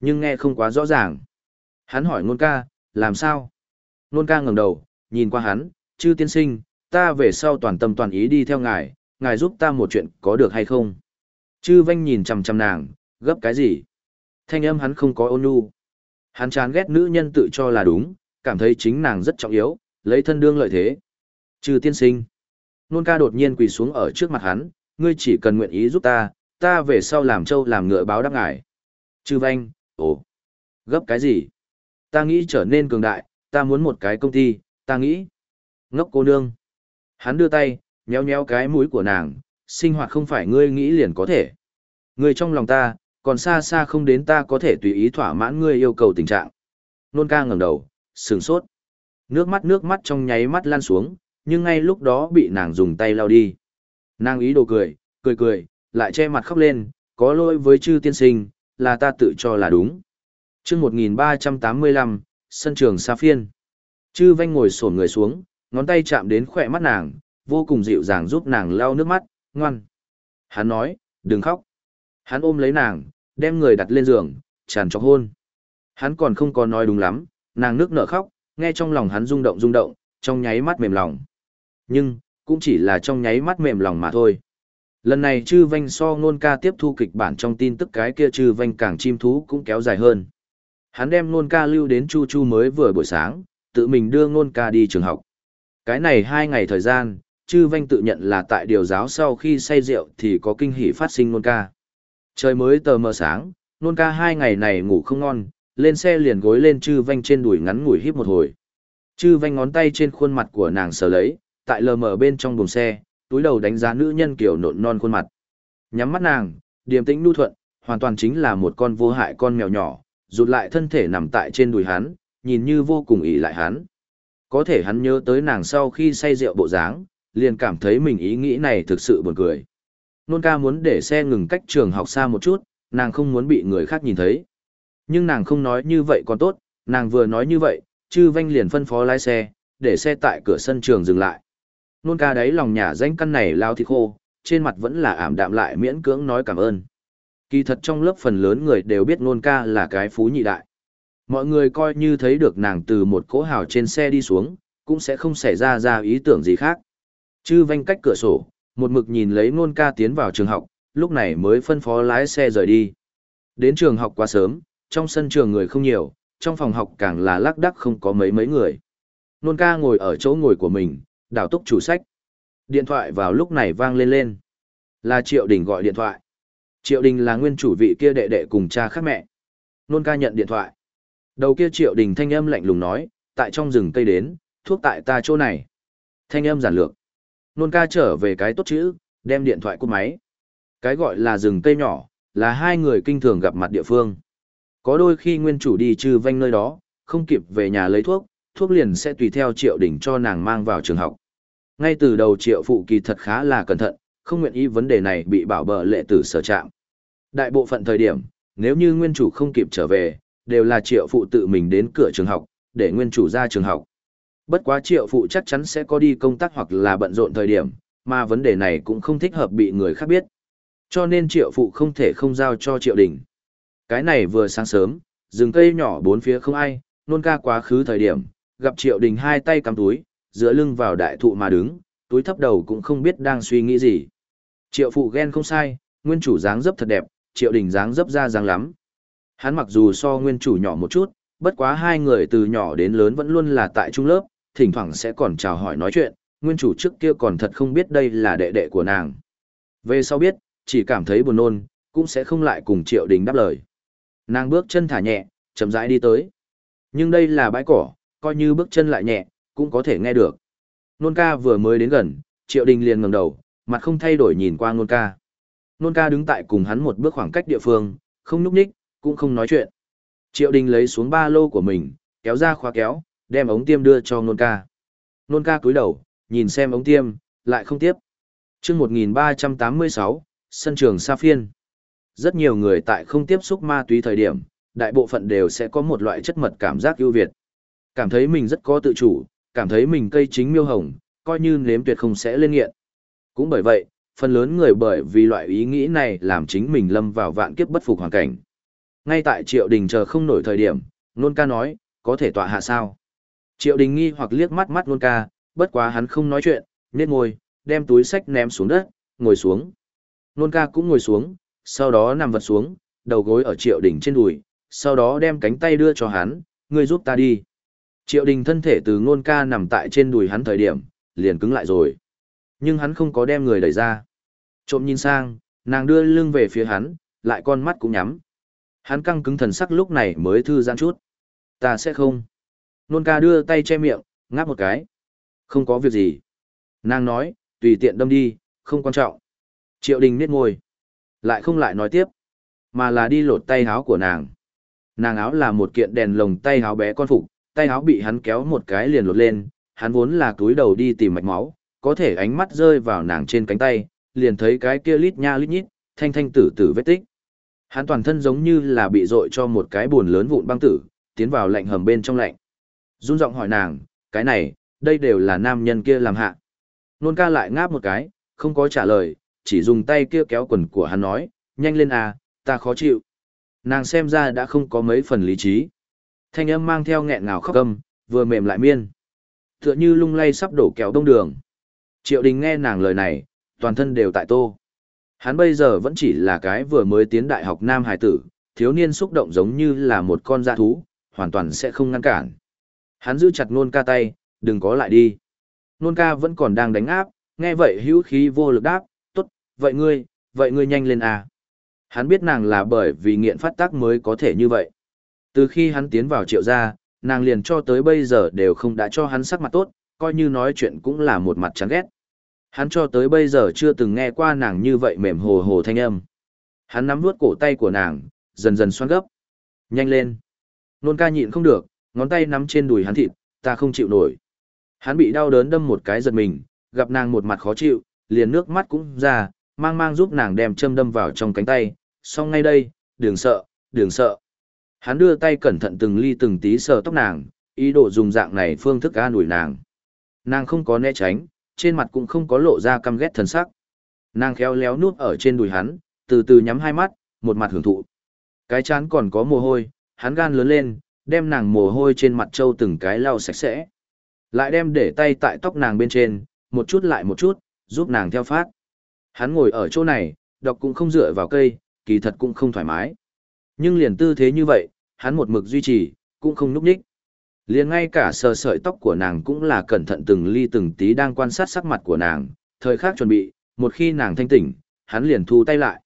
Nhưng nghe không quá rõ ràng. Hắn hỏi nôn ca, làm sao? Nôn ca ngẩng đầu, nhìn qua hắn, chư tiên sinh, ta về sau toàn tâm toàn ý đi theo ngài, ngài giúp ta một chuyện có được hay không? Chư vanh nhìn chằm chằm nàng, gấp cái gì? Thanh âm hắn không có ôn nhu. Hắn chán ghét nữ nhân tự cho là đúng, cảm thấy chính nàng rất trọng yếu, lấy thân đương lợi thế. Chư tiên sinh. Nôn ca đột nhiên quỳ xuống ở trước mặt hắn, ngươi chỉ cần nguyện ý giúp ta, ta về sau làm trâu làm ngựa báo đáp ngài. Chư vanh, ồ, gấp cái gì? Ta nghĩ trở nên cường đại, ta muốn một cái công ty, ta nghĩ. Ngốc cô nương. Hắn đưa tay, nhéo nhéo cái mũi của nàng, sinh hoạt không phải ngươi nghĩ liền có thể. Ngươi trong lòng ta, còn xa xa không đến ta có thể tùy ý thỏa mãn ngươi yêu cầu tình trạng. Nôn ca ngẩng đầu, sừng sốt. Nước mắt nước mắt trong nháy mắt lan xuống, nhưng ngay lúc đó bị nàng dùng tay lau đi. Nàng ý đồ cười, cười cười, lại che mặt khóc lên, có lỗi với chư tiên sinh, là ta tự cho là đúng. chương 1385, sân trường xa phiên. Chư vanh ngồi sổn người xuống, ngón tay chạm đến khỏe mắt nàng, vô cùng dịu dàng giúp nàng lau nước mắt, ngoan. Hắn nói, đừng khóc. Hắn ôm lấy nàng, đem người đặt lên giường, tràn trọc hôn. Hắn còn không có nói đúng lắm, nàng nước nở khóc, nghe trong lòng hắn rung động rung động, trong nháy mắt mềm lòng. Nhưng, cũng chỉ là trong nháy mắt mềm lòng mà thôi. Lần này chư vanh so ngôn ca tiếp thu kịch bản trong tin tức cái kia chư vanh càng chim thú cũng kéo dài hơn. Hắn đem ngôn ca lưu đến chu chu mới vừa buổi sáng, tự mình đưa ngôn ca đi trường học. Cái này hai ngày thời gian, chư vanh tự nhận là tại điều giáo sau khi say rượu thì có kinh hỉ phát sinh ngôn ca. Trời mới tờ mờ sáng, ngôn ca hai ngày này ngủ không ngon, lên xe liền gối lên chư vanh trên đùi ngắn ngủi híp một hồi. Chư vanh ngón tay trên khuôn mặt của nàng sờ lấy, tại lờ mờ bên trong buồng xe, túi đầu đánh giá nữ nhân kiểu nộn non khuôn mặt. Nhắm mắt nàng, điềm tĩnh nu thuận, hoàn toàn chính là một con vô hại con mèo nhỏ, rụt lại thân thể nằm tại trên đùi hắn, nhìn như vô cùng ỷ lại hắn. Có thể hắn nhớ tới nàng sau khi say rượu bộ dáng, liền cảm thấy mình ý nghĩ này thực sự buồn cười. Nôn ca muốn để xe ngừng cách trường học xa một chút, nàng không muốn bị người khác nhìn thấy. Nhưng nàng không nói như vậy còn tốt, nàng vừa nói như vậy, chư vanh liền phân phó lái xe, để xe tại cửa sân trường dừng lại. Nôn ca đấy lòng nhà danh căn này lao thịt khô, trên mặt vẫn là ảm đạm lại miễn cưỡng nói cảm ơn. Kỳ thật trong lớp phần lớn người đều biết nôn ca là cái phú nhị đại. Mọi người coi như thấy được nàng từ một cỗ hào trên xe đi xuống, cũng sẽ không xảy ra ra ý tưởng gì khác. Chư vanh cách cửa sổ, một mực nhìn lấy nôn ca tiến vào trường học, lúc này mới phân phó lái xe rời đi. Đến trường học quá sớm, trong sân trường người không nhiều, trong phòng học càng là lác đắc không có mấy mấy người. Nôn ca ngồi ở chỗ ngồi của mình, đảo túc chủ sách. Điện thoại vào lúc này vang lên lên. Là Triệu Đình gọi điện thoại. Triệu Đình là nguyên chủ vị kia đệ đệ cùng cha khác mẹ. Nôn ca nhận điện thoại. Đầu kia Triệu Đình thanh âm lạnh lùng nói, tại trong rừng cây đến, thuốc tại ta chỗ này. Thanh âm giản lược. Nôn ca trở về cái tốt chữ, đem điện thoại cúp máy. Cái gọi là rừng cây nhỏ, là hai người kinh thường gặp mặt địa phương. Có đôi khi nguyên chủ đi trừ vanh nơi đó, không kịp về nhà lấy thuốc, thuốc liền sẽ tùy theo triệu đỉnh cho nàng mang vào trường học. Ngay từ đầu triệu phụ kỳ thật khá là cẩn thận, không nguyện ý vấn đề này bị bảo bờ lệ tử sở trạm. Đại bộ phận thời điểm, nếu như nguyên chủ không kịp trở về, đều là triệu phụ tự mình đến cửa trường học, để nguyên chủ ra trường học. Bất quá triệu phụ chắc chắn sẽ có đi công tác hoặc là bận rộn thời điểm, mà vấn đề này cũng không thích hợp bị người khác biết. Cho nên triệu phụ không thể không giao cho triệu đình. Cái này vừa sáng sớm, rừng cây nhỏ bốn phía không ai, nôn ca quá khứ thời điểm, gặp triệu đình hai tay cắm túi, giữa lưng vào đại thụ mà đứng, túi thấp đầu cũng không biết đang suy nghĩ gì. Triệu phụ ghen không sai, nguyên chủ dáng dấp thật đẹp, triệu đình dáng dấp ra dáng lắm. Hắn mặc dù so nguyên chủ nhỏ một chút, bất quá hai người từ nhỏ đến lớn vẫn luôn là tại trung lớp, thỉnh thoảng sẽ còn chào hỏi nói chuyện, nguyên chủ trước kia còn thật không biết đây là đệ đệ của nàng. Về sau biết, chỉ cảm thấy buồn nôn, cũng sẽ không lại cùng triệu đình đáp lời. Nàng bước chân thả nhẹ, chậm rãi đi tới. Nhưng đây là bãi cỏ, coi như bước chân lại nhẹ, cũng có thể nghe được. Nôn ca vừa mới đến gần, triệu đình liền ngẩng đầu, mặt không thay đổi nhìn qua nôn ca. Nôn ca đứng tại cùng hắn một bước khoảng cách địa phương, không núp ních, cũng không nói chuyện. Triệu đình lấy xuống ba lô của mình, kéo ra khóa kéo, đem ống tiêm đưa cho nôn ca. Nôn ca cúi đầu, nhìn xem ống tiêm, lại không tiếp. chương 1386, sân trường Sa Phiên. Rất nhiều người tại không tiếp xúc ma túy thời điểm, đại bộ phận đều sẽ có một loại chất mật cảm giác ưu việt. Cảm thấy mình rất có tự chủ, cảm thấy mình cây chính miêu hồng, coi như nếm tuyệt không sẽ lên nghiện. Cũng bởi vậy, phần lớn người bởi vì loại ý nghĩ này làm chính mình lâm vào vạn kiếp bất phục hoàn cảnh. Ngay tại Triệu Đình chờ không nổi thời điểm, Nôn ca nói, có thể tọa hạ sao? Triệu Đình nghi hoặc liếc mắt mắt Nôn ca, bất quá hắn không nói chuyện, nên ngồi, đem túi sách ném xuống đất, ngồi xuống. Nôn ca cũng ngồi xuống, sau đó nằm vật xuống, đầu gối ở Triệu Đình trên đùi, sau đó đem cánh tay đưa cho hắn, ngươi giúp ta đi. Triệu Đình thân thể từ Nôn ca nằm tại trên đùi hắn thời điểm, liền cứng lại rồi. Nhưng hắn không có đem người đẩy ra. Trộm nhìn sang, nàng đưa lưng về phía hắn, lại con mắt cũng nhắm. Hắn căng cứng thần sắc lúc này mới thư giãn chút. Ta sẽ không. Nôn ca đưa tay che miệng, ngáp một cái. Không có việc gì. Nàng nói, tùy tiện đâm đi, không quan trọng. Triệu đình nết ngồi. Lại không lại nói tiếp. Mà là đi lột tay áo của nàng. Nàng áo là một kiện đèn lồng tay áo bé con phục, tay áo bị hắn kéo một cái liền lột lên, hắn vốn là túi đầu đi tìm mạch máu, có thể ánh mắt rơi vào nàng trên cánh tay, liền thấy cái kia lít nha lít nhít, thanh thanh tử tử vết tích. Hắn toàn thân giống như là bị dội cho một cái buồn lớn vụn băng tử, tiến vào lạnh hầm bên trong lạnh. Run giọng hỏi nàng, cái này, đây đều là nam nhân kia làm hạ. Nôn ca lại ngáp một cái, không có trả lời, chỉ dùng tay kia kéo quần của hắn nói, nhanh lên à, ta khó chịu. Nàng xem ra đã không có mấy phần lý trí. Thanh âm mang theo nghẹn ngào khóc câm, vừa mềm lại miên. Tựa như lung lay sắp đổ kéo đông đường. Triệu đình nghe nàng lời này, toàn thân đều tại tô. Hắn bây giờ vẫn chỉ là cái vừa mới tiến đại học nam hải tử, thiếu niên xúc động giống như là một con da thú, hoàn toàn sẽ không ngăn cản. Hắn giữ chặt nôn ca tay, đừng có lại đi. Nôn ca vẫn còn đang đánh áp, nghe vậy hữu khí vô lực đáp, tốt, vậy ngươi, vậy ngươi nhanh lên à. Hắn biết nàng là bởi vì nghiện phát tác mới có thể như vậy. Từ khi hắn tiến vào triệu gia, nàng liền cho tới bây giờ đều không đã cho hắn sắc mặt tốt, coi như nói chuyện cũng là một mặt chán ghét. Hắn cho tới bây giờ chưa từng nghe qua nàng như vậy mềm hồ hồ thanh âm. Hắn nắm nuốt cổ tay của nàng, dần dần xoan gấp. Nhanh lên. Nôn ca nhịn không được, ngón tay nắm trên đùi hắn thịt, ta không chịu nổi. Hắn bị đau đớn đâm một cái giật mình, gặp nàng một mặt khó chịu, liền nước mắt cũng ra, mang mang giúp nàng đem châm đâm vào trong cánh tay, xong ngay đây, đừng sợ, đừng sợ. Hắn đưa tay cẩn thận từng ly từng tí sờ tóc nàng, ý đồ dùng dạng này phương thức an ủi nàng. Nàng không có né tránh, trên mặt cũng không có lộ ra căm ghét thần sắc. Nàng khéo léo nuốt ở trên đùi hắn, từ từ nhắm hai mắt, một mặt hưởng thụ. Cái chán còn có mồ hôi, hắn gan lớn lên, đem nàng mồ hôi trên mặt trâu từng cái lau sạch sẽ. Lại đem để tay tại tóc nàng bên trên, một chút lại một chút, giúp nàng theo phát. Hắn ngồi ở chỗ này, đọc cũng không dựa vào cây, kỳ thật cũng không thoải mái. Nhưng liền tư thế như vậy, hắn một mực duy trì, cũng không núp đích. Liền ngay cả sờ sợi tóc của nàng cũng là cẩn thận từng ly từng tí đang quan sát sắc mặt của nàng, thời khắc chuẩn bị, một khi nàng thanh tỉnh, hắn liền thu tay lại.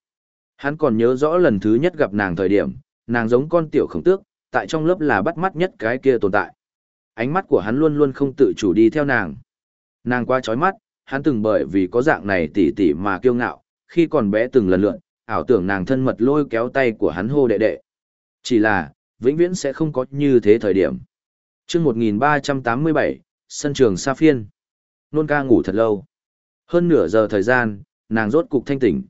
Hắn còn nhớ rõ lần thứ nhất gặp nàng thời điểm, nàng giống con tiểu khổng tước, tại trong lớp là bắt mắt nhất cái kia tồn tại. Ánh mắt của hắn luôn luôn không tự chủ đi theo nàng. Nàng qua chói mắt, hắn từng bởi vì có dạng này tỉ tỉ mà kiêu ngạo, khi còn bé từng lần lượn, ảo tưởng nàng thân mật lôi kéo tay của hắn hô đệ đệ. Chỉ là, vĩnh viễn sẽ không có như thế thời điểm. chương 1387, sân trường Sa Phiên. Nôn ca ngủ thật lâu. Hơn nửa giờ thời gian, nàng rốt cục thanh tỉnh.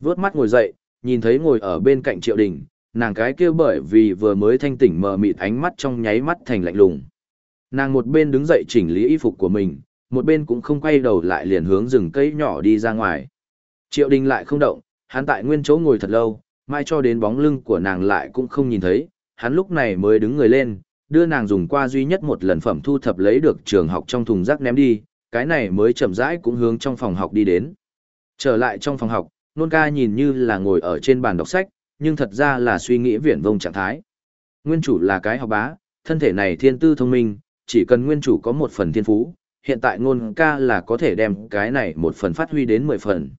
vớt mắt ngồi dậy, nhìn thấy ngồi ở bên cạnh triệu đình, nàng cái kia bởi vì vừa mới thanh tỉnh mờ mịt ánh mắt trong nháy mắt thành lạnh lùng. Nàng một bên đứng dậy chỉnh lý y phục của mình, một bên cũng không quay đầu lại liền hướng rừng cây nhỏ đi ra ngoài. Triệu đình lại không động, hắn tại nguyên chỗ ngồi thật lâu, mai cho đến bóng lưng của nàng lại cũng không nhìn thấy, hắn lúc này mới đứng người lên, đưa nàng dùng qua duy nhất một lần phẩm thu thập lấy được trường học trong thùng rác ném đi, cái này mới chậm rãi cũng hướng trong phòng học đi đến. Trở lại trong phòng học, nôn ca nhìn như là ngồi ở trên bàn đọc sách, nhưng thật ra là suy nghĩ viển vông trạng thái. Nguyên chủ là cái học bá, thân thể này thiên tư thông minh, chỉ cần nguyên chủ có một phần thiên phú, hiện tại ngôn ca là có thể đem cái này một phần phát huy đến mười phần.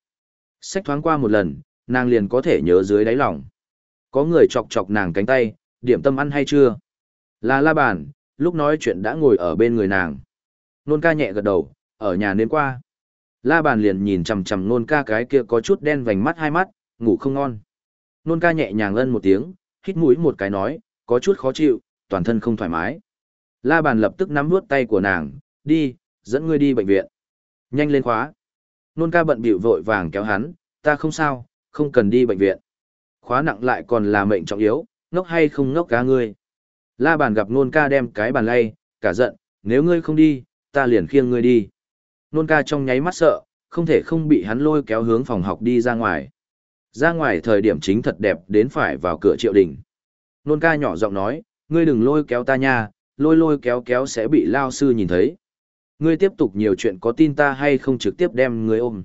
Sách thoáng qua một lần, nàng liền có thể nhớ dưới đáy lòng. Có người chọc chọc nàng cánh tay, điểm tâm ăn hay chưa? Là la bàn, lúc nói chuyện đã ngồi ở bên người nàng. Nôn ca nhẹ gật đầu, ở nhà nếm qua. La bàn liền nhìn chằm chằm nôn ca cái kia có chút đen vành mắt hai mắt, ngủ không ngon. Nôn ca nhẹ nhàng ân một tiếng, hít mũi một cái nói, có chút khó chịu, toàn thân không thoải mái. La bàn lập tức nắm nuốt tay của nàng, đi, dẫn ngươi đi bệnh viện. Nhanh lên khóa. Nôn ca bận bịu vội vàng kéo hắn, ta không sao, không cần đi bệnh viện. Khóa nặng lại còn là mệnh trọng yếu, ngốc hay không ngốc cả ngươi. La bàn gặp nôn ca đem cái bàn lay, cả giận, nếu ngươi không đi, ta liền khiêng ngươi đi. Nôn ca trong nháy mắt sợ, không thể không bị hắn lôi kéo hướng phòng học đi ra ngoài. Ra ngoài thời điểm chính thật đẹp đến phải vào cửa triệu đình. Nôn ca nhỏ giọng nói, ngươi đừng lôi kéo ta nha, lôi lôi kéo kéo sẽ bị lao sư nhìn thấy. Ngươi tiếp tục nhiều chuyện có tin ta hay không trực tiếp đem ngươi ôm.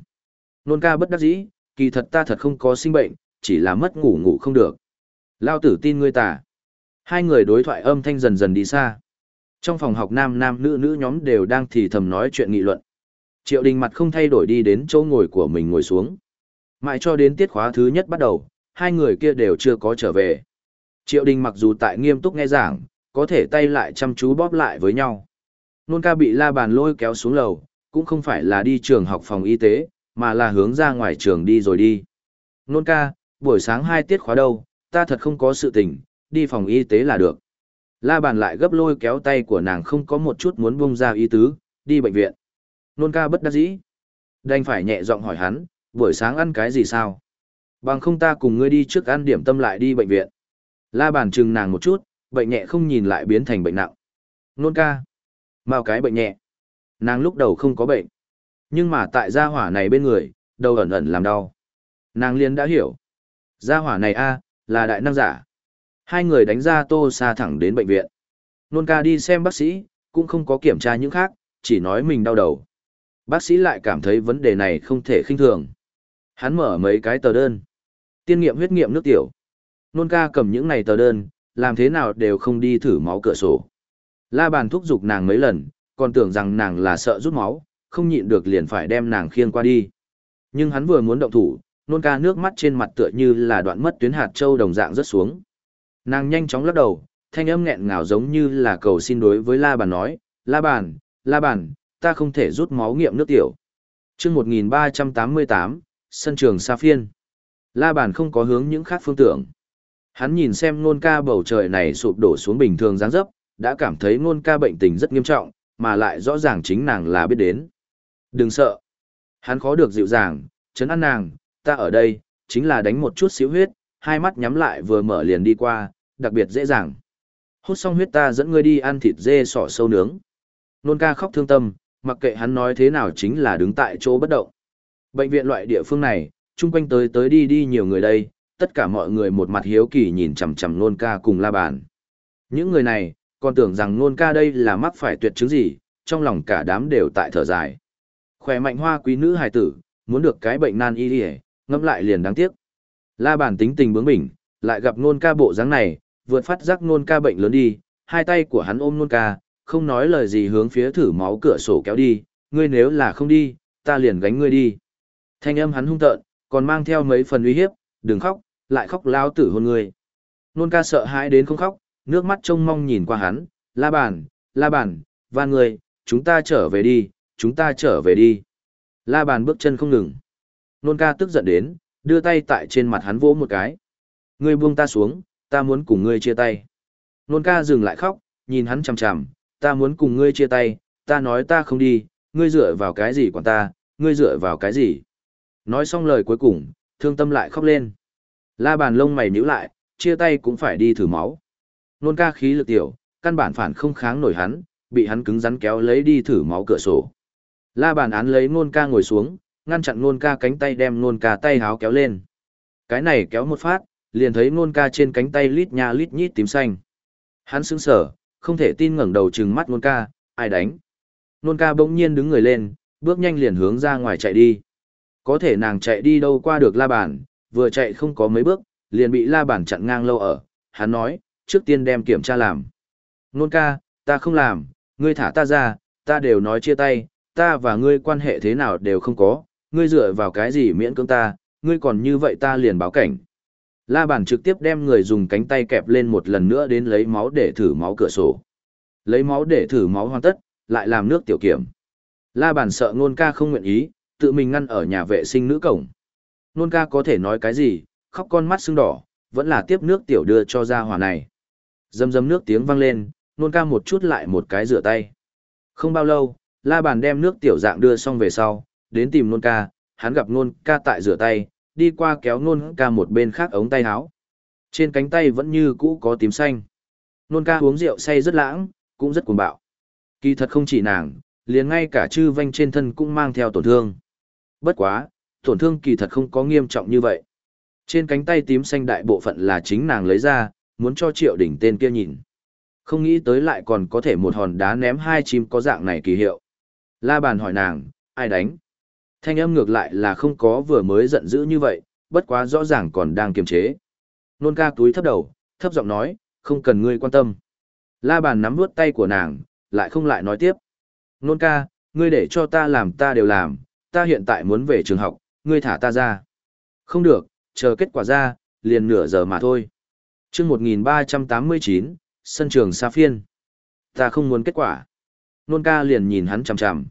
Nôn ca bất đắc dĩ, kỳ thật ta thật không có sinh bệnh, chỉ là mất ngủ ngủ không được. Lao tử tin ngươi tả. Hai người đối thoại âm thanh dần dần đi xa. Trong phòng học nam nam nữ nữ nhóm đều đang thì thầm nói chuyện nghị luận. Triệu đình mặt không thay đổi đi đến chỗ ngồi của mình ngồi xuống. Mãi cho đến tiết khóa thứ nhất bắt đầu, hai người kia đều chưa có trở về. Triệu đình mặc dù tại nghiêm túc nghe giảng, có thể tay lại chăm chú bóp lại với nhau. Nôn ca bị la bàn lôi kéo xuống lầu, cũng không phải là đi trường học phòng y tế, mà là hướng ra ngoài trường đi rồi đi. Nôn ca, buổi sáng hai tiết khóa đâu, ta thật không có sự tình, đi phòng y tế là được. La bàn lại gấp lôi kéo tay của nàng không có một chút muốn buông ra ý tứ, đi bệnh viện. Nôn ca bất đắc dĩ. Đành phải nhẹ giọng hỏi hắn, buổi sáng ăn cái gì sao? Bằng không ta cùng ngươi đi trước ăn điểm tâm lại đi bệnh viện. La bàn chừng nàng một chút, bệnh nhẹ không nhìn lại biến thành bệnh nặng. Nôn ca. Mau cái bệnh nhẹ. Nàng lúc đầu không có bệnh. Nhưng mà tại gia hỏa này bên người, đầu ẩn ẩn làm đau. Nàng liền đã hiểu. Gia hỏa này a là đại năng giả. Hai người đánh ra tô xa thẳng đến bệnh viện. Nôn ca đi xem bác sĩ, cũng không có kiểm tra những khác, chỉ nói mình đau đầu. Bác sĩ lại cảm thấy vấn đề này không thể khinh thường. Hắn mở mấy cái tờ đơn. Tiên nghiệm huyết nghiệm nước tiểu. Nôn ca cầm những này tờ đơn, làm thế nào đều không đi thử máu cửa sổ. La bàn thúc giục nàng mấy lần, còn tưởng rằng nàng là sợ rút máu, không nhịn được liền phải đem nàng khiêng qua đi. Nhưng hắn vừa muốn động thủ, nôn ca nước mắt trên mặt tựa như là đoạn mất tuyến hạt châu đồng dạng rớt xuống. Nàng nhanh chóng lắc đầu, thanh âm nghẹn ngào giống như là cầu xin đối với La bàn nói, La bàn, La bàn, ta không thể rút máu nghiệm nước tiểu. chương 1388, sân trường Sa Phiên. La bàn không có hướng những khác phương tưởng. Hắn nhìn xem nôn ca bầu trời này sụp đổ xuống bình thường dáng dấp, đã cảm thấy nôn ca bệnh tình rất nghiêm trọng, mà lại rõ ràng chính nàng là biết đến. Đừng sợ. Hắn khó được dịu dàng, chấn an nàng, ta ở đây, chính là đánh một chút xíu huyết, hai mắt nhắm lại vừa mở liền đi qua, đặc biệt dễ dàng. Hút xong huyết ta dẫn ngươi đi ăn thịt dê sỏ sâu nướng. Nôn ca khóc thương tâm, mặc kệ hắn nói thế nào chính là đứng tại chỗ bất động. Bệnh viện loại địa phương này, chung quanh tới tới đi đi nhiều người đây, tất cả mọi người một mặt hiếu kỳ nhìn chằm chằm nôn ca cùng la bàn. Những người này, còn tưởng rằng nôn ca đây là mắc phải tuyệt chứng gì, trong lòng cả đám đều tại thở dài. Khỏe mạnh hoa quý nữ hài tử, muốn được cái bệnh nan y đi ngâm lại liền đáng tiếc. La bản tính tình bướng bỉnh, lại gặp nôn ca bộ dáng này, vượt phát giác nôn ca bệnh lớn đi, hai tay của hắn ôm nôn ca, không nói lời gì hướng phía thử máu cửa sổ kéo đi, ngươi nếu là không đi, ta liền gánh ngươi đi. Thanh âm hắn hung tợn, còn mang theo mấy phần uy hiếp, đừng khóc, lại khóc lao tử hôn ngươi. Nôn ca sợ hãi đến không khóc, nước mắt trông mong nhìn qua hắn, la bàn, la bàn, van người, chúng ta trở về đi, chúng ta trở về đi. La bàn bước chân không ngừng. Nôn ca tức giận đến, đưa tay tại trên mặt hắn vỗ một cái. Ngươi buông ta xuống, ta muốn cùng ngươi chia tay. Nôn ca dừng lại khóc, nhìn hắn chằm chằm, ta muốn cùng ngươi chia tay, ta nói ta không đi, ngươi dựa vào cái gì quản ta, ngươi dựa vào cái gì. Nói xong lời cuối cùng, thương tâm lại khóc lên. La bàn lông mày nhíu lại, chia tay cũng phải đi thử máu. Nôn ca khí lực tiểu, căn bản phản không kháng nổi hắn, bị hắn cứng rắn kéo lấy đi thử máu cửa sổ. La bàn án lấy nôn ca ngồi xuống, ngăn chặn nôn ca cánh tay đem nôn ca tay háo kéo lên. Cái này kéo một phát, liền thấy nôn ca trên cánh tay lít nha lít nhít tím xanh. Hắn sững sờ, không thể tin ngẩng đầu trừng mắt nôn ca, ai đánh. Nôn ca bỗng nhiên đứng người lên, bước nhanh liền hướng ra ngoài chạy đi. Có thể nàng chạy đi đâu qua được la bàn, vừa chạy không có mấy bước, liền bị la bàn chặn ngang lâu ở. Hắn nói, trước tiên đem kiểm tra làm. Nôn ca, ta không làm, ngươi thả ta ra, ta đều nói chia tay, ta và ngươi quan hệ thế nào đều không có, ngươi dựa vào cái gì miễn cưỡng ta, ngươi còn như vậy ta liền báo cảnh. La bàn trực tiếp đem người dùng cánh tay kẹp lên một lần nữa đến lấy máu để thử máu cửa sổ. Lấy máu để thử máu hoàn tất, lại làm nước tiểu kiểm. La bàn sợ nôn ca không nguyện ý, tự mình ngăn ở nhà vệ sinh nữ cổng. Nôn ca có thể nói cái gì, khóc con mắt sưng đỏ, vẫn là tiếp nước tiểu đưa cho ra hỏa này dầm dầm nước tiếng vang lên, nôn ca một chút lại một cái rửa tay. Không bao lâu, la bàn đem nước tiểu dạng đưa xong về sau, đến tìm nôn ca, hắn gặp nôn ca tại rửa tay, đi qua kéo nôn ca một bên khác ống tay áo. Trên cánh tay vẫn như cũ có tím xanh. Nôn ca uống rượu say rất lãng, cũng rất cuồng bạo. Kỳ thật không chỉ nàng, liền ngay cả chư vanh trên thân cũng mang theo tổn thương. Bất quá, tổn thương kỳ thật không có nghiêm trọng như vậy. Trên cánh tay tím xanh đại bộ phận là chính nàng lấy ra, muốn cho triệu đỉnh tên kia nhìn. Không nghĩ tới lại còn có thể một hòn đá ném hai chim có dạng này kỳ hiệu. La bàn hỏi nàng, ai đánh? Thanh âm ngược lại là không có vừa mới giận dữ như vậy, bất quá rõ ràng còn đang kiềm chế. Nôn ca túi thấp đầu, thấp giọng nói, không cần ngươi quan tâm. La bàn nắm vuốt tay của nàng, lại không lại nói tiếp. Nôn ca, ngươi để cho ta làm ta đều làm, ta hiện tại muốn về trường học, ngươi thả ta ra. Không được, chờ kết quả ra, liền nửa giờ mà thôi chương 1389, sân trường Sa Phiên. Ta không muốn kết quả. Nôn ca liền nhìn hắn chằm chằm.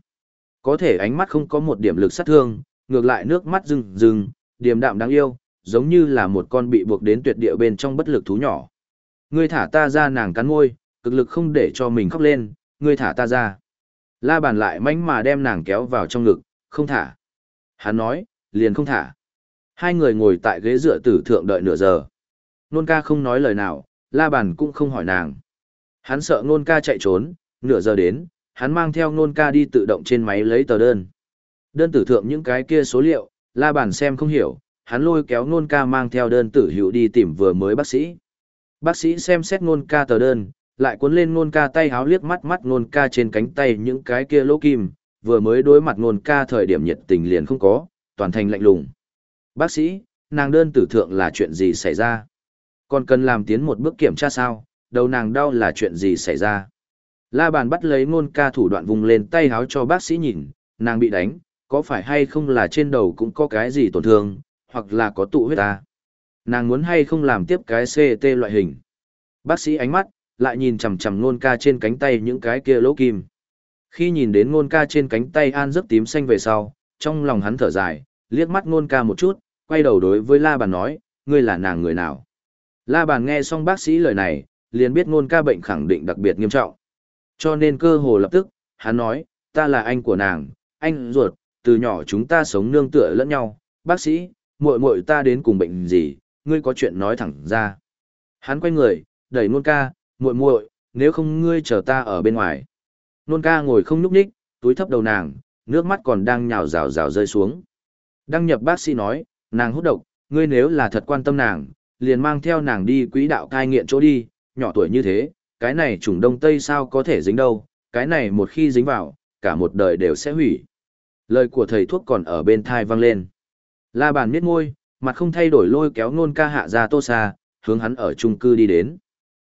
Có thể ánh mắt không có một điểm lực sát thương, ngược lại nước mắt rừng rừng, điềm đạm đáng yêu, giống như là một con bị buộc đến tuyệt địa bên trong bất lực thú nhỏ. Ngươi thả ta ra nàng cắn môi, cực lực không để cho mình khóc lên, ngươi thả ta ra. La bàn lại mánh mà đem nàng kéo vào trong ngực, không thả. Hắn nói, liền không thả. Hai người ngồi tại ghế dựa tử thượng đợi nửa giờ. Nôn ca không nói lời nào, la bàn cũng không hỏi nàng. Hắn sợ nôn ca chạy trốn, nửa giờ đến, hắn mang theo nôn ca đi tự động trên máy lấy tờ đơn. Đơn tử thượng những cái kia số liệu, la bàn xem không hiểu, hắn lôi kéo nôn ca mang theo đơn tử hữu đi tìm vừa mới bác sĩ. Bác sĩ xem xét nôn ca tờ đơn, lại cuốn lên nôn ca tay háo liếc mắt mắt nôn ca trên cánh tay những cái kia lỗ kim, vừa mới đối mặt nôn ca thời điểm nhiệt tình liền không có, toàn thành lạnh lùng. Bác sĩ, nàng đơn tử thượng là chuyện gì xảy ra? Còn cần làm tiến một bước kiểm tra sao, đầu nàng đau là chuyện gì xảy ra? La bàn bắt lấy nôn ca thủ đoạn vùng lên tay háo cho bác sĩ nhìn, nàng bị đánh, có phải hay không là trên đầu cũng có cái gì tổn thương, hoặc là có tụ huyết ta? Nàng muốn hay không làm tiếp cái CT loại hình? Bác sĩ ánh mắt, lại nhìn chằm chằm nôn ca trên cánh tay những cái kia lỗ kim. Khi nhìn đến nôn ca trên cánh tay an rất tím xanh về sau, trong lòng hắn thở dài, liếc mắt nôn ca một chút, quay đầu đối với la bàn nói, ngươi là nàng người nào. La bàn nghe xong bác sĩ lời này, liền biết nôn ca bệnh khẳng định đặc biệt nghiêm trọng. Cho nên cơ hồ lập tức, hắn nói, ta là anh của nàng, anh ruột, từ nhỏ chúng ta sống nương tựa lẫn nhau, bác sĩ, muội muội ta đến cùng bệnh gì, ngươi có chuyện nói thẳng ra. Hắn quay người, đẩy nôn ca, muội muội, nếu không ngươi chờ ta ở bên ngoài. Nôn ca ngồi không nhúc nhích, túi thấp đầu nàng, nước mắt còn đang nhào rào rào rơi xuống. Đăng nhập bác sĩ nói, nàng hút độc, ngươi nếu là thật quan tâm nàng, liền mang theo nàng đi quỹ đạo cai nghiện chỗ đi, nhỏ tuổi như thế, cái này trùng đông tây sao có thể dính đâu, cái này một khi dính vào, cả một đời đều sẽ hủy. Lời của thầy thuốc còn ở bên thai vang lên. La bàn miết ngôi, mặt không thay đổi lôi kéo nôn ca hạ ra tô xa, hướng hắn ở chung cư đi đến.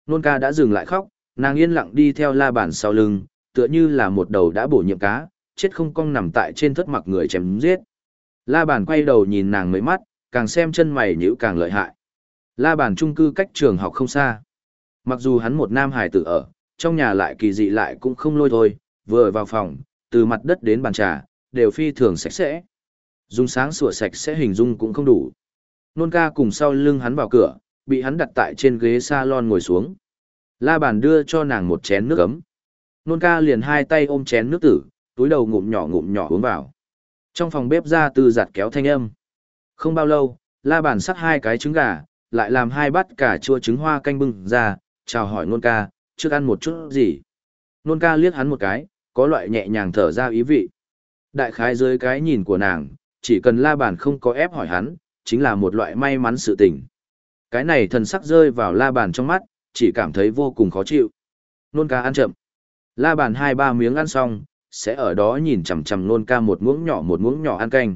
Nôn ca đã dừng lại khóc, nàng yên lặng đi theo la bàn sau lưng, tựa như là một đầu đã bổ nhiệm cá, chết không cong nằm tại trên thất mặc người chém giết. La bàn quay đầu nhìn nàng mấy mắt, càng xem chân mày nhữ càng lợi hại. La bàn trung cư cách trường học không xa. Mặc dù hắn một nam hài tử ở, trong nhà lại kỳ dị lại cũng không lôi thôi, vừa vào phòng, từ mặt đất đến bàn trà, đều phi thường sạch sẽ. Dùng sáng sủa sạch sẽ hình dung cũng không đủ. Nôn ca cùng sau lưng hắn vào cửa, bị hắn đặt tại trên ghế salon ngồi xuống. La bàn đưa cho nàng một chén nước ấm. Nôn ca liền hai tay ôm chén nước tử, túi đầu ngụm nhỏ ngụm nhỏ uống vào. Trong phòng bếp ra từ giặt kéo thanh âm. Không bao lâu, la bàn sắc hai cái trứng gà, lại làm hai bát cà chua trứng hoa canh bưng ra, chào hỏi nôn ca, trước ăn một chút gì. Nôn ca liếc hắn một cái, có loại nhẹ nhàng thở ra ý vị. Đại khái dưới cái nhìn của nàng, chỉ cần la bàn không có ép hỏi hắn, chính là một loại may mắn sự tình. Cái này thần sắc rơi vào la bàn trong mắt, chỉ cảm thấy vô cùng khó chịu. Nôn ca ăn chậm. La bàn hai ba miếng ăn xong, sẽ ở đó nhìn chằm chằm nôn ca một muỗng nhỏ một muỗng nhỏ ăn canh.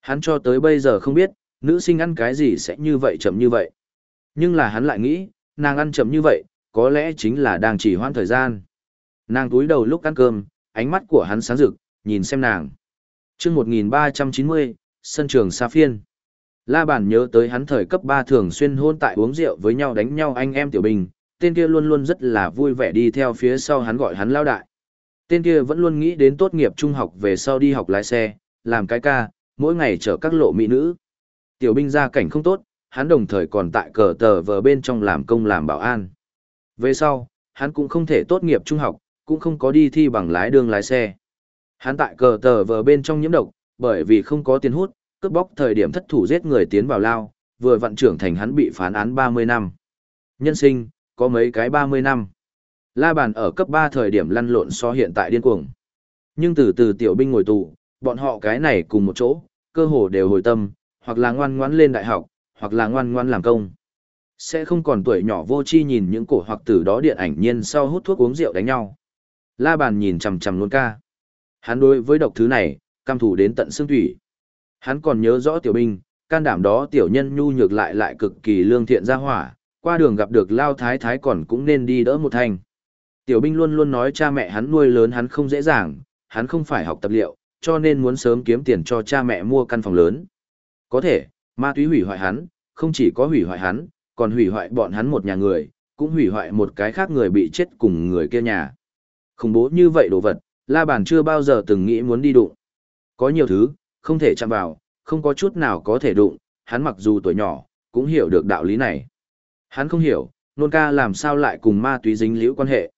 Hắn cho tới bây giờ không biết, nữ sinh ăn cái gì sẽ như vậy chậm như vậy. Nhưng là hắn lại nghĩ, nàng ăn chậm như vậy, có lẽ chính là đang chỉ hoãn thời gian. Nàng túi đầu lúc ăn cơm, ánh mắt của hắn sáng rực, nhìn xem nàng. chương 1390, sân trường Sa Phiên. La Bản nhớ tới hắn thời cấp 3 thường xuyên hôn tại uống rượu với nhau đánh nhau anh em tiểu bình, tên kia luôn luôn rất là vui vẻ đi theo phía sau hắn gọi hắn lao đại. Tên kia vẫn luôn nghĩ đến tốt nghiệp trung học về sau đi học lái xe, làm cái ca, mỗi ngày chở các lộ mỹ nữ. Tiểu binh gia cảnh không tốt, hắn đồng thời còn tại cờ tờ vờ bên trong làm công làm bảo an. Về sau, hắn cũng không thể tốt nghiệp trung học, cũng không có đi thi bằng lái đường lái xe. Hắn tại cờ tờ vờ bên trong nhiễm độc, bởi vì không có tiền hút, cướp bóc thời điểm thất thủ giết người tiến vào lao, vừa vận trưởng thành hắn bị phán án 30 năm. Nhân sinh, có mấy cái 30 năm. La bàn ở cấp 3 thời điểm lăn lộn so hiện tại điên cuồng. Nhưng từ từ tiểu binh ngồi tù, bọn họ cái này cùng một chỗ, cơ hồ đều hồi tâm, hoặc là ngoan ngoãn lên đại học, hoặc là ngoan ngoãn làm công. Sẽ không còn tuổi nhỏ vô chi nhìn những cổ hoặc tử đó điện ảnh nhiên sau hút thuốc uống rượu đánh nhau. La bàn nhìn chằm chằm luôn ca. Hắn đối với độc thứ này, cam thủ đến tận xương thủy. Hắn còn nhớ rõ tiểu binh, can đảm đó tiểu nhân nhu nhược lại lại cực kỳ lương thiện ra hỏa, qua đường gặp được lao thái thái còn cũng nên đi đỡ một thành. Tiểu binh luôn luôn nói cha mẹ hắn nuôi lớn hắn không dễ dàng, hắn không phải học tập liệu, cho nên muốn sớm kiếm tiền cho cha mẹ mua căn phòng lớn. Có thể, ma túy hủy hoại hắn, không chỉ có hủy hoại hắn, còn hủy hoại bọn hắn một nhà người, cũng hủy hoại một cái khác người bị chết cùng người kia nhà. Khủng bố như vậy đồ vật, La Bàn chưa bao giờ từng nghĩ muốn đi đụng. Có nhiều thứ, không thể chạm vào, không có chút nào có thể đụng, hắn mặc dù tuổi nhỏ, cũng hiểu được đạo lý này. Hắn không hiểu, nôn ca làm sao lại cùng ma túy dính liễu quan hệ.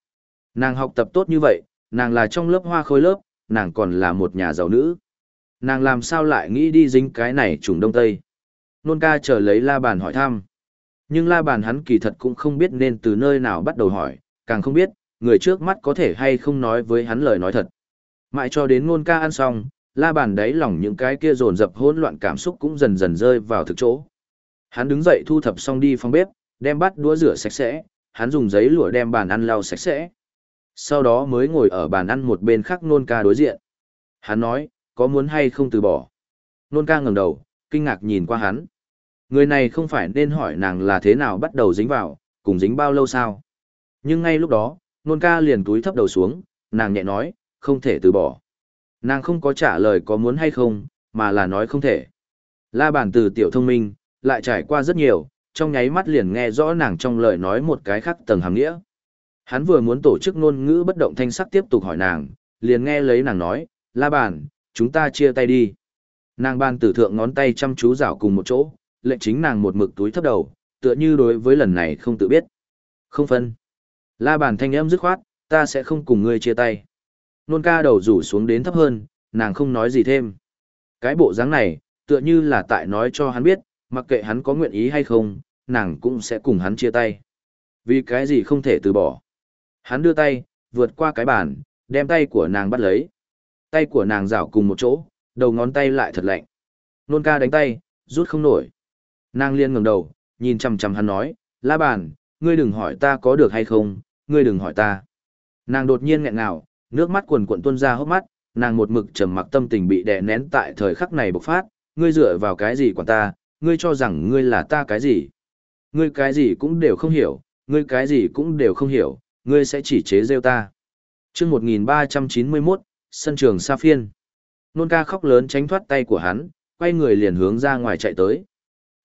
Nàng học tập tốt như vậy, nàng là trong lớp hoa khôi lớp, nàng còn là một nhà giàu nữ. Nàng làm sao lại nghĩ đi dính cái này trùng đông tây. Nôn ca chờ lấy la bàn hỏi thăm. Nhưng la bàn hắn kỳ thật cũng không biết nên từ nơi nào bắt đầu hỏi, càng không biết, người trước mắt có thể hay không nói với hắn lời nói thật. Mãi cho đến nôn ca ăn xong, la bàn đáy lòng những cái kia dồn dập hỗn loạn cảm xúc cũng dần dần rơi vào thực chỗ. Hắn đứng dậy thu thập xong đi phòng bếp, đem bát đũa rửa sạch sẽ, hắn dùng giấy lụa đem bàn ăn lau sạch sẽ. Sau đó mới ngồi ở bàn ăn một bên khác nôn ca đối diện. Hắn nói, có muốn hay không từ bỏ. Nôn ca ngẩng đầu, kinh ngạc nhìn qua hắn. Người này không phải nên hỏi nàng là thế nào bắt đầu dính vào, cùng dính bao lâu sao. Nhưng ngay lúc đó, nôn ca liền túi thấp đầu xuống, nàng nhẹ nói, không thể từ bỏ. Nàng không có trả lời có muốn hay không, mà là nói không thể. La bản từ tiểu thông minh, lại trải qua rất nhiều, trong nháy mắt liền nghe rõ nàng trong lời nói một cái khác tầng hàm nghĩa. Hắn vừa muốn tổ chức ngôn ngữ bất động thanh sắc tiếp tục hỏi nàng, liền nghe lấy nàng nói, la bản chúng ta chia tay đi. Nàng ban tử thượng ngón tay chăm chú rảo cùng một chỗ, lệnh chính nàng một mực túi thấp đầu, tựa như đối với lần này không tự biết. Không phân. La bàn thanh âm dứt khoát, ta sẽ không cùng ngươi chia tay. Nôn ca đầu rủ xuống đến thấp hơn, nàng không nói gì thêm. Cái bộ dáng này, tựa như là tại nói cho hắn biết, mặc kệ hắn có nguyện ý hay không, nàng cũng sẽ cùng hắn chia tay. Vì cái gì không thể từ bỏ. Hắn đưa tay, vượt qua cái bàn, đem tay của nàng bắt lấy. Tay của nàng rảo cùng một chỗ, đầu ngón tay lại thật lạnh. Nôn ca đánh tay, rút không nổi. Nàng liên ngẩng đầu, nhìn chằm chằm hắn nói, la bàn, ngươi đừng hỏi ta có được hay không, ngươi đừng hỏi ta. Nàng đột nhiên nghẹn ngào, nước mắt quần cuộn tuôn ra hốc mắt, nàng một mực trầm mặc tâm tình bị đè nén tại thời khắc này bộc phát, ngươi dựa vào cái gì quản ta, ngươi cho rằng ngươi là ta cái gì. Ngươi cái gì cũng đều không hiểu, ngươi cái gì cũng đều không hiểu, ngươi sẽ chỉ chế rêu ta. Trước 1391, sân trường Sa Phiên. Nôn ca khóc lớn tránh thoát tay của hắn, quay người liền hướng ra ngoài chạy tới.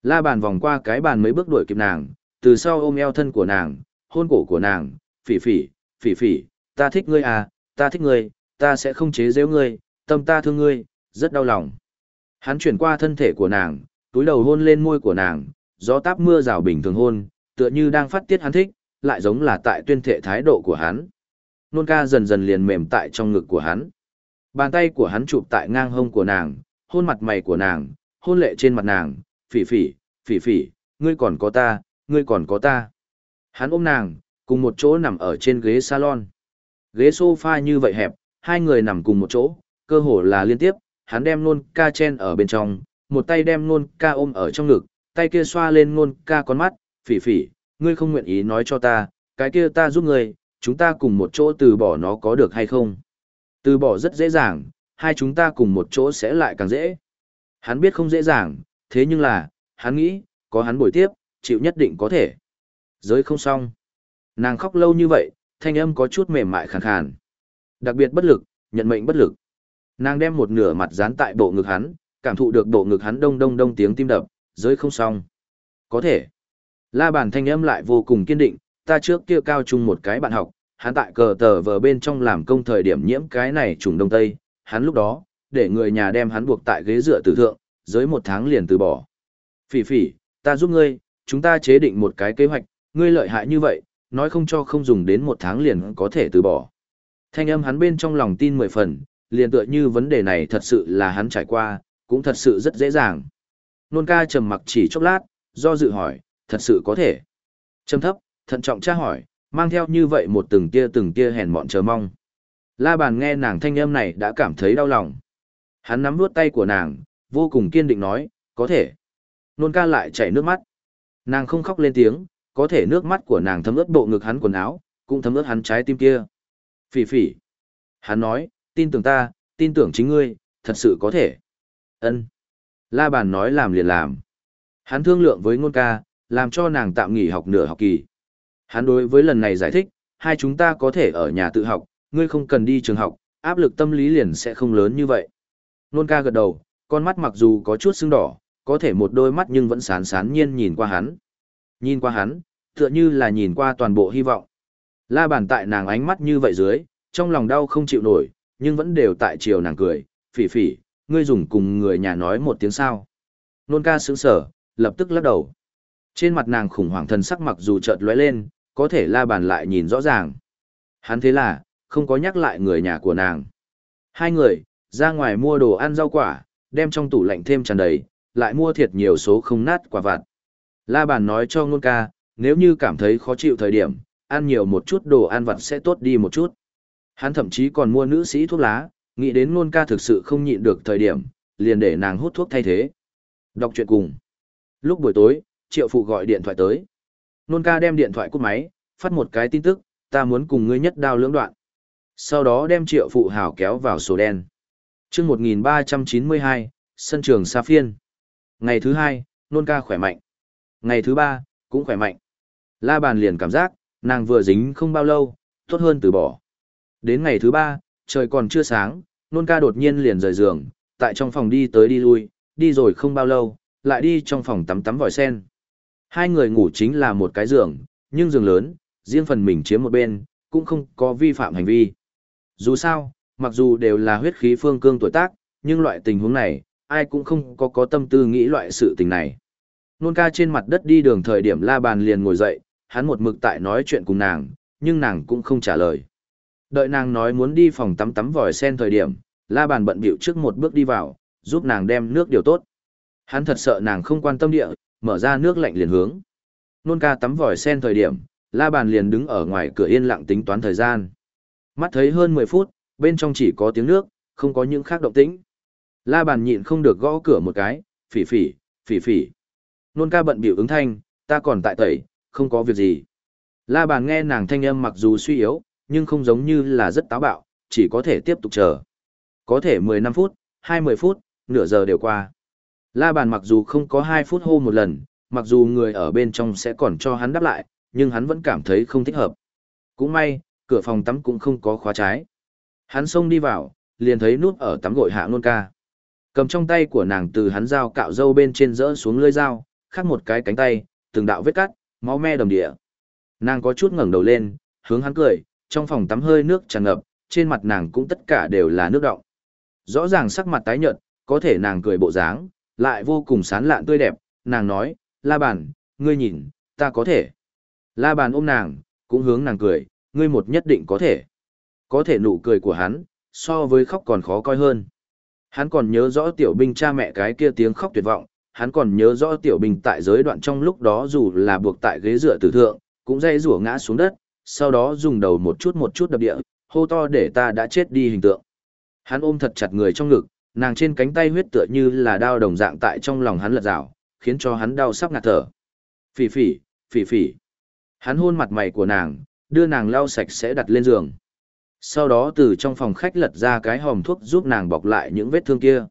La bàn vòng qua cái bàn mấy bước đuổi kịp nàng, từ sau ôm eo thân của nàng, hôn cổ của nàng, phỉ phỉ, phỉ phỉ, ta thích ngươi à, ta thích ngươi, ta sẽ không chế giễu ngươi, tâm ta thương ngươi, rất đau lòng. Hắn chuyển qua thân thể của nàng, túi đầu hôn lên môi của nàng, gió táp mưa rào bình thường hôn, tựa như đang phát tiết hắn thích, lại giống là tại tuyên thệ thái độ của hắn. Nôn ca dần dần liền mềm tại trong ngực của hắn. Bàn tay của hắn chụp tại ngang hông của nàng, hôn mặt mày của nàng, hôn lệ trên mặt nàng, phỉ phỉ, phỉ phỉ, ngươi còn có ta, ngươi còn có ta. Hắn ôm nàng, cùng một chỗ nằm ở trên ghế salon. Ghế sofa như vậy hẹp, hai người nằm cùng một chỗ, cơ hồ là liên tiếp, hắn đem nôn ca chen ở bên trong, một tay đem nôn ca ôm ở trong ngực, tay kia xoa lên nôn ca con mắt, phỉ phỉ, ngươi không nguyện ý nói cho ta, cái kia ta giúp ngươi, chúng ta cùng một chỗ từ bỏ nó có được hay không? Từ bỏ rất dễ dàng, hai chúng ta cùng một chỗ sẽ lại càng dễ. Hắn biết không dễ dàng, thế nhưng là, hắn nghĩ, có hắn bồi tiếp, chịu nhất định có thể. Giới không xong. Nàng khóc lâu như vậy, thanh âm có chút mềm mại khàn khàn. Đặc biệt bất lực, nhận mệnh bất lực. Nàng đem một nửa mặt dán tại bộ ngực hắn, cảm thụ được bộ ngực hắn đông đông đông tiếng tim đập, giới không xong. Có thể. La bàn thanh âm lại vô cùng kiên định, ta trước kia cao trung một cái bạn học, hắn tại cờ tờ vờ bên trong làm công thời điểm nhiễm cái này trùng đông tây, hắn lúc đó, để người nhà đem hắn buộc tại ghế dựa tử thượng, dưới một tháng liền từ bỏ. Phỉ phỉ, ta giúp ngươi, chúng ta chế định một cái kế hoạch, ngươi lợi hại như vậy, nói không cho không dùng đến một tháng liền có thể từ bỏ. Thanh âm hắn bên trong lòng tin mười phần, liền tựa như vấn đề này thật sự là hắn trải qua, cũng thật sự rất dễ dàng. Nôn ca trầm mặc chỉ chốc lát, do dự hỏi, thật sự có thể. Trầm thấp, thận trọng tra hỏi, mang theo như vậy một từng tia từng tia hèn mọn chờ mong. La bàn nghe nàng thanh âm này đã cảm thấy đau lòng. Hắn nắm vuốt tay của nàng, vô cùng kiên định nói, có thể. Nôn ca lại chảy nước mắt. Nàng không khóc lên tiếng, có thể nước mắt của nàng thấm ướt bộ ngực hắn quần áo, cũng thấm ướt hắn trái tim kia. Phỉ phỉ. Hắn nói, tin tưởng ta, tin tưởng chính ngươi, thật sự có thể. ân La bàn nói làm liền làm. Hắn thương lượng với ngôn ca, làm cho nàng tạm nghỉ học nửa học kỳ. Hắn đối với lần này giải thích, hai chúng ta có thể ở nhà tự học, ngươi không cần đi trường học, áp lực tâm lý liền sẽ không lớn như vậy. Nôn ca gật đầu, con mắt mặc dù có chút sưng đỏ, có thể một đôi mắt nhưng vẫn sán sán nhiên nhìn qua hắn. Nhìn qua hắn, tựa như là nhìn qua toàn bộ hy vọng. La bàn tại nàng ánh mắt như vậy dưới, trong lòng đau không chịu nổi, nhưng vẫn đều tại chiều nàng cười, phỉ phỉ, ngươi dùng cùng người nhà nói một tiếng sao. Nôn ca sững sở, lập tức lắc đầu. Trên mặt nàng khủng hoảng thần sắc mặc dù chợt lóe lên, có thể la bàn lại nhìn rõ ràng. Hắn thế là, không có nhắc lại người nhà của nàng. Hai người, ra ngoài mua đồ ăn rau quả, đem trong tủ lạnh thêm tràn đầy, lại mua thiệt nhiều số không nát quả vặt. La bàn nói cho ngôn ca, nếu như cảm thấy khó chịu thời điểm, ăn nhiều một chút đồ ăn vặt sẽ tốt đi một chút. Hắn thậm chí còn mua nữ sĩ thuốc lá, nghĩ đến ngôn ca thực sự không nhịn được thời điểm, liền để nàng hút thuốc thay thế. Đọc chuyện cùng. Lúc buổi tối, triệu phụ gọi điện thoại tới. Nôn ca đem điện thoại cút máy, phát một cái tin tức, ta muốn cùng ngươi nhất đao lưỡng đoạn. Sau đó đem triệu phụ hào kéo vào sổ đen. chương 1392, sân trường Sa Phiên. Ngày thứ hai, nôn ca khỏe mạnh. Ngày thứ ba, cũng khỏe mạnh. La bàn liền cảm giác, nàng vừa dính không bao lâu, tốt hơn từ bỏ. Đến ngày thứ ba, trời còn chưa sáng, nôn ca đột nhiên liền rời giường, tại trong phòng đi tới đi lui, đi rồi không bao lâu, lại đi trong phòng tắm tắm vòi sen. Hai người ngủ chính là một cái giường, nhưng giường lớn, riêng phần mình chiếm một bên, cũng không có vi phạm hành vi. Dù sao, mặc dù đều là huyết khí phương cương tuổi tác, nhưng loại tình huống này, ai cũng không có có tâm tư nghĩ loại sự tình này. Nôn ca trên mặt đất đi đường thời điểm la bàn liền ngồi dậy, hắn một mực tại nói chuyện cùng nàng, nhưng nàng cũng không trả lời. Đợi nàng nói muốn đi phòng tắm tắm vòi sen thời điểm, la bàn bận bịu trước một bước đi vào, giúp nàng đem nước điều tốt. Hắn thật sợ nàng không quan tâm địa, mở ra nước lạnh liền hướng. Nôn ca tắm vòi sen thời điểm, la bàn liền đứng ở ngoài cửa yên lặng tính toán thời gian. Mắt thấy hơn 10 phút, bên trong chỉ có tiếng nước, không có những khác động tĩnh. La bàn nhịn không được gõ cửa một cái, phỉ phỉ, phỉ phỉ. Nôn ca bận biểu ứng thanh, ta còn tại tẩy, không có việc gì. La bàn nghe nàng thanh âm mặc dù suy yếu, nhưng không giống như là rất táo bạo, chỉ có thể tiếp tục chờ. Có thể 15 phút, 20 phút, nửa giờ đều qua. La bàn mặc dù không có 2 phút hô một lần, mặc dù người ở bên trong sẽ còn cho hắn đáp lại, nhưng hắn vẫn cảm thấy không thích hợp. Cũng may, cửa phòng tắm cũng không có khóa trái. Hắn xông đi vào, liền thấy nút ở tắm gội hạ nôn ca. Cầm trong tay của nàng từ hắn dao cạo dâu bên trên rỡ xuống lưỡi dao, khắc một cái cánh tay, từng đạo vết cắt, máu me đầm địa. Nàng có chút ngẩng đầu lên, hướng hắn cười, trong phòng tắm hơi nước tràn ngập, trên mặt nàng cũng tất cả đều là nước động. Rõ ràng sắc mặt tái nhợt, có thể nàng cười bộ dáng, lại vô cùng sán lạn tươi đẹp, nàng nói, la bàn, ngươi nhìn, ta có thể. La bàn ôm nàng, cũng hướng nàng cười, ngươi một nhất định có thể. Có thể nụ cười của hắn, so với khóc còn khó coi hơn. Hắn còn nhớ rõ tiểu binh cha mẹ cái kia tiếng khóc tuyệt vọng, hắn còn nhớ rõ tiểu binh tại giới đoạn trong lúc đó dù là buộc tại ghế dựa tử thượng, cũng dây rủa ngã xuống đất, sau đó dùng đầu một chút một chút đập địa, hô to để ta đã chết đi hình tượng. Hắn ôm thật chặt người trong ngực, nàng trên cánh tay huyết tựa như là đao đồng dạng tại trong lòng hắn lật rào, khiến cho hắn đau sắp ngạt thở. Phỉ phỉ, phỉ phỉ. Hắn hôn mặt mày của nàng, đưa nàng lau sạch sẽ đặt lên giường. Sau đó từ trong phòng khách lật ra cái hòm thuốc giúp nàng bọc lại những vết thương kia.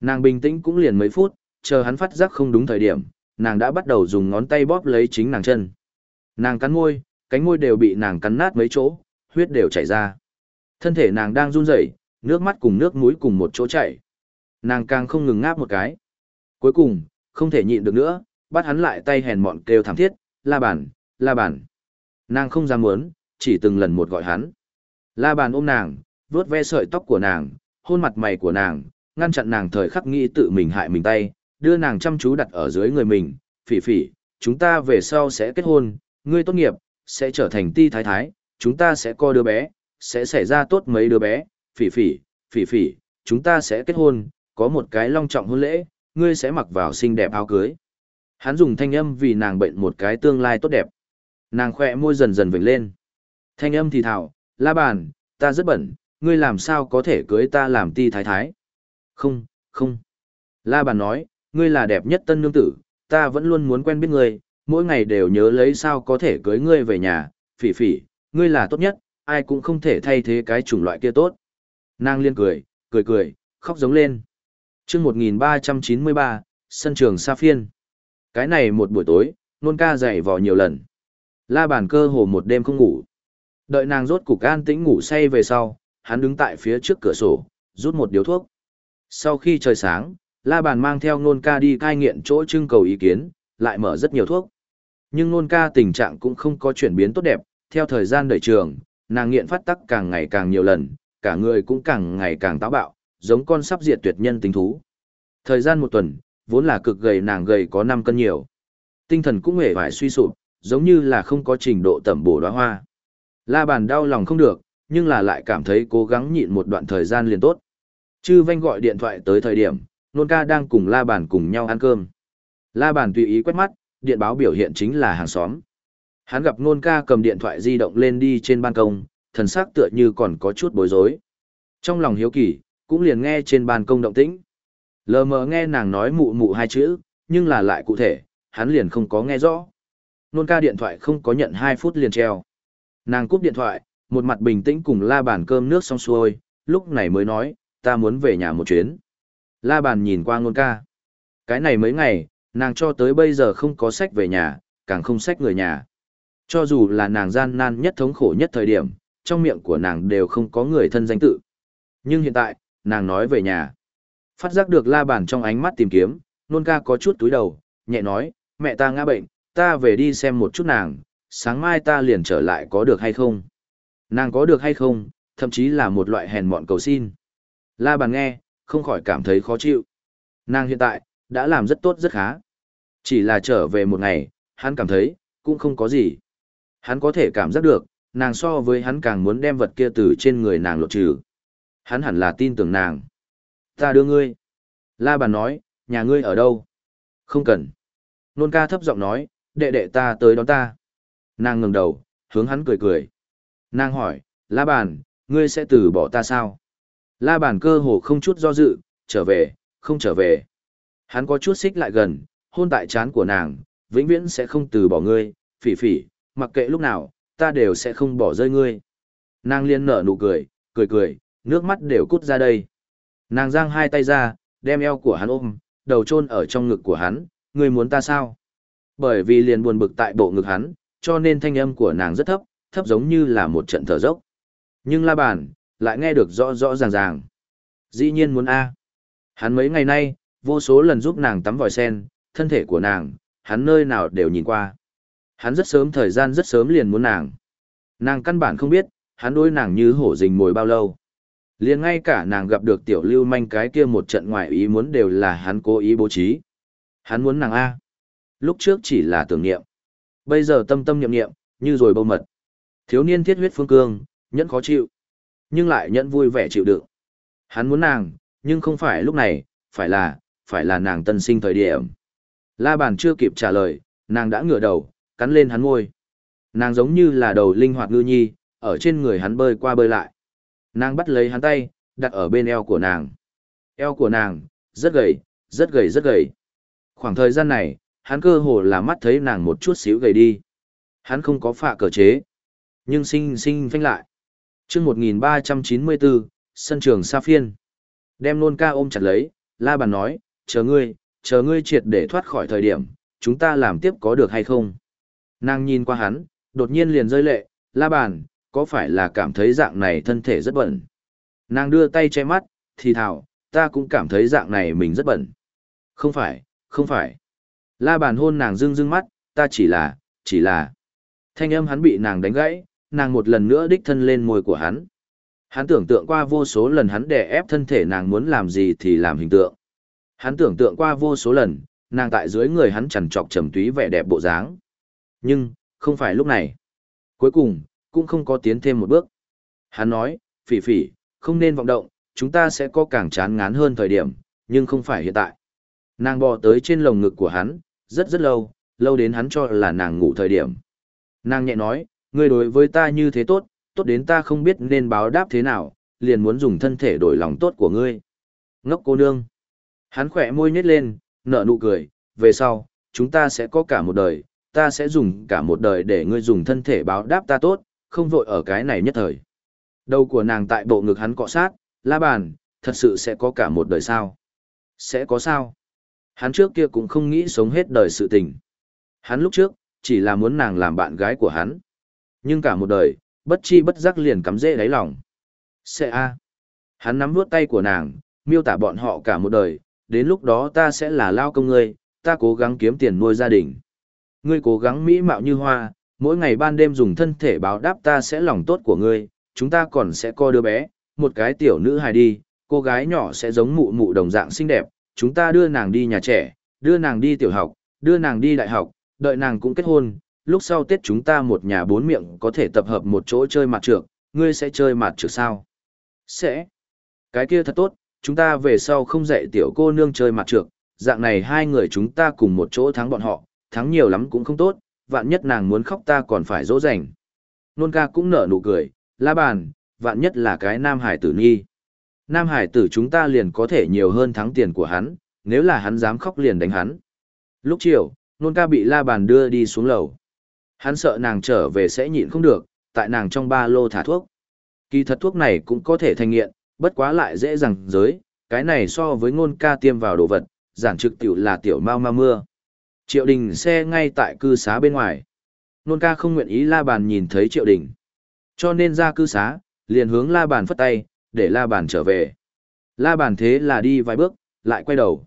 Nàng bình tĩnh cũng liền mấy phút, chờ hắn phát giác không đúng thời điểm, nàng đã bắt đầu dùng ngón tay bóp lấy chính nàng chân. Nàng cắn môi, cánh môi đều bị nàng cắn nát mấy chỗ, huyết đều chảy ra. Thân thể nàng đang run rẩy, nước mắt cùng nước mũi cùng một chỗ chảy. Nàng càng không ngừng ngáp một cái. Cuối cùng, không thể nhịn được nữa, bắt hắn lại tay hèn mọn kêu thảm thiết, la bàn, la bàn. Nàng không dám muốn, chỉ từng lần một gọi hắn. La bàn ôm nàng, vuốt ve sợi tóc của nàng, hôn mặt mày của nàng, ngăn chặn nàng thời khắc nghĩ tự mình hại mình tay, đưa nàng chăm chú đặt ở dưới người mình, phỉ phỉ, chúng ta về sau sẽ kết hôn, ngươi tốt nghiệp, sẽ trở thành ti thái thái, chúng ta sẽ có đứa bé, sẽ xảy ra tốt mấy đứa bé, phỉ phỉ, phỉ phỉ, chúng ta sẽ kết hôn, có một cái long trọng hôn lễ, ngươi sẽ mặc vào xinh đẹp áo cưới. Hắn dùng thanh âm vì nàng bệnh một cái tương lai tốt đẹp. Nàng khỏe môi dần dần vểnh lên. Thanh âm thì thảo, la bàn, ta rất bẩn, ngươi làm sao có thể cưới ta làm ti thái thái. Không, không. La bàn nói, ngươi là đẹp nhất tân nương tử, ta vẫn luôn muốn quen biết ngươi, mỗi ngày đều nhớ lấy sao có thể cưới ngươi về nhà, phỉ phỉ, ngươi là tốt nhất, ai cũng không thể thay thế cái chủng loại kia tốt. Nàng liên cười, cười cười, khóc giống lên. chương 1393, sân trường Sa Phiên. Cái này một buổi tối, nôn ca dậy vò nhiều lần. La bàn cơ hồ một đêm không ngủ. Đợi nàng rốt cục an tĩnh ngủ say về sau, hắn đứng tại phía trước cửa sổ, rút một điếu thuốc. Sau khi trời sáng, La bàn mang theo nôn ca đi cai nghiện chỗ trưng cầu ý kiến, lại mở rất nhiều thuốc. Nhưng nôn ca tình trạng cũng không có chuyển biến tốt đẹp, theo thời gian đợi trường, nàng nghiện phát tắc càng ngày càng nhiều lần, cả người cũng càng ngày càng táo bạo, giống con sắp diệt tuyệt nhân tính thú. Thời gian một tuần, vốn là cực gầy nàng gầy có 5 cân nhiều. Tinh thần cũng hề vải suy sụp, giống như là không có trình độ tẩm bổ đóa hoa. La bàn đau lòng không được, nhưng là lại cảm thấy cố gắng nhịn một đoạn thời gian liền tốt. Chư vanh gọi điện thoại tới thời điểm, nôn ca đang cùng la bàn cùng nhau ăn cơm. La bàn tùy ý quét mắt, điện báo biểu hiện chính là hàng xóm. Hắn gặp nôn ca cầm điện thoại di động lên đi trên ban công, thần sắc tựa như còn có chút bối rối. Trong lòng hiếu kỳ, cũng liền nghe trên ban công động tĩnh. Lờ mờ nghe nàng nói mụ mụ hai chữ, nhưng là lại cụ thể, hắn liền không có nghe rõ. Nôn ca điện thoại không có nhận hai phút liền treo. Nàng cúp điện thoại, một mặt bình tĩnh cùng la bàn cơm nước xong xuôi, lúc này mới nói, ta muốn về nhà một chuyến. La bàn nhìn qua nôn ca. Cái này mấy ngày, nàng cho tới bây giờ không có sách về nhà, càng không sách người nhà. Cho dù là nàng gian nan nhất thống khổ nhất thời điểm, trong miệng của nàng đều không có người thân danh tự. Nhưng hiện tại, nàng nói về nhà. Phát giác được la bàn trong ánh mắt tìm kiếm, nôn ca có chút túi đầu, nhẹ nói, mẹ ta ngã bệnh, ta về đi xem một chút nàng, sáng mai ta liền trở lại có được hay không. Nàng có được hay không, thậm chí là một loại hèn mọn cầu xin. La bàn nghe, không khỏi cảm thấy khó chịu. Nàng hiện tại, đã làm rất tốt rất khá. Chỉ là trở về một ngày, hắn cảm thấy, cũng không có gì. Hắn có thể cảm giác được, nàng so với hắn càng muốn đem vật kia từ trên người nàng lột trừ. Hắn hẳn là tin tưởng nàng. Ta đưa ngươi. La bàn nói, nhà ngươi ở đâu? Không cần. Nôn ca thấp giọng nói, đệ đệ ta tới đón ta. Nàng ngừng đầu, hướng hắn cười cười. Nàng hỏi, La bàn, ngươi sẽ từ bỏ ta sao? La bàn cơ hồ không chút do dự, trở về, không trở về. Hắn có chút xích lại gần, hôn tại chán của nàng, vĩnh viễn sẽ không từ bỏ ngươi, phỉ phỉ, mặc kệ lúc nào, ta đều sẽ không bỏ rơi ngươi. Nàng liên nở nụ cười, cười cười, nước mắt đều cút ra đây. Nàng giang hai tay ra, đem eo của hắn ôm, đầu chôn ở trong ngực của hắn, ngươi muốn ta sao? Bởi vì liền buồn bực tại bộ ngực hắn, cho nên thanh âm của nàng rất thấp, thấp giống như là một trận thở dốc. Nhưng la bàn, lại nghe được rõ rõ ràng ràng. Dĩ nhiên muốn A. Hắn mấy ngày nay, vô số lần giúp nàng tắm vòi sen, thân thể của nàng, hắn nơi nào đều nhìn qua. Hắn rất sớm thời gian rất sớm liền muốn nàng. Nàng căn bản không biết, hắn đối nàng như hổ rình mồi bao lâu. liền ngay cả nàng gặp được tiểu lưu manh cái kia một trận ngoài ý muốn đều là hắn cố ý bố trí. Hắn muốn nàng A. Lúc trước chỉ là tưởng niệm. Bây giờ tâm tâm niệm niệm, như rồi bâu mật. Thiếu niên thiết huyết phương cương, nhẫn khó chịu. Nhưng lại nhẫn vui vẻ chịu đựng. Hắn muốn nàng, nhưng không phải lúc này, phải là, phải là nàng tân sinh thời điểm. La bàn chưa kịp trả lời, nàng đã ngửa đầu, cắn lên hắn ngôi. Nàng giống như là đầu linh hoạt ngư nhi, ở trên người hắn bơi qua bơi lại. Nàng bắt lấy hắn tay, đặt ở bên eo của nàng. Eo của nàng, rất gầy, rất gầy rất gầy. Khoảng thời gian này, hắn cơ hồ là mắt thấy nàng một chút xíu gầy đi. Hắn không có phạ cờ chế, nhưng sinh sinh phanh lại. chương 1394, sân trường Sa Phiên. Đem nôn ca ôm chặt lấy, la bàn nói, chờ ngươi, chờ ngươi triệt để thoát khỏi thời điểm, chúng ta làm tiếp có được hay không? Nàng nhìn qua hắn, đột nhiên liền rơi lệ, la bàn, có phải là cảm thấy dạng này thân thể rất bẩn? Nàng đưa tay che mắt, thì thảo, ta cũng cảm thấy dạng này mình rất bẩn. Không phải, không phải. La bàn hôn nàng rưng rưng mắt, ta chỉ là, chỉ là. Thanh âm hắn bị nàng đánh gãy, nàng một lần nữa đích thân lên môi của hắn. Hắn tưởng tượng qua vô số lần hắn đè ép thân thể nàng muốn làm gì thì làm hình tượng. Hắn tưởng tượng qua vô số lần, nàng tại dưới người hắn chằn trọc trầm túy vẻ đẹp bộ dáng. Nhưng, không phải lúc này. Cuối cùng, cũng không có tiến thêm một bước. Hắn nói, phỉ phỉ, không nên vọng động, chúng ta sẽ có càng chán ngán hơn thời điểm, nhưng không phải hiện tại. Nàng bò tới trên lồng ngực của hắn, rất rất lâu, lâu đến hắn cho là nàng ngủ thời điểm. Nàng nhẹ nói, ngươi đối với ta như thế tốt, tốt đến ta không biết nên báo đáp thế nào, liền muốn dùng thân thể đổi lòng tốt của ngươi. Ngốc cô nương. Hắn khỏe môi nhét lên, nở nụ cười, về sau, chúng ta sẽ có cả một đời, ta sẽ dùng cả một đời để ngươi dùng thân thể báo đáp ta tốt, không vội ở cái này nhất thời. Đầu của nàng tại bộ ngực hắn cọ sát, la bàn, thật sự sẽ có cả một đời sao? Sẽ có sao? Hắn trước kia cũng không nghĩ sống hết đời sự tình. Hắn lúc trước, chỉ là muốn nàng làm bạn gái của hắn. Nhưng cả một đời, bất chi bất giác liền cắm rễ đáy lòng. Sẽ a. Hắn nắm vuốt tay của nàng, miêu tả bọn họ cả một đời, đến lúc đó ta sẽ là lao công ngươi, ta cố gắng kiếm tiền nuôi gia đình. Ngươi cố gắng mỹ mạo như hoa, mỗi ngày ban đêm dùng thân thể báo đáp ta sẽ lòng tốt của ngươi, chúng ta còn sẽ co đứa bé, một cái tiểu nữ hài đi, cô gái nhỏ sẽ giống mụ mụ đồng dạng xinh đẹp, chúng ta đưa nàng đi nhà trẻ, đưa nàng đi tiểu học, đưa nàng đi đại học, đợi nàng cũng kết hôn, lúc sau Tết chúng ta một nhà bốn miệng có thể tập hợp một chỗ chơi mặt trược, ngươi sẽ chơi mặt trược sao? Sẽ. Cái kia thật tốt, chúng ta về sau không dạy tiểu cô nương chơi mặt trược, dạng này hai người chúng ta cùng một chỗ thắng bọn họ, thắng nhiều lắm cũng không tốt, vạn nhất nàng muốn khóc ta còn phải dỗ dành. Nôn ca cũng nở nụ cười, la bàn, vạn nhất là cái nam hải tử nghi. Nam hải tử chúng ta liền có thể nhiều hơn thắng tiền của hắn, nếu là hắn dám khóc liền đánh hắn. Lúc chiều, nôn ca bị la bàn đưa đi xuống lầu. Hắn sợ nàng trở về sẽ nhịn không được, tại nàng trong ba lô thả thuốc. Kỳ thật thuốc này cũng có thể thành nghiện, bất quá lại dễ dàng giới, cái này so với ngôn ca tiêm vào đồ vật, giản trực tiểu là tiểu mau ma mưa. Triệu đình xe ngay tại cư xá bên ngoài. Nôn ca không nguyện ý la bàn nhìn thấy triệu đình. Cho nên ra cư xá, liền hướng la bàn phất tay, để la bàn trở về. La bàn thế là đi vài bước, lại quay đầu.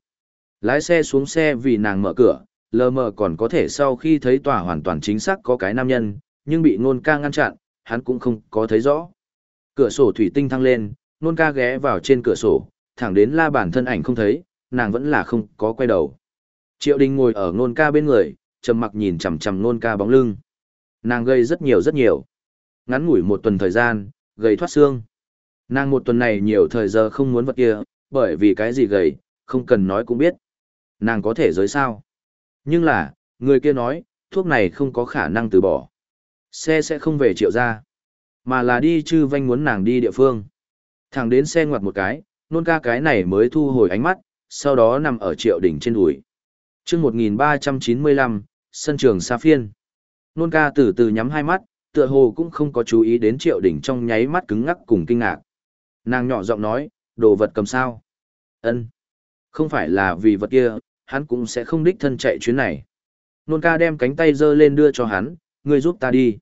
Lái xe xuống xe vì nàng mở cửa, lờ mờ còn có thể sau khi thấy tòa hoàn toàn chính xác có cái nam nhân, nhưng bị nôn ca ngăn chặn, hắn cũng không có thấy rõ. Cửa sổ thủy tinh thăng lên, nôn ca ghé vào trên cửa sổ, thẳng đến la bàn thân ảnh không thấy, nàng vẫn là không có quay đầu. Triệu đình ngồi ở nôn ca bên người, trầm mặc nhìn chằm chằm nôn ca bóng lưng. Nàng gây rất nhiều rất nhiều. Ngắn ngủi một tuần thời gian, gầy thoát xương. Nàng một tuần này nhiều thời giờ không muốn vật kia, bởi vì cái gì gầy, không cần nói cũng biết. Nàng có thể giới sao. Nhưng là, người kia nói, thuốc này không có khả năng từ bỏ. Xe sẽ không về triệu ra, mà là đi chư vanh muốn nàng đi địa phương. Thẳng đến xe ngoặt một cái, nôn ca cái này mới thu hồi ánh mắt, sau đó nằm ở triệu đỉnh trên đùi chương 1395, sân trường Sa Phiên. Nôn ca từ từ nhắm hai mắt, tựa hồ cũng không có chú ý đến triệu đỉnh trong nháy mắt cứng ngắc cùng kinh ngạc. Nàng nhỏ giọng nói, đồ vật cầm sao? ân Không phải là vì vật kia, hắn cũng sẽ không đích thân chạy chuyến này. Nôn ca đem cánh tay giơ lên đưa cho hắn, ngươi giúp ta đi.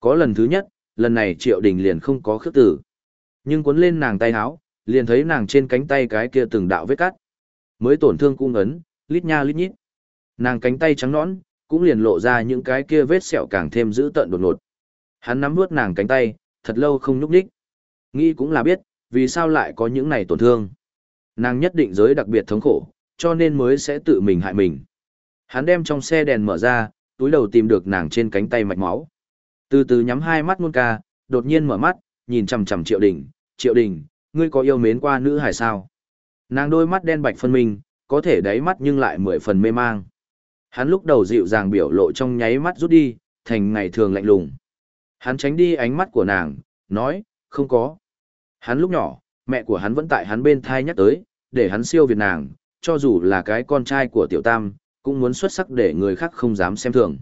Có lần thứ nhất, lần này triệu đình liền không có khước tử. Nhưng cuốn lên nàng tay háo, liền thấy nàng trên cánh tay cái kia từng đạo vết cắt. Mới tổn thương cung ấn, lít nha lít nhít. Nàng cánh tay trắng nõn, cũng liền lộ ra những cái kia vết sẹo càng thêm dữ tợn đột ngột. Hắn nắm nuốt nàng cánh tay, thật lâu không nhúc nhích. Nghĩ cũng là biết, vì sao lại có những này tổn thương. Nàng nhất định giới đặc biệt thống khổ, cho nên mới sẽ tự mình hại mình. Hắn đem trong xe đèn mở ra, túi đầu tìm được nàng trên cánh tay mạch máu. Từ từ nhắm hai mắt muôn ca, đột nhiên mở mắt, nhìn chằm chằm Triệu Đình, "Triệu Đình, ngươi có yêu mến qua nữ hải sao?" Nàng đôi mắt đen bạch phân minh, có thể đáy mắt nhưng lại mười phần mê mang. Hắn lúc đầu dịu dàng biểu lộ trong nháy mắt rút đi, thành ngày thường lạnh lùng. Hắn tránh đi ánh mắt của nàng, nói, không có. Hắn lúc nhỏ, mẹ của hắn vẫn tại hắn bên thai nhắc tới, để hắn siêu việt nàng, cho dù là cái con trai của tiểu tam, cũng muốn xuất sắc để người khác không dám xem thường.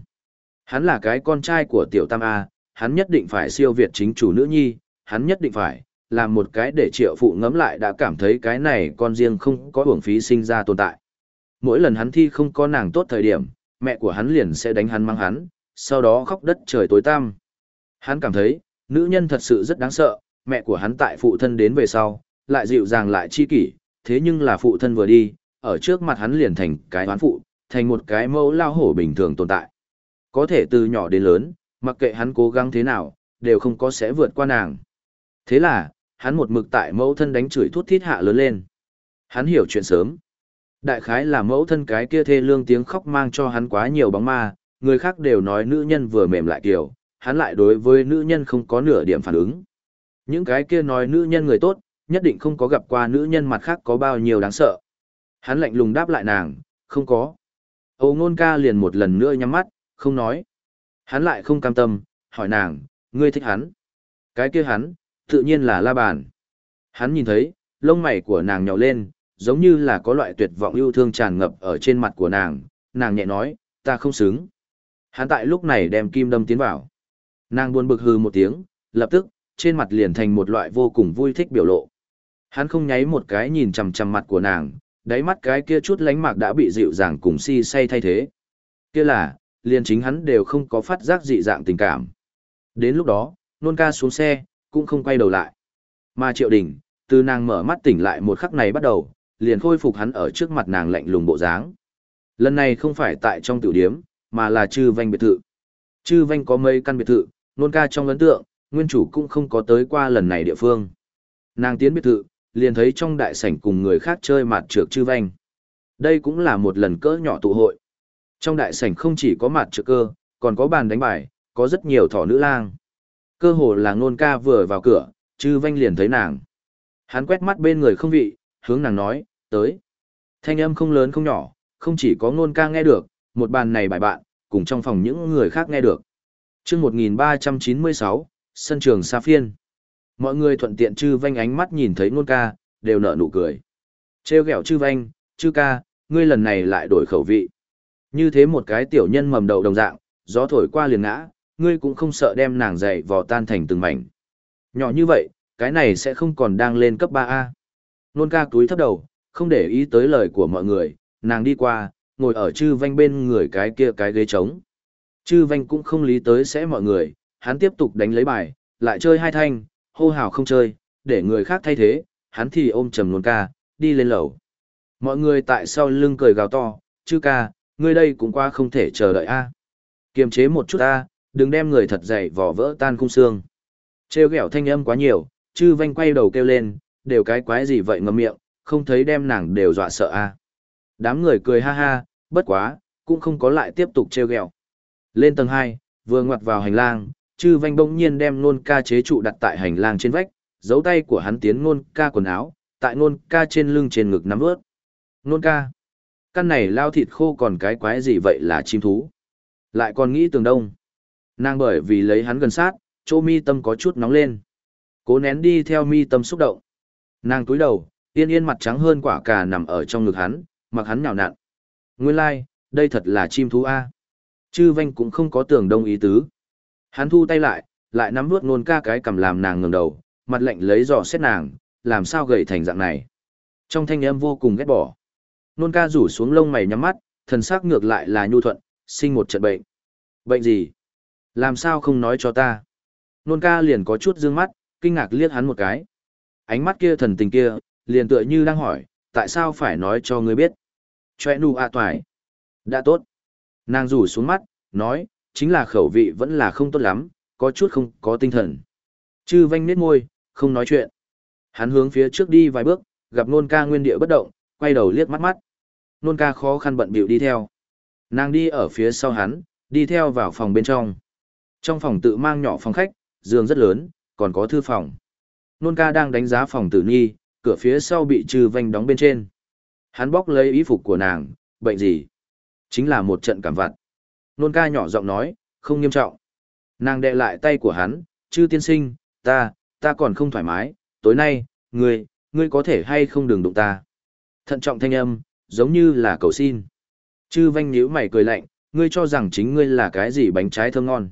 Hắn là cái con trai của tiểu tam A, hắn nhất định phải siêu việt chính chủ nữ nhi, hắn nhất định phải, làm một cái để triệu phụ ngấm lại đã cảm thấy cái này con riêng không có hưởng phí sinh ra tồn tại. Mỗi lần hắn thi không có nàng tốt thời điểm, mẹ của hắn liền sẽ đánh hắn mang hắn, sau đó khóc đất trời tối tăm. Hắn cảm thấy, nữ nhân thật sự rất đáng sợ, mẹ của hắn tại phụ thân đến về sau, lại dịu dàng lại chi kỷ, thế nhưng là phụ thân vừa đi, ở trước mặt hắn liền thành cái oán phụ, thành một cái mẫu lao hổ bình thường tồn tại. Có thể từ nhỏ đến lớn, mặc kệ hắn cố gắng thế nào, đều không có sẽ vượt qua nàng. Thế là, hắn một mực tại mẫu thân đánh chửi thút thít hạ lớn lên. Hắn hiểu chuyện sớm. Đại khái là mẫu thân cái kia thê lương tiếng khóc mang cho hắn quá nhiều bóng ma, người khác đều nói nữ nhân vừa mềm lại kiểu, hắn lại đối với nữ nhân không có nửa điểm phản ứng. Những cái kia nói nữ nhân người tốt, nhất định không có gặp qua nữ nhân mặt khác có bao nhiêu đáng sợ. Hắn lạnh lùng đáp lại nàng, không có. Âu ngôn ca liền một lần nữa nhắm mắt, không nói. Hắn lại không cam tâm, hỏi nàng, ngươi thích hắn. Cái kia hắn, tự nhiên là la bàn. Hắn nhìn thấy, lông mày của nàng nhào lên, giống như là có loại tuyệt vọng yêu thương tràn ngập ở trên mặt của nàng, nàng nhẹ nói, ta không xứng. Hắn tại lúc này đem kim đâm tiến vào. Nàng buồn bực hừ một tiếng, lập tức, trên mặt liền thành một loại vô cùng vui thích biểu lộ. Hắn không nháy một cái nhìn chằm chằm mặt của nàng, đáy mắt cái kia chút lánh mạc đã bị dịu dàng cùng si say thay thế. Kia là, liền chính hắn đều không có phát giác dị dạng tình cảm. Đến lúc đó, nôn ca xuống xe, cũng không quay đầu lại. Mà triệu đình, từ nàng mở mắt tỉnh lại một khắc này bắt đầu, liền khôi phục hắn ở trước mặt nàng lạnh lùng bộ dáng. Lần này không phải tại trong tiểu điếm, mà là chư vanh biệt thự. Chư vanh có mấy căn biệt thự, nôn ca trong ấn tượng, nguyên chủ cũng không có tới qua lần này địa phương. Nàng tiến biệt thự, liền thấy trong đại sảnh cùng người khác chơi mặt trược chư vanh. Đây cũng là một lần cỡ nhỏ tụ hội. Trong đại sảnh không chỉ có mặt trược cơ, còn có bàn đánh bài, có rất nhiều thỏ nữ lang. Cơ hồ là ngôn ca vừa vào cửa, chư vanh liền thấy nàng. Hắn quét mắt bên người không vị, hướng nàng nói, tới. Thanh âm không lớn không nhỏ, không chỉ có ngôn ca nghe được, một bàn này bài bạn, cùng trong phòng những người khác nghe được. chương 1396, sân trường Sa Phiên. Mọi người thuận tiện chư vanh ánh mắt nhìn thấy ngôn ca, đều nở nụ cười. Trêu ghẹo chư vanh, chư ca, ngươi lần này lại đổi khẩu vị. Như thế một cái tiểu nhân mầm đầu đồng dạng, gió thổi qua liền ngã, ngươi cũng không sợ đem nàng dạy vò tan thành từng mảnh. Nhỏ như vậy, cái này sẽ không còn đang lên cấp 3A. Nôn ca túi thấp đầu, không để ý tới lời của mọi người, nàng đi qua, ngồi ở chư vanh bên người cái kia cái ghế trống. Chư vanh cũng không lý tới sẽ mọi người, hắn tiếp tục đánh lấy bài, lại chơi hai thanh, hô hào không chơi, để người khác thay thế, hắn thì ôm trầm nôn ca, đi lên lầu. Mọi người tại sau lưng cười gào to, chư ca, ngươi đây cũng qua không thể chờ đợi a. Kiềm chế một chút a, đừng đem người thật dày vỏ vỡ tan khung xương. Trêu ghẹo thanh âm quá nhiều, chư vanh quay đầu kêu lên, đều cái quái gì vậy ngậm miệng, không thấy đem nàng đều dọa sợ a. Đám người cười ha ha, bất quá, cũng không có lại tiếp tục trêu ghẹo. Lên tầng 2, vừa ngoặt vào hành lang, chư vanh bỗng nhiên đem nôn ca chế trụ đặt tại hành lang trên vách, giấu tay của hắn tiến nôn ca quần áo, tại nôn ca trên lưng trên ngực nắm ướt. Nôn ca, căn này lao thịt khô còn cái quái gì vậy là chim thú. Lại còn nghĩ tường đông. Nàng bởi vì lấy hắn gần sát, chỗ mi tâm có chút nóng lên. Cố nén đi theo mi tâm xúc động. Nàng túi đầu, yên yên mặt trắng hơn quả cà nằm ở trong ngực hắn, mặc hắn nhào nặn. Nguyên lai, like, đây thật là chim thú A. Chư vanh cũng không có tưởng đông ý tứ. Hắn thu tay lại, lại nắm nuốt nôn ca cái cầm làm nàng ngẩng đầu, mặt lạnh lấy dò xét nàng, làm sao gầy thành dạng này. Trong thanh âm vô cùng ghét bỏ. Nôn ca rủ xuống lông mày nhắm mắt, thần sắc ngược lại là nhu thuận, sinh một trận bệnh. Bệnh gì? Làm sao không nói cho ta? Nôn ca liền có chút dương mắt, kinh ngạc liếc hắn một cái. Ánh mắt kia thần tình kia, liền tựa như đang hỏi, tại sao phải nói cho ngươi biết? Chòe nụ à toài. Đã tốt. Nàng rủ xuống mắt, nói, chính là khẩu vị vẫn là không tốt lắm, có chút không có tinh thần. Chư vanh nết môi, không nói chuyện. Hắn hướng phía trước đi vài bước, gặp nôn ca nguyên địa bất động, quay đầu liếc mắt mắt. Nôn ca khó khăn bận bịu đi theo. Nàng đi ở phía sau hắn, đi theo vào phòng bên trong. Trong phòng tự mang nhỏ phòng khách, giường rất lớn, còn có thư phòng. Nôn ca đang đánh giá phòng tử nghi, cửa phía sau bị trừ vanh đóng bên trên. Hắn bóc lấy ý phục của nàng, bệnh gì? Chính là một trận cảm vặt. Nôn ca nhỏ giọng nói, không nghiêm trọng. Nàng đè lại tay của hắn, chư tiên sinh, ta, ta còn không thoải mái, tối nay, ngươi, ngươi có thể hay không đừng đụng ta. Thận trọng thanh âm, giống như là cầu xin. Chư vanh nhíu mày cười lạnh, ngươi cho rằng chính ngươi là cái gì bánh trái thơm ngon.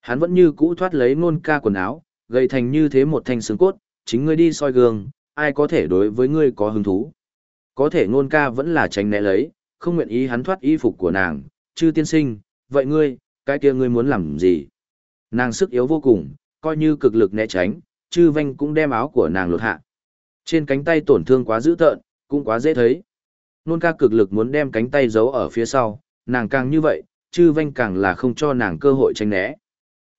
Hắn vẫn như cũ thoát lấy ngôn ca quần áo, gầy thành như thế một thanh xương cốt, chính ngươi đi soi gương, ai có thể đối với ngươi có hứng thú. Có thể ngôn ca vẫn là tránh né lấy, không nguyện ý hắn thoát y phục của nàng, chư tiên sinh, vậy ngươi, cái kia ngươi muốn làm gì? Nàng sức yếu vô cùng, coi như cực lực né tránh, chư vanh cũng đem áo của nàng lột hạ. Trên cánh tay tổn thương quá dữ tợn, cũng quá dễ thấy. Nôn ca cực lực muốn đem cánh tay giấu ở phía sau, nàng càng như vậy, chư vanh càng là không cho nàng cơ hội tránh né.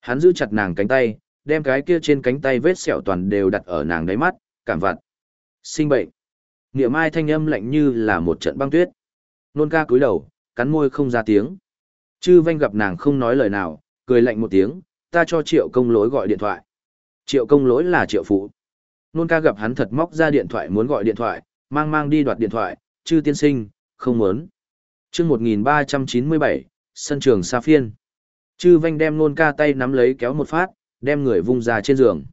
Hắn giữ chặt nàng cánh tay, đem cái kia trên cánh tay vết sẹo toàn đều đặt ở nàng đáy mắt, cảm vặt. Sinh bệnh. Niệm ai thanh âm lạnh như là một trận băng tuyết. Nôn ca cúi đầu, cắn môi không ra tiếng. Chư vanh gặp nàng không nói lời nào, cười lạnh một tiếng, ta cho triệu công lỗi gọi điện thoại. Triệu công lỗi là triệu phụ. Nôn ca gặp hắn thật móc ra điện thoại muốn gọi điện thoại, mang mang đi đoạt điện thoại, chư tiên sinh, không muốn. chương 1397, sân trường Sa Phiên. Chư vanh đem nôn ca tay nắm lấy kéo một phát, đem người vung ra trên giường.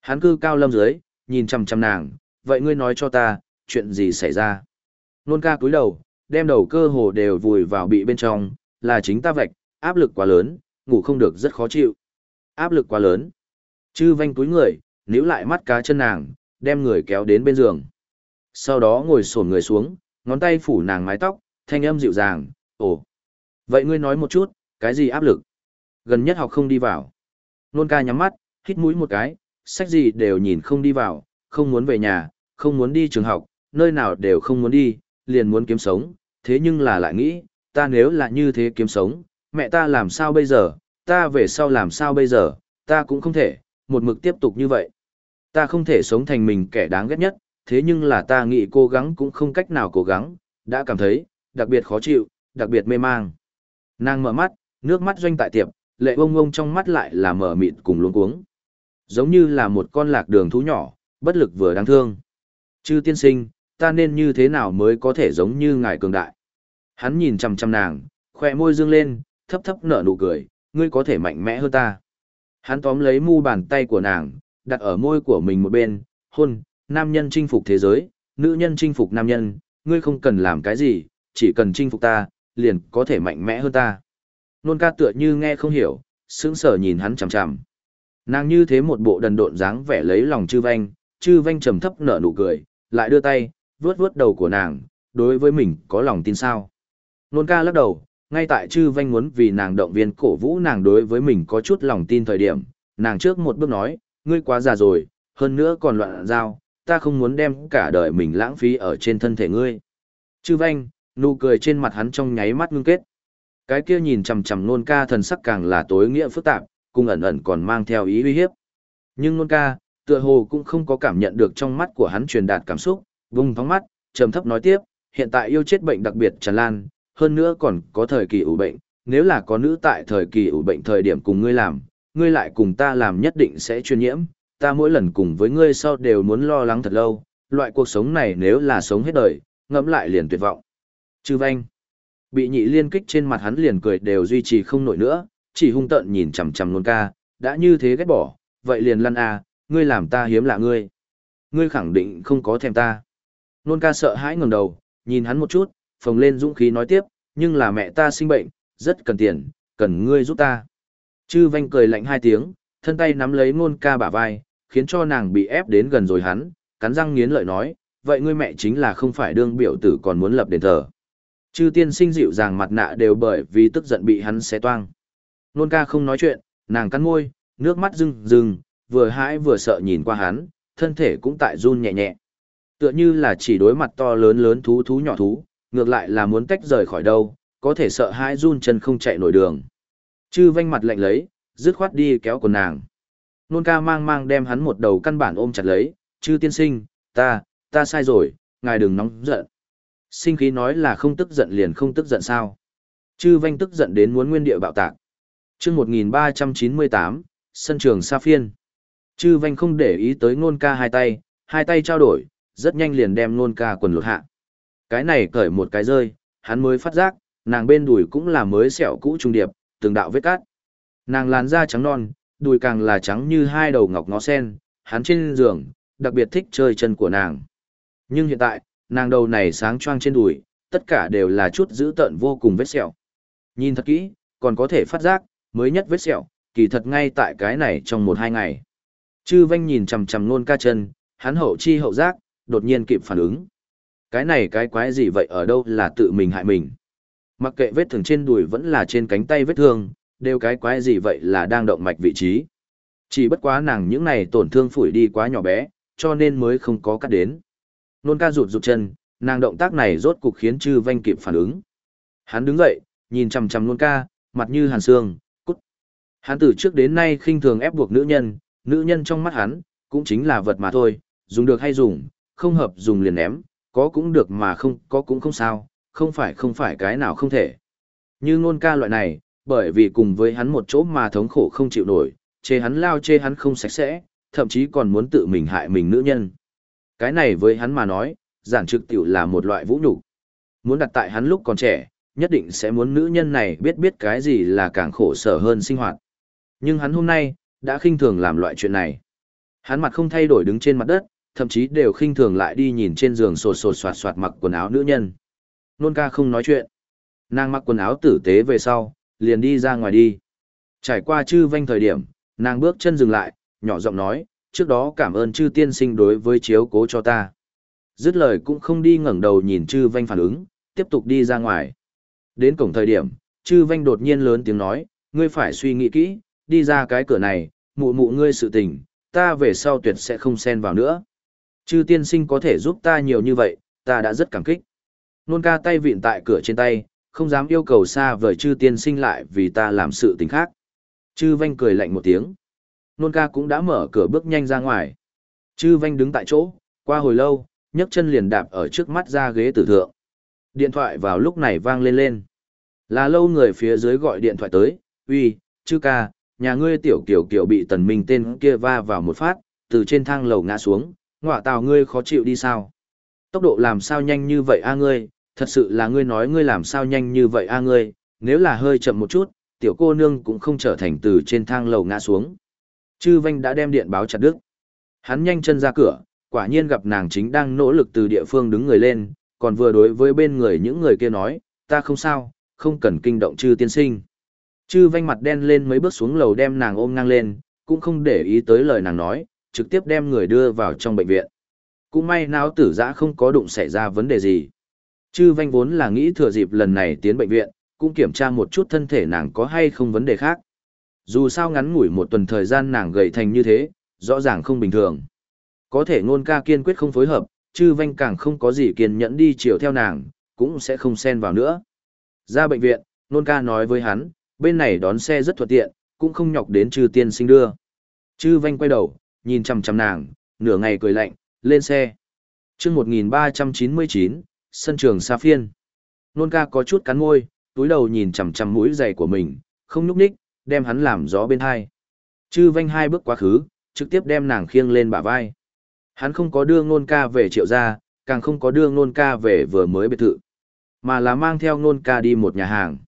Hắn cư cao lâm dưới, nhìn chằm chằm nàng, vậy ngươi nói cho ta, chuyện gì xảy ra? Nôn ca cúi đầu, đem đầu cơ hồ đều vùi vào bị bên trong, là chính ta vạch, áp lực quá lớn, ngủ không được rất khó chịu. Áp lực quá lớn. Chư vanh túi người, níu lại mắt cá chân nàng, đem người kéo đến bên giường. Sau đó ngồi sổn người xuống, ngón tay phủ nàng mái tóc, thanh âm dịu dàng, ồ. Vậy ngươi nói một chút, cái gì áp lực? Gần nhất học không đi vào. Nôn ca nhắm mắt, hít mũi một cái, sách gì đều nhìn không đi vào, không muốn về nhà, không muốn đi trường học, nơi nào đều không muốn đi, liền muốn kiếm sống, thế nhưng là lại nghĩ, ta nếu là như thế kiếm sống, mẹ ta làm sao bây giờ, ta về sau làm sao bây giờ, ta cũng không thể, một mực tiếp tục như vậy. Ta không thể sống thành mình kẻ đáng ghét nhất, thế nhưng là ta nghĩ cố gắng cũng không cách nào cố gắng, đã cảm thấy, đặc biệt khó chịu, đặc biệt mê mang. Nàng mở mắt, nước mắt doanh tại tiệp, lệ ông ông trong mắt lại là mở mịt cùng luống cuống. Giống như là một con lạc đường thú nhỏ, bất lực vừa đáng thương. Chư tiên sinh, ta nên như thế nào mới có thể giống như ngài cường đại? Hắn nhìn chằm chằm nàng, khoe môi dương lên, thấp thấp nở nụ cười, ngươi có thể mạnh mẽ hơn ta. Hắn tóm lấy mu bàn tay của nàng, đặt ở môi của mình một bên, hôn, nam nhân chinh phục thế giới, nữ nhân chinh phục nam nhân, ngươi không cần làm cái gì, chỉ cần chinh phục ta, liền có thể mạnh mẽ hơn ta. Nôn ca tựa như nghe không hiểu, sững sờ nhìn hắn chằm chằm. Nàng như thế một bộ đần độn dáng vẻ lấy lòng chư vanh, chư vanh trầm thấp nở nụ cười, lại đưa tay, vớt vớt đầu của nàng, đối với mình có lòng tin sao. Nôn ca lắc đầu, ngay tại chư vanh muốn vì nàng động viên cổ vũ nàng đối với mình có chút lòng tin thời điểm, nàng trước một bước nói, ngươi quá già rồi, hơn nữa còn loạn giao, ta không muốn đem cả đời mình lãng phí ở trên thân thể ngươi. Chư vanh, nụ cười trên mặt hắn trong nháy mắt ngưng kết. Cái kia nhìn chằm chằm nôn ca thần sắc càng là tối nghĩa phức tạp, cùng ẩn ẩn còn mang theo ý uy hiếp. Nhưng nôn ca, tựa hồ cũng không có cảm nhận được trong mắt của hắn truyền đạt cảm xúc, vùng thóng mắt, trầm thấp nói tiếp, hiện tại yêu chết bệnh đặc biệt tràn lan, hơn nữa còn có thời kỳ ủ bệnh, nếu là có nữ tại thời kỳ ủ bệnh thời điểm cùng ngươi làm, ngươi lại cùng ta làm nhất định sẽ truyền nhiễm, ta mỗi lần cùng với ngươi sau đều muốn lo lắng thật lâu, loại cuộc sống này nếu là sống hết đời, ngẫm lại liền tuyệt vọng. Chư vanh. Bị nhị liên kích trên mặt hắn liền cười đều duy trì không nổi nữa, chỉ hung tợn nhìn chằm chằm nôn ca, đã như thế ghét bỏ, vậy liền lăn à, ngươi làm ta hiếm lạ ngươi. Ngươi khẳng định không có thèm ta. Nôn ca sợ hãi ngẩng đầu, nhìn hắn một chút, phồng lên dũng khí nói tiếp, nhưng là mẹ ta sinh bệnh, rất cần tiền, cần ngươi giúp ta. Chư vanh cười lạnh hai tiếng, thân tay nắm lấy nôn ca bả vai, khiến cho nàng bị ép đến gần rồi hắn, cắn răng nghiến lợi nói, vậy ngươi mẹ chính là không phải đương biểu tử còn muốn lập đền thờ. Chư tiên sinh dịu dàng mặt nạ đều bởi vì tức giận bị hắn xé toang. Nôn ca không nói chuyện, nàng cắn môi, nước mắt rưng rưng, vừa hãi vừa sợ nhìn qua hắn, thân thể cũng tại run nhẹ nhẹ. Tựa như là chỉ đối mặt to lớn lớn thú thú nhỏ thú, ngược lại là muốn tách rời khỏi đâu, có thể sợ hãi run chân không chạy nổi đường. Chư vanh mặt lạnh lấy, dứt khoát đi kéo quần nàng. Nôn ca mang mang đem hắn một đầu căn bản ôm chặt lấy, chư tiên sinh, ta, ta sai rồi, ngài đừng nóng giận. Sinh khí nói là không tức giận liền không tức giận sao. Chư vanh tức giận đến muốn nguyên địa bạo tạc. chương 1398, sân trường Sa Phiên. Chư vanh không để ý tới nôn ca hai tay, hai tay trao đổi, rất nhanh liền đem nôn ca quần lột hạ. Cái này cởi một cái rơi, hắn mới phát giác, nàng bên đùi cũng là mới sẹo cũ trung điệp, từng đạo vết cát. Nàng làn da trắng non, đùi càng là trắng như hai đầu ngọc ngó sen, hắn trên giường, đặc biệt thích chơi chân của nàng. Nhưng hiện tại, nàng đầu này sáng choang trên đùi, tất cả đều là chút dữ tợn vô cùng vết sẹo. Nhìn thật kỹ, còn có thể phát giác, mới nhất vết sẹo, kỳ thật ngay tại cái này trong một hai ngày. Chư vanh nhìn chằm chằm nôn ca chân, hắn hậu chi hậu giác, đột nhiên kịp phản ứng. Cái này cái quái gì vậy ở đâu là tự mình hại mình. Mặc kệ vết thương trên đùi vẫn là trên cánh tay vết thương, đều cái quái gì vậy là đang động mạch vị trí. Chỉ bất quá nàng những này tổn thương phủi đi quá nhỏ bé, cho nên mới không có cắt đến. Nôn ca rụt rụt chân, nàng động tác này rốt cục khiến chư vanh kịp phản ứng. Hắn đứng dậy, nhìn chằm chằm nôn ca, mặt như hàn xương, cút. Hắn từ trước đến nay khinh thường ép buộc nữ nhân, nữ nhân trong mắt hắn, cũng chính là vật mà thôi, dùng được hay dùng, không hợp dùng liền ném, có cũng được mà không có cũng không sao, không phải không phải cái nào không thể. Như nôn ca loại này, bởi vì cùng với hắn một chỗ mà thống khổ không chịu nổi, chê hắn lao chê hắn không sạch sẽ, thậm chí còn muốn tự mình hại mình nữ nhân. Cái này với hắn mà nói, giản trực tiểu là một loại vũ nhục. Muốn đặt tại hắn lúc còn trẻ, nhất định sẽ muốn nữ nhân này biết biết cái gì là càng khổ sở hơn sinh hoạt. Nhưng hắn hôm nay, đã khinh thường làm loại chuyện này. Hắn mặt không thay đổi đứng trên mặt đất, thậm chí đều khinh thường lại đi nhìn trên giường sột sột soạt soạt mặc quần áo nữ nhân. Nôn ca không nói chuyện. Nàng mặc quần áo tử tế về sau, liền đi ra ngoài đi. Trải qua chư vanh thời điểm, nàng bước chân dừng lại, nhỏ giọng nói, trước đó cảm ơn chư tiên sinh đối với chiếu cố cho ta. Dứt lời cũng không đi ngẩng đầu nhìn chư vanh phản ứng, tiếp tục đi ra ngoài. Đến cổng thời điểm, chư vanh đột nhiên lớn tiếng nói, ngươi phải suy nghĩ kỹ, đi ra cái cửa này, mụ mụ ngươi sự tình, ta về sau tuyệt sẽ không xen vào nữa. Chư tiên sinh có thể giúp ta nhiều như vậy, ta đã rất cảm kích. Nôn ca tay vịn tại cửa trên tay, không dám yêu cầu xa vời chư tiên sinh lại vì ta làm sự tình khác. Chư vanh cười lạnh một tiếng. Nôn ca cũng đã mở cửa bước nhanh ra ngoài. Chư vanh đứng tại chỗ, qua hồi lâu, nhấc chân liền đạp ở trước mắt ra ghế tử thượng. Điện thoại vào lúc này vang lên lên. Là lâu người phía dưới gọi điện thoại tới, uy, chư ca, nhà ngươi tiểu kiểu kiểu bị tần minh tên kia va vào một phát, từ trên thang lầu ngã xuống, ngọa tào ngươi khó chịu đi sao? Tốc độ làm sao nhanh như vậy a ngươi, thật sự là ngươi nói ngươi làm sao nhanh như vậy a ngươi, nếu là hơi chậm một chút, tiểu cô nương cũng không trở thành từ trên thang lầu ngã xuống. Chư Vanh đã đem điện báo chặt đứt. Hắn nhanh chân ra cửa, quả nhiên gặp nàng chính đang nỗ lực từ địa phương đứng người lên, còn vừa đối với bên người những người kia nói, ta không sao, không cần kinh động chư tiên sinh. Chư Vanh mặt đen lên mấy bước xuống lầu đem nàng ôm ngang lên, cũng không để ý tới lời nàng nói, trực tiếp đem người đưa vào trong bệnh viện. Cũng may não tử giã không có đụng xảy ra vấn đề gì. Chư Vanh vốn là nghĩ thừa dịp lần này tiến bệnh viện, cũng kiểm tra một chút thân thể nàng có hay không vấn đề khác. Dù sao ngắn ngủi một tuần thời gian nàng gầy thành như thế, rõ ràng không bình thường. Có thể ngôn ca kiên quyết không phối hợp, chư vanh càng không có gì kiên nhẫn đi chiều theo nàng, cũng sẽ không xen vào nữa. Ra bệnh viện, ngôn ca nói với hắn, bên này đón xe rất thuận tiện, cũng không nhọc đến chư tiên sinh đưa. Chư vanh quay đầu, nhìn chằm chằm nàng, nửa ngày cười lạnh, lên xe. chương 1399, sân trường xa phiên. Nôn ca có chút cắn môi, túi đầu nhìn chằm chằm mũi giày của mình, không nhúc ních, đem hắn làm gió bên hai. Chư vanh hai bước quá khứ, trực tiếp đem nàng khiêng lên bả vai. Hắn không có đưa ngôn ca về triệu gia, càng không có đưa ngôn ca về vừa mới biệt thự, mà là mang theo ngôn ca đi một nhà hàng.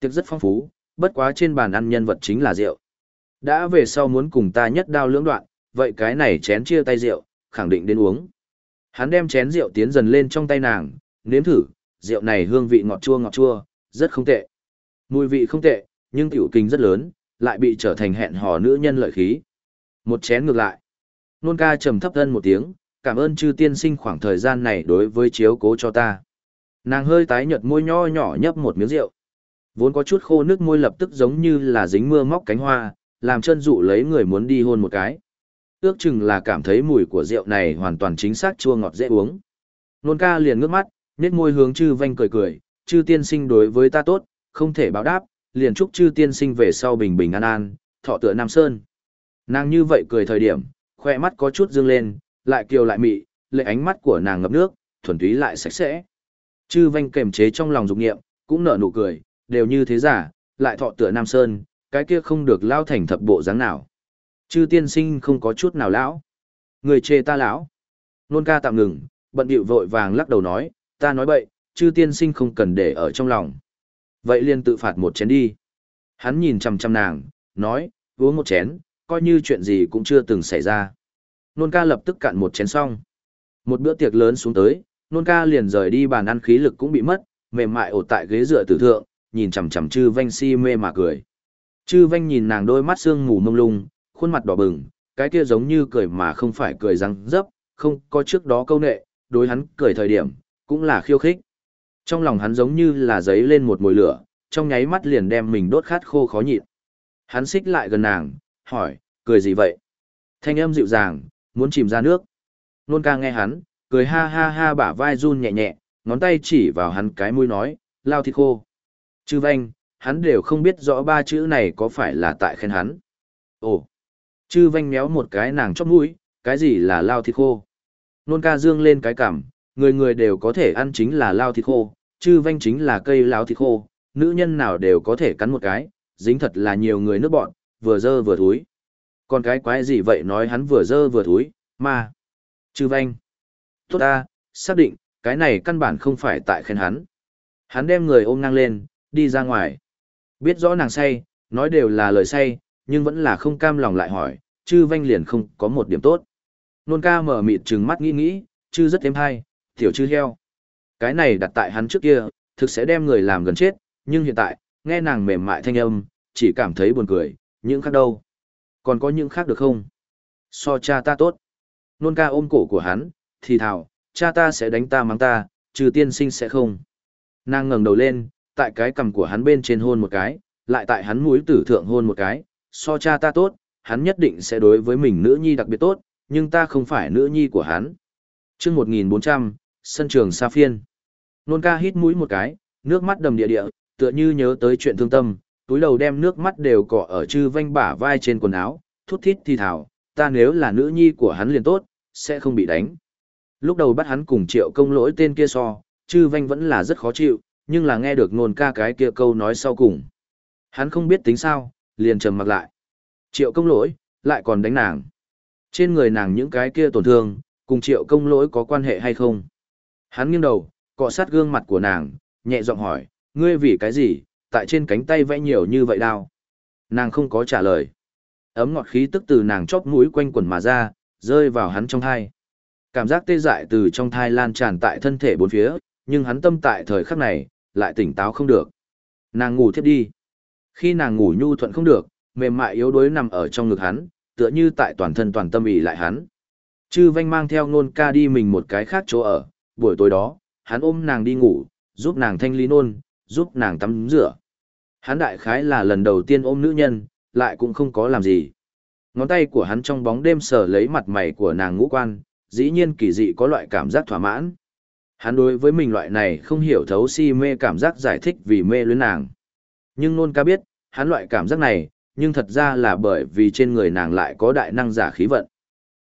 Tiệc rất phong phú, bất quá trên bàn ăn nhân vật chính là rượu. Đã về sau muốn cùng ta nhất đao lưỡng đoạn, vậy cái này chén chia tay rượu, khẳng định đến uống. Hắn đem chén rượu tiến dần lên trong tay nàng, nếm thử, rượu này hương vị ngọt chua ngọt chua, rất không tệ. Mùi vị không tệ, nhưng tiểu kinh rất lớn, lại bị trở thành hẹn hò nữ nhân lợi khí. Một chén ngược lại. Nôn ca trầm thấp thân một tiếng, cảm ơn chư tiên sinh khoảng thời gian này đối với chiếu cố cho ta. Nàng hơi tái nhợt môi nho nhỏ nhấp một miếng rượu. Vốn có chút khô nước môi lập tức giống như là dính mưa móc cánh hoa, làm chân dụ lấy người muốn đi hôn một cái. Ước chừng là cảm thấy mùi của rượu này hoàn toàn chính xác chua ngọt dễ uống. Nôn ca liền ngước mắt, nét môi hướng chư vanh cười cười, chư tiên sinh đối với ta tốt, không thể báo đáp, liền chúc chư tiên sinh về sau bình bình an an, thọ tựa Nam Sơn. Nàng như vậy cười thời điểm, khoe mắt có chút dương lên, lại kiều lại mị, lệ ánh mắt của nàng ngập nước, thuần túy lại sạch sẽ. Chư vanh kềm chế trong lòng dục nghiệm, cũng nở nụ cười, đều như thế giả, lại thọ tựa Nam Sơn, cái kia không được lao thành thập bộ dáng nào. Chư tiên sinh không có chút nào lão. Người chê ta lão. Nôn ca tạm ngừng, bận điệu vội vàng lắc đầu nói, ta nói bậy, chư tiên sinh không cần để ở trong lòng. Vậy liền tự phạt một chén đi. Hắn nhìn chằm chằm nàng, nói, uống một chén, coi như chuyện gì cũng chưa từng xảy ra. Nôn ca lập tức cạn một chén xong. Một bữa tiệc lớn xuống tới, nôn ca liền rời đi bàn ăn khí lực cũng bị mất, mềm mại ổ tại ghế dựa tử thượng, nhìn chằm chằm chư vanh si mê mà cười. Chư vanh nhìn nàng đôi mắt sương mù mông lung, khuôn mặt đỏ bừng, cái kia giống như cười mà không phải cười răng dấp, không có trước đó câu nệ, đối hắn cười thời điểm, cũng là khiêu khích. Trong lòng hắn giống như là giấy lên một mùi lửa, trong nháy mắt liền đem mình đốt khát khô khó nhịn. Hắn xích lại gần nàng, hỏi, cười gì vậy? Thanh âm dịu dàng, muốn chìm ra nước. Nôn ca nghe hắn, cười ha ha ha bả vai run nhẹ nhẹ, ngón tay chỉ vào hắn cái mũi nói, lao thịt khô. Chư vanh, hắn đều không biết rõ ba chữ này có phải là tại khen hắn. Ồ, chư vanh méo một cái nàng chóp mũi, cái gì là lao thịt khô? Nôn ca dương lên cái cảm, người người đều có thể ăn chính là lao thịt khô, chư vanh chính là cây lao thịt khô, nữ nhân nào đều có thể cắn một cái, dính thật là nhiều người nước bọn, vừa dơ vừa thúi. Còn cái quái gì vậy nói hắn vừa dơ vừa thúi, mà. Chư vanh. Tốt ta, xác định, cái này căn bản không phải tại khen hắn. Hắn đem người ôm ngang lên, đi ra ngoài. Biết rõ nàng say, nói đều là lời say, nhưng vẫn là không cam lòng lại hỏi, chư vanh liền không có một điểm tốt. Nôn ca mở mịt trừng mắt nghĩ nghĩ, chư rất êm hay, tiểu chư heo. Cái này đặt tại hắn trước kia, thực sẽ đem người làm gần chết, nhưng hiện tại, nghe nàng mềm mại thanh âm, chỉ cảm thấy buồn cười, những khác đâu. Còn có những khác được không? So cha ta tốt. Nôn ca ôm cổ của hắn, thì thảo, cha ta sẽ đánh ta mắng ta, trừ tiên sinh sẽ không. Nàng ngẩng đầu lên, tại cái cằm của hắn bên trên hôn một cái, lại tại hắn mũi tử thượng hôn một cái, so cha ta tốt, hắn nhất định sẽ đối với mình nữ nhi đặc biệt tốt, nhưng ta không phải nữ nhi của hắn. Trước 1400, sân trường Sa Phiên. Nôn ca hít mũi một cái, nước mắt đầm địa địa, tựa như nhớ tới chuyện thương tâm, túi đầu đem nước mắt đều cọ ở chư vanh bả vai trên quần áo, thút thít thì thảo, ta nếu là nữ nhi của hắn liền tốt, sẽ không bị đánh. Lúc đầu bắt hắn cùng triệu công lỗi tên kia so, chư vanh vẫn là rất khó chịu, nhưng là nghe được nôn ca cái kia câu nói sau cùng. Hắn không biết tính sao, liền trầm mặc lại. Triệu công lỗi, lại còn đánh nàng. Trên người nàng những cái kia tổn thương, cùng triệu công lỗi có quan hệ hay không? Hắn nghiêng đầu, cọ sát gương mặt của nàng, nhẹ giọng hỏi, ngươi vì cái gì, tại trên cánh tay vẽ nhiều như vậy đau? Nàng không có trả lời. Ấm ngọt khí tức từ nàng chóp mũi quanh quần mà ra, rơi vào hắn trong thai. Cảm giác tê dại từ trong thai lan tràn tại thân thể bốn phía, nhưng hắn tâm tại thời khắc này, lại tỉnh táo không được. Nàng ngủ thiếp đi. Khi nàng ngủ nhu thuận không được, mềm mại yếu đuối nằm ở trong ngực hắn, tựa như tại toàn thân toàn tâm ỉ lại hắn. Chư vanh mang theo nôn ca đi mình một cái khác chỗ ở, buổi tối đó, hắn ôm nàng đi ngủ, giúp nàng thanh lý nôn, giúp nàng tắm rửa. Hắn đại khái là lần đầu tiên ôm nữ nhân, lại cũng không có làm gì. Ngón tay của hắn trong bóng đêm sờ lấy mặt mày của nàng ngũ quan, dĩ nhiên kỳ dị có loại cảm giác thỏa mãn. Hắn đối với mình loại này không hiểu thấu si mê cảm giác giải thích vì mê luyến nàng. Nhưng nôn ca biết, hắn loại cảm giác này, nhưng thật ra là bởi vì trên người nàng lại có đại năng giả khí vận.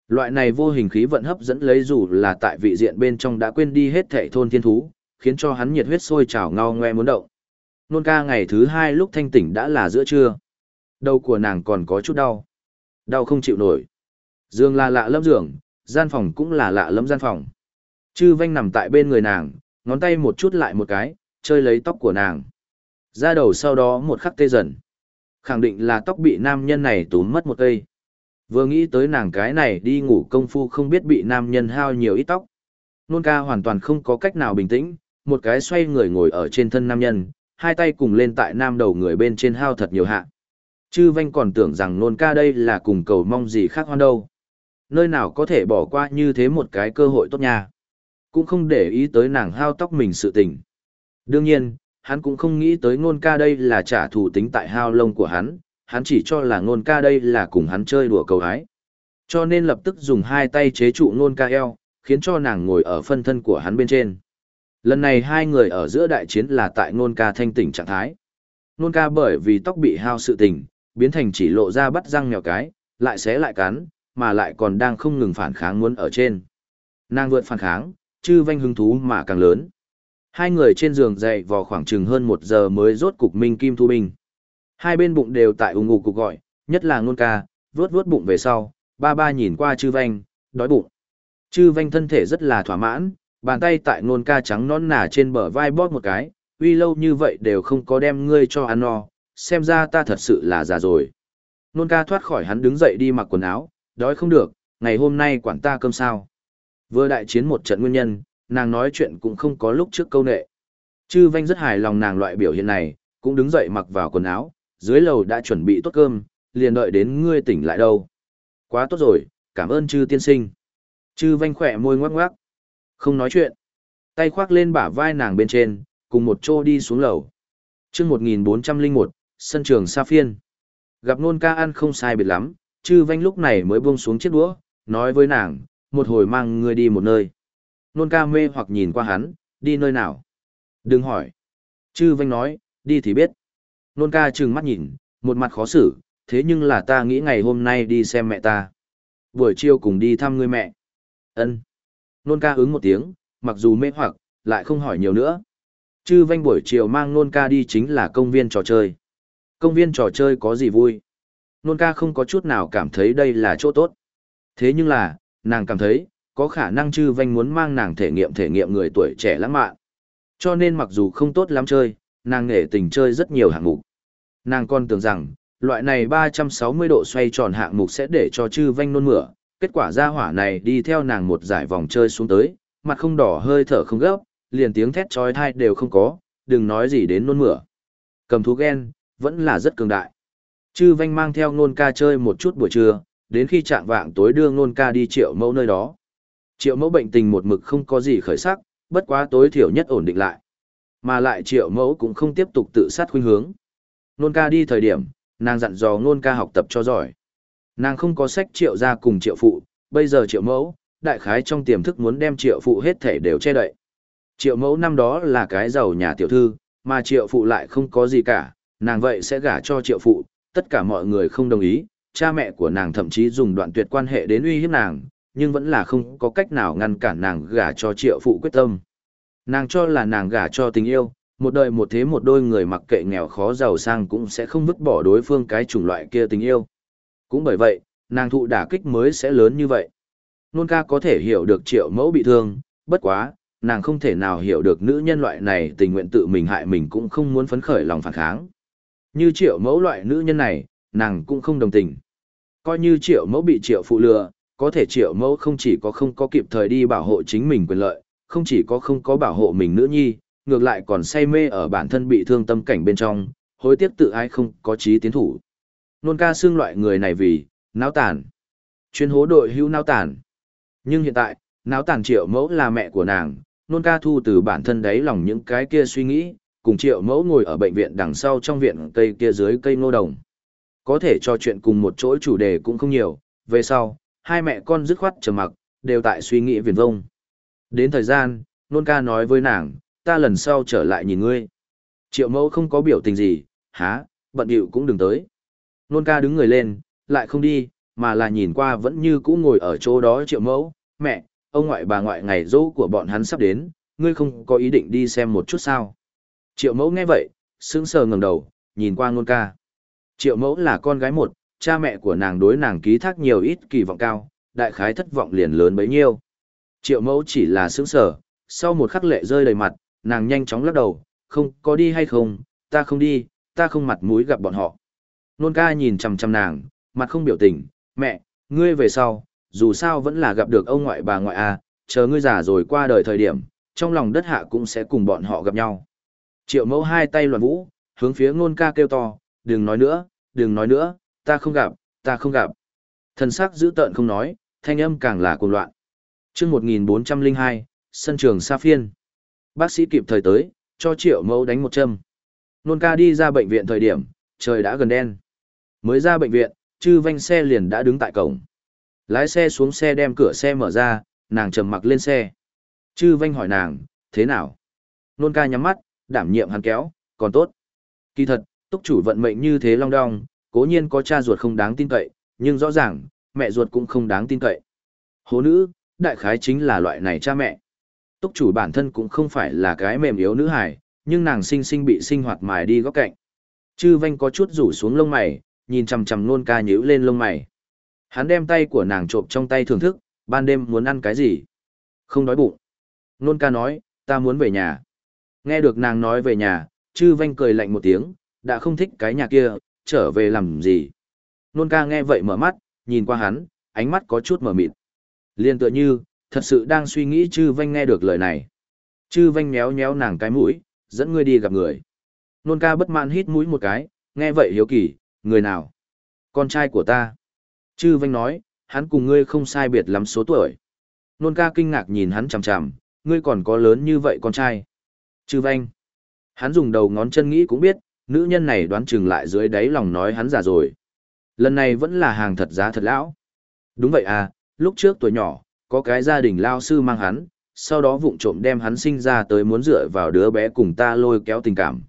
Loại này vô hình khí vận hấp dẫn lấy dù là tại vị diện bên trong đã quên đi hết thảy thôn thiên thú, khiến cho hắn nhiệt huyết sôi trào ngao ngoe muốn động. Nôn ca ngày thứ hai lúc thanh tỉnh đã là giữa trưa. Đầu của nàng còn có chút đau. Đau không chịu nổi. Dương là lạ lẫm giường, gian phòng cũng là lạ lẫm gian phòng. Chư vanh nằm tại bên người nàng, ngón tay một chút lại một cái, chơi lấy tóc của nàng. Ra đầu sau đó một khắc tê dần. Khẳng định là tóc bị nam nhân này túm mất một cây. Vừa nghĩ tới nàng cái này đi ngủ công phu không biết bị nam nhân hao nhiều ít tóc. Nôn ca hoàn toàn không có cách nào bình tĩnh, một cái xoay người ngồi ở trên thân nam nhân, hai tay cùng lên tại nam đầu người bên trên hao thật nhiều hạ. Chư vanh còn tưởng rằng nôn ca đây là cùng cầu mong gì khác hoan đâu. Nơi nào có thể bỏ qua như thế một cái cơ hội tốt nha. Cũng không để ý tới nàng hao tóc mình sự tình. Đương nhiên, hắn cũng không nghĩ tới nôn ca đây là trả thù tính tại hao lông của hắn, hắn chỉ cho là ngôn ca đây là cùng hắn chơi đùa cầu hái. Cho nên lập tức dùng hai tay chế trụ ngôn ca eo, khiến cho nàng ngồi ở phân thân của hắn bên trên. Lần này hai người ở giữa đại chiến là tại ngôn ca thanh tỉnh trạng thái. Ngôn ca bởi vì tóc bị hao sự tình, biến thành chỉ lộ ra bắt răng mèo cái, lại xé lại cắn, mà lại còn đang không ngừng phản kháng muốn ở trên. Nàng vượt phản kháng, chư vanh hứng thú mà càng lớn. Hai người trên giường dậy vào khoảng chừng hơn một giờ mới rốt cục minh kim thu binh. Hai bên bụng đều tại ủng ngủ cục gọi, nhất là ngôn ca, vướt vướt bụng về sau, ba ba nhìn qua chư vanh, đói bụng. Chư vanh thân thể rất là thỏa mãn, bàn tay tại ngôn ca trắng non nà trên bờ vai bóp một cái, uy lâu như vậy đều không có đem ngươi cho ăn no, xem ra ta thật sự là già rồi. Nôn ca thoát khỏi hắn đứng dậy đi mặc quần áo, đói không được, ngày hôm nay quản ta cơm sao. Vừa đại chiến một trận nguyên nhân, nàng nói chuyện cũng không có lúc trước câu nệ. Chư Vanh rất hài lòng nàng loại biểu hiện này, cũng đứng dậy mặc vào quần áo, dưới lầu đã chuẩn bị tốt cơm, liền đợi đến ngươi tỉnh lại đâu. Quá tốt rồi, cảm ơn chư tiên sinh. Chư Vanh khỏe môi ngoắc ngoắc. Không nói chuyện. Tay khoác lên bả vai nàng bên trên, cùng một chỗ đi xuống lầu. chương 1401, sân trường Sa Phiên. Gặp nôn ca ăn không sai biệt lắm, chư Vanh lúc này mới buông xuống chiếc đũa, nói với nàng, một hồi mang ngươi đi một nơi. Nôn ca mê hoặc nhìn qua hắn, đi nơi nào? Đừng hỏi. Chư vanh nói, đi thì biết. Nôn ca trừng mắt nhìn, một mặt khó xử, thế nhưng là ta nghĩ ngày hôm nay đi xem mẹ ta. Buổi chiều cùng đi thăm người mẹ. ân Nôn ca ứng một tiếng, mặc dù mê hoặc, lại không hỏi nhiều nữa. Chư vanh buổi chiều mang nôn ca đi chính là công viên trò chơi. Công viên trò chơi có gì vui? Nôn ca không có chút nào cảm thấy đây là chỗ tốt. Thế nhưng là, nàng cảm thấy, có khả năng chư vanh muốn mang nàng thể nghiệm thể nghiệm người tuổi trẻ lãng mạn. Cho nên mặc dù không tốt lắm chơi, nàng nghệ tình chơi rất nhiều hạng mục. Nàng còn tưởng rằng, loại này 360 độ xoay tròn hạng mục sẽ để cho chư vanh nôn mửa, kết quả ra hỏa này đi theo nàng một giải vòng chơi xuống tới, mặt không đỏ hơi thở không gấp, liền tiếng thét trói thai đều không có, đừng nói gì đến nôn mửa. Cầm thú ghen, vẫn là rất cường đại. Chư vanh mang theo nôn ca chơi một chút buổi trưa, đến khi trạng vạng tối đưa nôn ca đi triệu mẫu nơi đó. Triệu mẫu bệnh tình một mực không có gì khởi sắc, bất quá tối thiểu nhất ổn định lại. Mà lại triệu mẫu cũng không tiếp tục tự sát khuynh hướng. Nôn ca đi thời điểm, nàng dặn dò nôn ca học tập cho giỏi. Nàng không có sách triệu ra cùng triệu phụ, bây giờ triệu mẫu, đại khái trong tiềm thức muốn đem triệu phụ hết thể đều che đậy. Triệu mẫu năm đó là cái giàu nhà tiểu thư, mà triệu phụ lại không có gì cả, nàng vậy sẽ gả cho triệu phụ, tất cả mọi người không đồng ý, cha mẹ của nàng thậm chí dùng đoạn tuyệt quan hệ đến uy hiếp nàng, nhưng vẫn là không có cách nào ngăn cản nàng gả cho triệu phụ quyết tâm. Nàng cho là nàng gả cho tình yêu, một đời một thế một đôi người mặc kệ nghèo khó giàu sang cũng sẽ không vứt bỏ đối phương cái chủng loại kia tình yêu. Cũng bởi vậy, nàng thụ đả kích mới sẽ lớn như vậy. Nôn ca có thể hiểu được triệu mẫu bị thương, bất quá, nàng không thể nào hiểu được nữ nhân loại này tình nguyện tự mình hại mình cũng không muốn phấn khởi lòng phản kháng. Như triệu mẫu loại nữ nhân này, nàng cũng không đồng tình. Coi như triệu mẫu bị triệu phụ lừa, có thể triệu mẫu không chỉ có không có kịp thời đi bảo hộ chính mình quyền lợi, không chỉ có không có bảo hộ mình nữ nhi, ngược lại còn say mê ở bản thân bị thương tâm cảnh bên trong, hối tiếc tự ai không có trí tiến thủ. Nôn ca xương loại người này vì, náo tàn. Chuyên hố đội hữu náo tàn. Nhưng hiện tại, náo tàn triệu mẫu là mẹ của nàng, nôn ca thu từ bản thân đấy lòng những cái kia suy nghĩ, cùng triệu mẫu ngồi ở bệnh viện đằng sau trong viện cây kia dưới cây ngô đồng. Có thể trò chuyện cùng một chỗ chủ đề cũng không nhiều, về sau, hai mẹ con dứt khoát trầm mặc, đều tại suy nghĩ viền vông. Đến thời gian, nôn ca nói với nàng, ta lần sau trở lại nhìn ngươi. Triệu mẫu không có biểu tình gì, há, bận điệu cũng đừng tới. Nôn ca đứng người lên, lại không đi, mà là nhìn qua vẫn như cũ ngồi ở chỗ đó triệu mẫu, mẹ, ông ngoại bà ngoại ngày dỗ của bọn hắn sắp đến, ngươi không có ý định đi xem một chút sao. Triệu mẫu nghe vậy, sững sờ ngẩng đầu, nhìn qua nôn ca. Triệu mẫu là con gái một, cha mẹ của nàng đối nàng ký thác nhiều ít kỳ vọng cao, đại khái thất vọng liền lớn bấy nhiêu. Triệu mẫu chỉ là sững sờ, sau một khắc lệ rơi đầy mặt, nàng nhanh chóng lắc đầu, không có đi hay không, ta không đi, ta không mặt mũi gặp bọn họ. Nôn ca nhìn chằm chằm nàng, mặt không biểu tình, mẹ, ngươi về sau, dù sao vẫn là gặp được ông ngoại bà ngoại à, chờ ngươi già rồi qua đời thời điểm, trong lòng đất hạ cũng sẽ cùng bọn họ gặp nhau. Triệu mẫu hai tay loạn vũ, hướng phía nôn ca kêu to, đừng nói nữa, đừng nói nữa, ta không gặp, ta không gặp. Thần sắc giữ tợn không nói, thanh âm càng là cuồng loạn. Trước 1402, sân trường Sa Phiên. Bác sĩ kịp thời tới, cho triệu mẫu đánh một châm. Nôn ca đi ra bệnh viện thời điểm, trời đã gần đen. Mới ra bệnh viện, chư vanh xe liền đã đứng tại cổng. Lái xe xuống xe đem cửa xe mở ra, nàng trầm mặc lên xe. Chư vanh hỏi nàng, thế nào? Nôn ca nhắm mắt, đảm nhiệm hắn kéo, còn tốt. Kỳ thật, túc chủ vận mệnh như thế long đong, cố nhiên có cha ruột không đáng tin cậy, nhưng rõ ràng, mẹ ruột cũng không đáng tin cậy. Hố nữ, đại khái chính là loại này cha mẹ. Túc chủ bản thân cũng không phải là cái mềm yếu nữ hài, nhưng nàng sinh sinh bị sinh hoạt mài đi góc cạnh. Chư vanh có chút rủ xuống lông mày, nhìn chằm chằm nôn ca nhíu lên lông mày. Hắn đem tay của nàng trộm trong tay thưởng thức, ban đêm muốn ăn cái gì? Không đói bụng. Nôn ca nói, ta muốn về nhà. Nghe được nàng nói về nhà, chư vanh cười lạnh một tiếng, đã không thích cái nhà kia, trở về làm gì? Nôn ca nghe vậy mở mắt, nhìn qua hắn, ánh mắt có chút mở mịt. Liên tựa như, thật sự đang suy nghĩ chư vanh nghe được lời này. Chư vanh méo méo nàng cái mũi, dẫn ngươi đi gặp người. Nôn ca bất mãn hít mũi một cái, nghe vậy hiếu kỳ, người nào? Con trai của ta. Chư vanh nói, hắn cùng ngươi không sai biệt lắm số tuổi. Nôn ca kinh ngạc nhìn hắn chằm chằm, ngươi còn có lớn như vậy con trai. Chư vanh. Hắn dùng đầu ngón chân nghĩ cũng biết, nữ nhân này đoán chừng lại dưới đáy lòng nói hắn già rồi. Lần này vẫn là hàng thật giá thật lão. Đúng vậy à, lúc trước tuổi nhỏ, có cái gia đình lao sư mang hắn, sau đó vụng trộm đem hắn sinh ra tới muốn dựa vào đứa bé cùng ta lôi kéo tình cảm.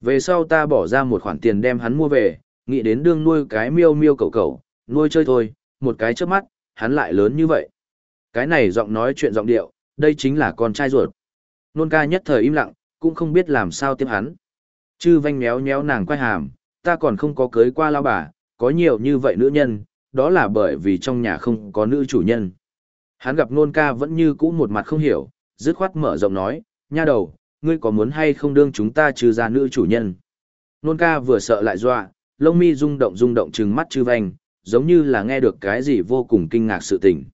Về sau ta bỏ ra một khoản tiền đem hắn mua về, nghĩ đến đương nuôi cái miêu miêu cầu cầu, nuôi chơi thôi, một cái trước mắt, hắn lại lớn như vậy. Cái này giọng nói chuyện giọng điệu, đây chính là con trai ruột. Nôn ca nhất thời im lặng, cũng không biết làm sao tiếp hắn. Chư vanh méo méo nàng quay hàm, ta còn không có cưới qua lao bà, có nhiều như vậy nữ nhân, đó là bởi vì trong nhà không có nữ chủ nhân. Hắn gặp nôn ca vẫn như cũ một mặt không hiểu, dứt khoát mở rộng nói, nha đầu, ngươi có muốn hay không đương chúng ta trừ ra nữ chủ nhân. Nôn ca vừa sợ lại dọa, lông mi rung động rung động trừng mắt chư vanh, giống như là nghe được cái gì vô cùng kinh ngạc sự tình.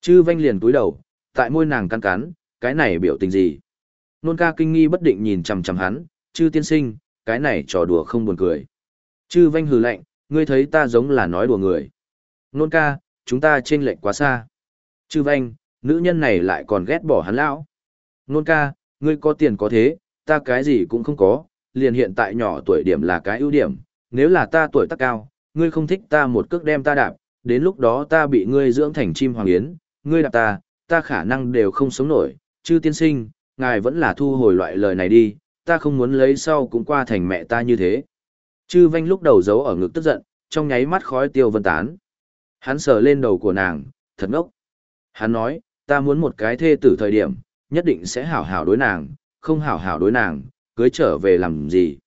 Chư vanh liền túi đầu, tại môi nàng căn cắn, cái này biểu tình gì. Nôn ca kinh nghi bất định nhìn chằm chằm hắn, chư tiên sinh, cái này trò đùa không buồn cười. Chư vanh hừ lạnh, ngươi thấy ta giống là nói đùa người. Nôn ca, chúng ta trên lệch quá xa. Chư vanh, nữ nhân này lại còn ghét bỏ hắn lão. Nôn ca, ngươi có tiền có thế, ta cái gì cũng không có, liền hiện tại nhỏ tuổi điểm là cái ưu điểm, nếu là ta tuổi tác cao, ngươi không thích ta một cước đem ta đạp, đến lúc đó ta bị ngươi dưỡng thành chim hoàng yến, ngươi đạp ta, ta khả năng đều không sống nổi, chư tiên sinh, ngài vẫn là thu hồi loại lời này đi, ta không muốn lấy sau cũng qua thành mẹ ta như thế. Chư vanh lúc đầu giấu ở ngực tức giận, trong nháy mắt khói tiêu vân tán. Hắn sờ lên đầu của nàng, thật ngốc. Hắn nói, ta muốn một cái thê tử thời điểm, nhất định sẽ hảo hảo đối nàng, không hảo hảo đối nàng, cưới trở về làm gì.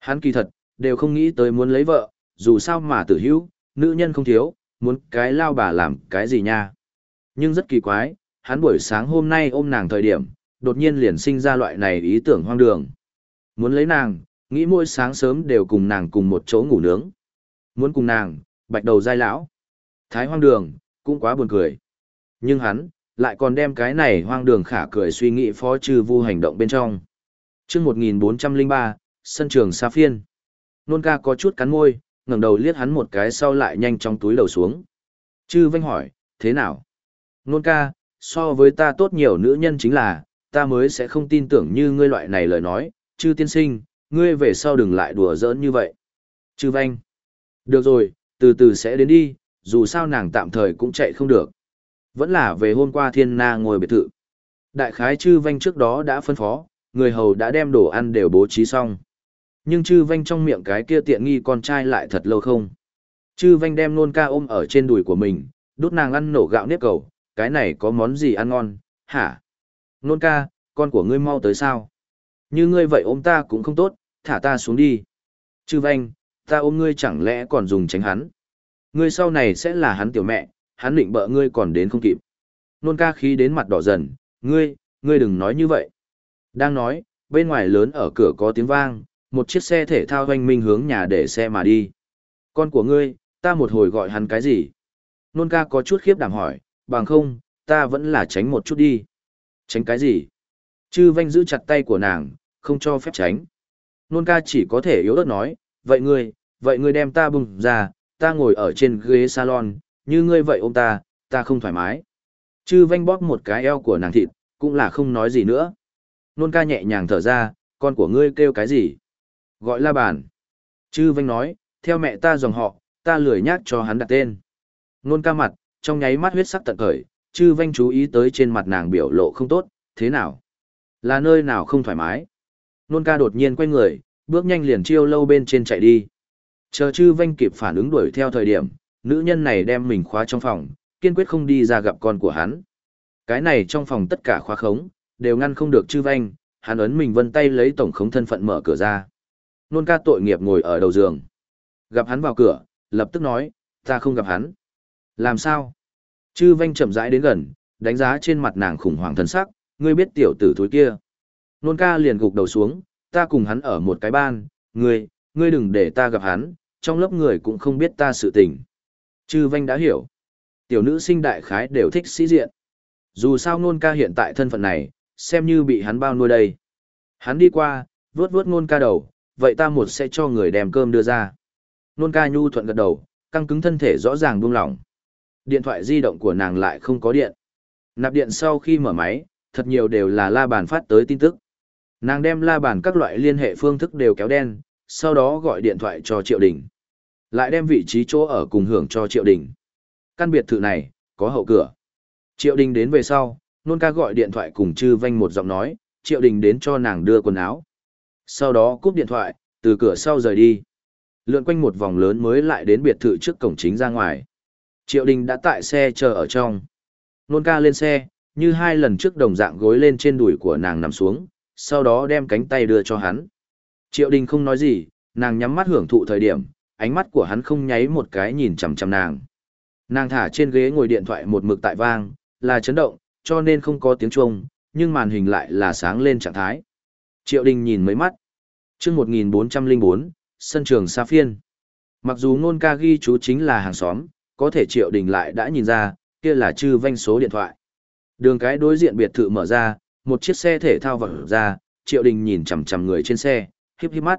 Hắn kỳ thật, đều không nghĩ tới muốn lấy vợ, dù sao mà tử hữu, nữ nhân không thiếu, muốn cái lao bà làm cái gì nha. Nhưng rất kỳ quái, hắn buổi sáng hôm nay ôm nàng thời điểm, đột nhiên liền sinh ra loại này ý tưởng hoang đường. Muốn lấy nàng, nghĩ mỗi sáng sớm đều cùng nàng cùng một chỗ ngủ nướng. Muốn cùng nàng, bạch đầu dai lão. Thái hoang đường, cũng quá buồn cười. Nhưng hắn, lại còn đem cái này hoang đường khả cười suy nghĩ phó trừ vu hành động bên trong. chương 1403, sân trường Sa Phiên. Nôn ca có chút cắn môi, ngẩng đầu liếc hắn một cái sau lại nhanh trong túi đầu xuống. Chư vanh hỏi, thế nào? Nôn ca, so với ta tốt nhiều nữ nhân chính là, ta mới sẽ không tin tưởng như ngươi loại này lời nói, chư tiên sinh, ngươi về sau đừng lại đùa giỡn như vậy. Chư vanh. Được rồi, từ từ sẽ đến đi, dù sao nàng tạm thời cũng chạy không được. Vẫn là về hôm qua thiên na ngồi biệt thự. Đại khái chư vanh trước đó đã phân phó, người hầu đã đem đồ ăn đều bố trí xong. Nhưng chư vanh trong miệng cái kia tiện nghi con trai lại thật lâu không. Chư vanh đem nôn ca ôm ở trên đùi của mình, đút nàng ăn nổ gạo nếp cầu, cái này có món gì ăn ngon, hả? Nôn ca, con của ngươi mau tới sao? Như ngươi vậy ôm ta cũng không tốt, thả ta xuống đi. Chư vanh, ta ôm ngươi chẳng lẽ còn dùng tránh hắn? Ngươi sau này sẽ là hắn tiểu mẹ, hắn định bợ ngươi còn đến không kịp. Nôn ca khí đến mặt đỏ dần, ngươi, ngươi đừng nói như vậy. Đang nói, bên ngoài lớn ở cửa có tiếng vang, một chiếc xe thể thao hoanh minh hướng nhà để xe mà đi. Con của ngươi, ta một hồi gọi hắn cái gì? Nôn ca có chút khiếp đảm hỏi, bằng không, ta vẫn là tránh một chút đi. Tránh cái gì? Chư vanh giữ chặt tay của nàng, không cho phép tránh. Nôn ca chỉ có thể yếu ớt nói, vậy ngươi, vậy ngươi đem ta bùng ra, ta ngồi ở trên ghế salon, như ngươi vậy ôm ta, ta không thoải mái. Chư vanh bóp một cái eo của nàng thịt, cũng là không nói gì nữa. Nôn ca nhẹ nhàng thở ra, con của ngươi kêu cái gì? Gọi la bàn. Chư vanh nói, theo mẹ ta dòng họ, ta lười nhác cho hắn đặt tên. Nôn ca mặt, trong nháy mắt huyết sắc tận khởi, chư vanh chú ý tới trên mặt nàng biểu lộ không tốt, thế nào? Là nơi nào không thoải mái? Nôn ca đột nhiên quay người, bước nhanh liền chiêu lâu bên trên chạy đi. Chờ chư vanh kịp phản ứng đuổi theo thời điểm, nữ nhân này đem mình khóa trong phòng, kiên quyết không đi ra gặp con của hắn. Cái này trong phòng tất cả khóa khống, đều ngăn không được chư vanh, hắn ấn mình vân tay lấy tổng khống thân phận mở cửa ra. Nôn ca tội nghiệp ngồi ở đầu giường. Gặp hắn vào cửa, lập tức nói, ta không gặp hắn. Làm sao? Chư vanh chậm rãi đến gần, đánh giá trên mặt nàng khủng hoảng thân sắc, ngươi biết tiểu tử thúi kia. Nôn ca liền gục đầu xuống, ta cùng hắn ở một cái ban, ngươi, ngươi đừng để ta gặp hắn, trong lớp người cũng không biết ta sự tình. Chư vanh đã hiểu. Tiểu nữ sinh đại khái đều thích sĩ diện. Dù sao nôn ca hiện tại thân phận này, xem như bị hắn bao nuôi đây. Hắn đi qua, vuốt vuốt nôn ca đầu, vậy ta một sẽ cho người đem cơm đưa ra. Nôn ca nhu thuận gật đầu, căng cứng thân thể rõ ràng buông lỏng. Điện thoại di động của nàng lại không có điện. Nạp điện sau khi mở máy, thật nhiều đều là la bàn phát tới tin tức. Nàng đem la bàn các loại liên hệ phương thức đều kéo đen, sau đó gọi điện thoại cho Triệu Đình. Lại đem vị trí chỗ ở cùng hưởng cho Triệu Đình. Căn biệt thự này, có hậu cửa. Triệu Đình đến về sau, nôn ca gọi điện thoại cùng chư vanh một giọng nói, Triệu Đình đến cho nàng đưa quần áo. Sau đó cúp điện thoại, từ cửa sau rời đi. Lượn quanh một vòng lớn mới lại đến biệt thự trước cổng chính ra ngoài. Triệu Đình đã tại xe chờ ở trong. Nôn ca lên xe, như hai lần trước đồng dạng gối lên trên đùi của nàng nằm xuống, sau đó đem cánh tay đưa cho hắn. Triệu Đình không nói gì, nàng nhắm mắt hưởng thụ thời điểm, ánh mắt của hắn không nháy một cái nhìn chằm chằm nàng. Nàng thả trên ghế ngồi điện thoại một mực tại vang, là chấn động, cho nên không có tiếng chuông, nhưng màn hình lại là sáng lên trạng thái. Triệu Đình nhìn mấy mắt. Chương 1404, sân trường Sa Phiên. Mặc dù ngôn ca ghi chú chính là hàng xóm, có thể Triệu Đình lại đã nhìn ra, kia là chư vanh số điện thoại. Đường cái đối diện biệt thự mở ra, một chiếc xe thể thao vỡ ra, Triệu Đình nhìn chằm chằm người trên xe, híp híp mắt.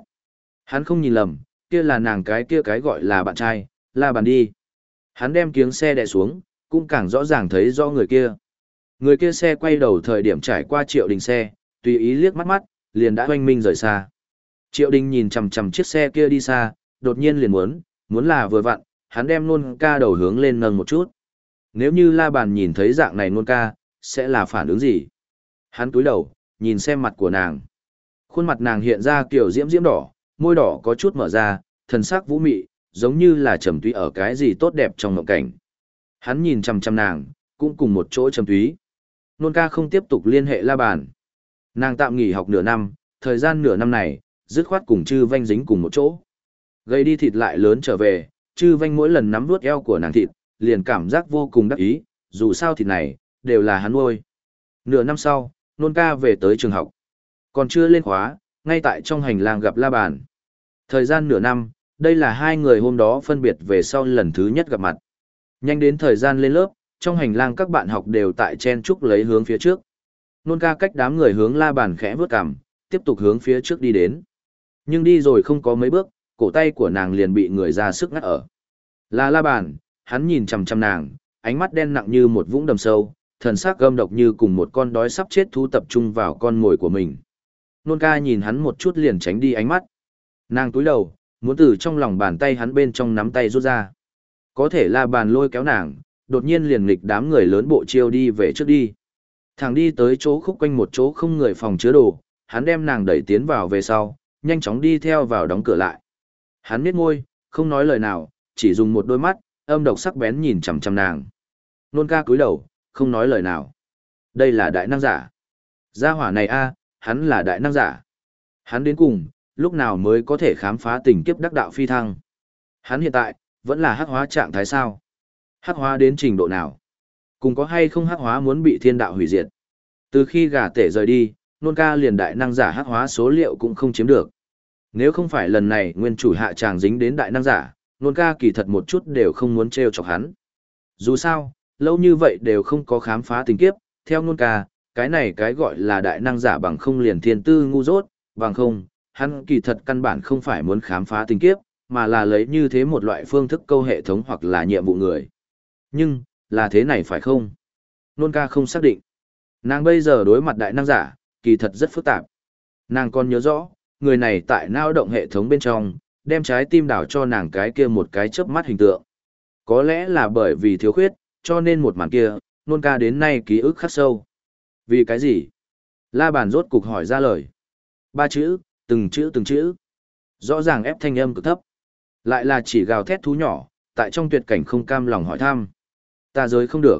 Hắn không nhìn lầm, kia là nàng cái kia cái gọi là bạn trai, la bàn đi. Hắn đem kiếng xe đè xuống, cũng càng rõ ràng thấy rõ người kia. Người kia xe quay đầu thời điểm trải qua triệu đình xe, tùy ý liếc mắt mắt, liền đã hoanh minh rời xa. Triệu đình nhìn chằm chằm chiếc xe kia đi xa, đột nhiên liền muốn, muốn là vừa vặn, hắn đem nôn ca đầu hướng lên nâng một chút. Nếu như la bàn nhìn thấy dạng này nôn ca, sẽ là phản ứng gì? Hắn túi đầu, nhìn xem mặt của nàng. Khuôn mặt nàng hiện ra kiểu diễm diễm đỏ, môi đỏ có chút mở ra, thần sắc vũ mị, giống như là trầm túy ở cái gì tốt đẹp trong mộng cảnh. Hắn nhìn chằm chằm nàng, cũng cùng một chỗ trầm túy. Nôn ca không tiếp tục liên hệ la bàn. Nàng tạm nghỉ học nửa năm, thời gian nửa năm này, dứt khoát cùng chư vanh dính cùng một chỗ. Gây đi thịt lại lớn trở về, chư vanh mỗi lần nắm vuốt eo của nàng thịt, liền cảm giác vô cùng đắc ý, dù sao thịt này, đều là hắn nuôi. Nửa năm sau, nôn ca về tới trường học. Còn chưa lên khóa, ngay tại trong hành lang gặp la bàn. Thời gian nửa năm, đây là hai người hôm đó phân biệt về sau lần thứ nhất gặp mặt. Nhanh đến thời gian lên lớp, trong hành lang các bạn học đều tại chen trúc lấy hướng phía trước. Nôn ca cách đám người hướng la bàn khẽ vướt cằm, tiếp tục hướng phía trước đi đến. Nhưng đi rồi không có mấy bước, cổ tay của nàng liền bị người ra sức ngắt ở. Là la bàn, hắn nhìn chằm chằm nàng, ánh mắt đen nặng như một vũng đầm sâu, thần sắc gâm độc như cùng một con đói sắp chết thú tập trung vào con mồi của mình. Nôn ca nhìn hắn một chút liền tránh đi ánh mắt. Nàng túi đầu, muốn từ trong lòng bàn tay hắn bên trong nắm tay rút ra. Có thể là bàn lôi kéo nàng, đột nhiên liền nghịch đám người lớn bộ chiêu đi về trước đi. Thằng đi tới chỗ khúc quanh một chỗ không người phòng chứa đồ, hắn đem nàng đẩy tiến vào về sau, nhanh chóng đi theo vào đóng cửa lại. Hắn miết môi, không nói lời nào, chỉ dùng một đôi mắt, âm độc sắc bén nhìn chằm chằm nàng. Nôn ca cúi đầu, không nói lời nào. Đây là đại năng giả. Gia hỏa này a, hắn là đại năng giả. Hắn đến cùng, lúc nào mới có thể khám phá tình kiếp đắc đạo phi thăng. Hắn hiện tại, vẫn là hắc hóa trạng thái sao. Hắc hóa đến trình độ nào? Cùng có hay không hắc hóa muốn bị thiên đạo hủy diệt? Từ khi gà tể rời đi, nôn ca liền đại năng giả hắc hóa số liệu cũng không chiếm được. Nếu không phải lần này nguyên chủ hạ tràng dính đến đại năng giả, nôn ca kỳ thật một chút đều không muốn treo chọc hắn. Dù sao, lâu như vậy đều không có khám phá tình kiếp, theo nôn ca, cái này cái gọi là đại năng giả bằng không liền thiên tư ngu dốt, bằng không, hắn kỳ thật căn bản không phải muốn khám phá tình kiếp, mà là lấy như thế một loại phương thức câu hệ thống hoặc là nhiệm vụ người. Nhưng, là thế này phải không? Nôn ca không xác định. Nàng bây giờ đối mặt đại năng giả, kỳ thật rất phức tạp. Nàng còn nhớ rõ, người này tại nao động hệ thống bên trong, đem trái tim đảo cho nàng cái kia một cái chớp mắt hình tượng. Có lẽ là bởi vì thiếu khuyết, cho nên một màn kia, nôn ca đến nay ký ức khắc sâu. Vì cái gì? La bàn rốt cục hỏi ra lời. Ba chữ, từng chữ từng chữ. Rõ ràng ép thanh âm cực thấp. Lại là chỉ gào thét thú nhỏ, tại trong tuyệt cảnh không cam lòng hỏi thăm. Ta giới không được.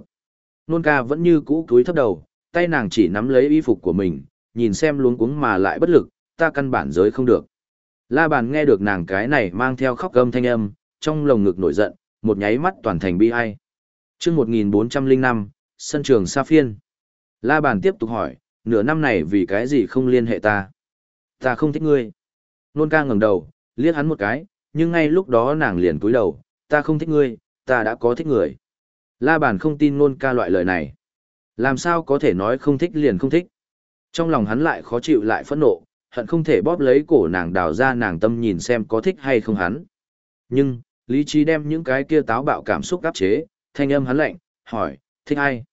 Nôn ca vẫn như cũ cúi thấp đầu, tay nàng chỉ nắm lấy y phục của mình, nhìn xem luống cuống mà lại bất lực, ta căn bản giới không được. La bàn nghe được nàng cái này mang theo khóc gâm thanh âm, trong lồng ngực nổi giận, một nháy mắt toàn thành bi ai. Trước 1405, sân trường Sa Phiên. La bàn tiếp tục hỏi, nửa năm này vì cái gì không liên hệ ta? Ta không thích ngươi. Nôn ca ngẩng đầu, liếc hắn một cái, nhưng ngay lúc đó nàng liền cúi đầu, ta không thích ngươi, ta đã có thích người. La bàn không tin nôn ca loại lời này. Làm sao có thể nói không thích liền không thích. Trong lòng hắn lại khó chịu lại phẫn nộ, hận không thể bóp lấy cổ nàng đào ra nàng tâm nhìn xem có thích hay không hắn. Nhưng, lý trí đem những cái kia táo bạo cảm xúc áp chế, thanh âm hắn lạnh, hỏi, thích ai?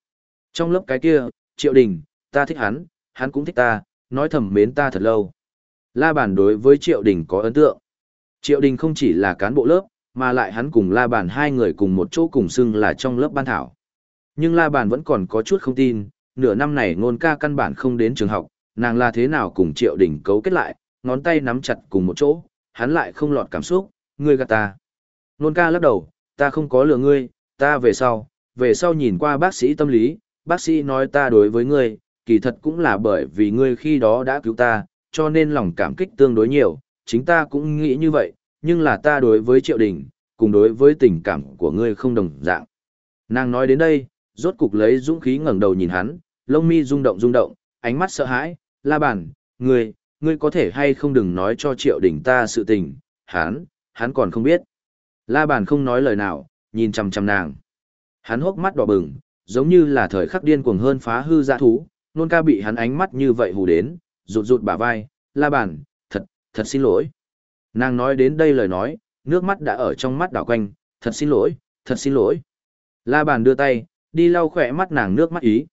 Trong lớp cái kia, triệu đình, ta thích hắn, hắn cũng thích ta, nói thầm mến ta thật lâu. La Bàn đối với Triệu Đình có ấn tượng. Triệu Đình không chỉ là cán bộ lớp, mà lại hắn cùng La Bàn hai người cùng một chỗ cùng xưng là trong lớp ban thảo. Nhưng La Bàn vẫn còn có chút không tin, nửa năm này ngôn ca căn bản không đến trường học, nàng là thế nào cùng Triệu Đình cấu kết lại, ngón tay nắm chặt cùng một chỗ, hắn lại không lọt cảm xúc, ngươi gạt ta. Ngôn ca lắc đầu, ta không có lừa ngươi, ta về sau, về sau nhìn qua bác sĩ tâm lý, bác sĩ nói ta đối với ngươi, kỳ thật cũng là bởi vì ngươi khi đó đã cứu ta, cho nên lòng cảm kích tương đối nhiều, chính ta cũng nghĩ như vậy, nhưng là ta đối với triệu đình, cùng đối với tình cảm của ngươi không đồng dạng. Nàng nói đến đây, rốt cục lấy dũng khí ngẩng đầu nhìn hắn, lông mi rung động rung động, ánh mắt sợ hãi, la bàn, ngươi, ngươi có thể hay không đừng nói cho triệu đình ta sự tình, hắn, hắn còn không biết. La bàn không nói lời nào, nhìn chằm chằm nàng. Hắn hốc mắt đỏ bừng, giống như là thời khắc điên cuồng hơn phá hư dã thú, nôn ca bị hắn ánh mắt như vậy hù đến, rụt rụt bả vai, la bàn, thật, thật xin lỗi. Nàng nói đến đây lời nói, nước mắt đã ở trong mắt đảo quanh, thật xin lỗi, thật xin lỗi. La bàn đưa tay, đi lau khỏe mắt nàng nước mắt ý.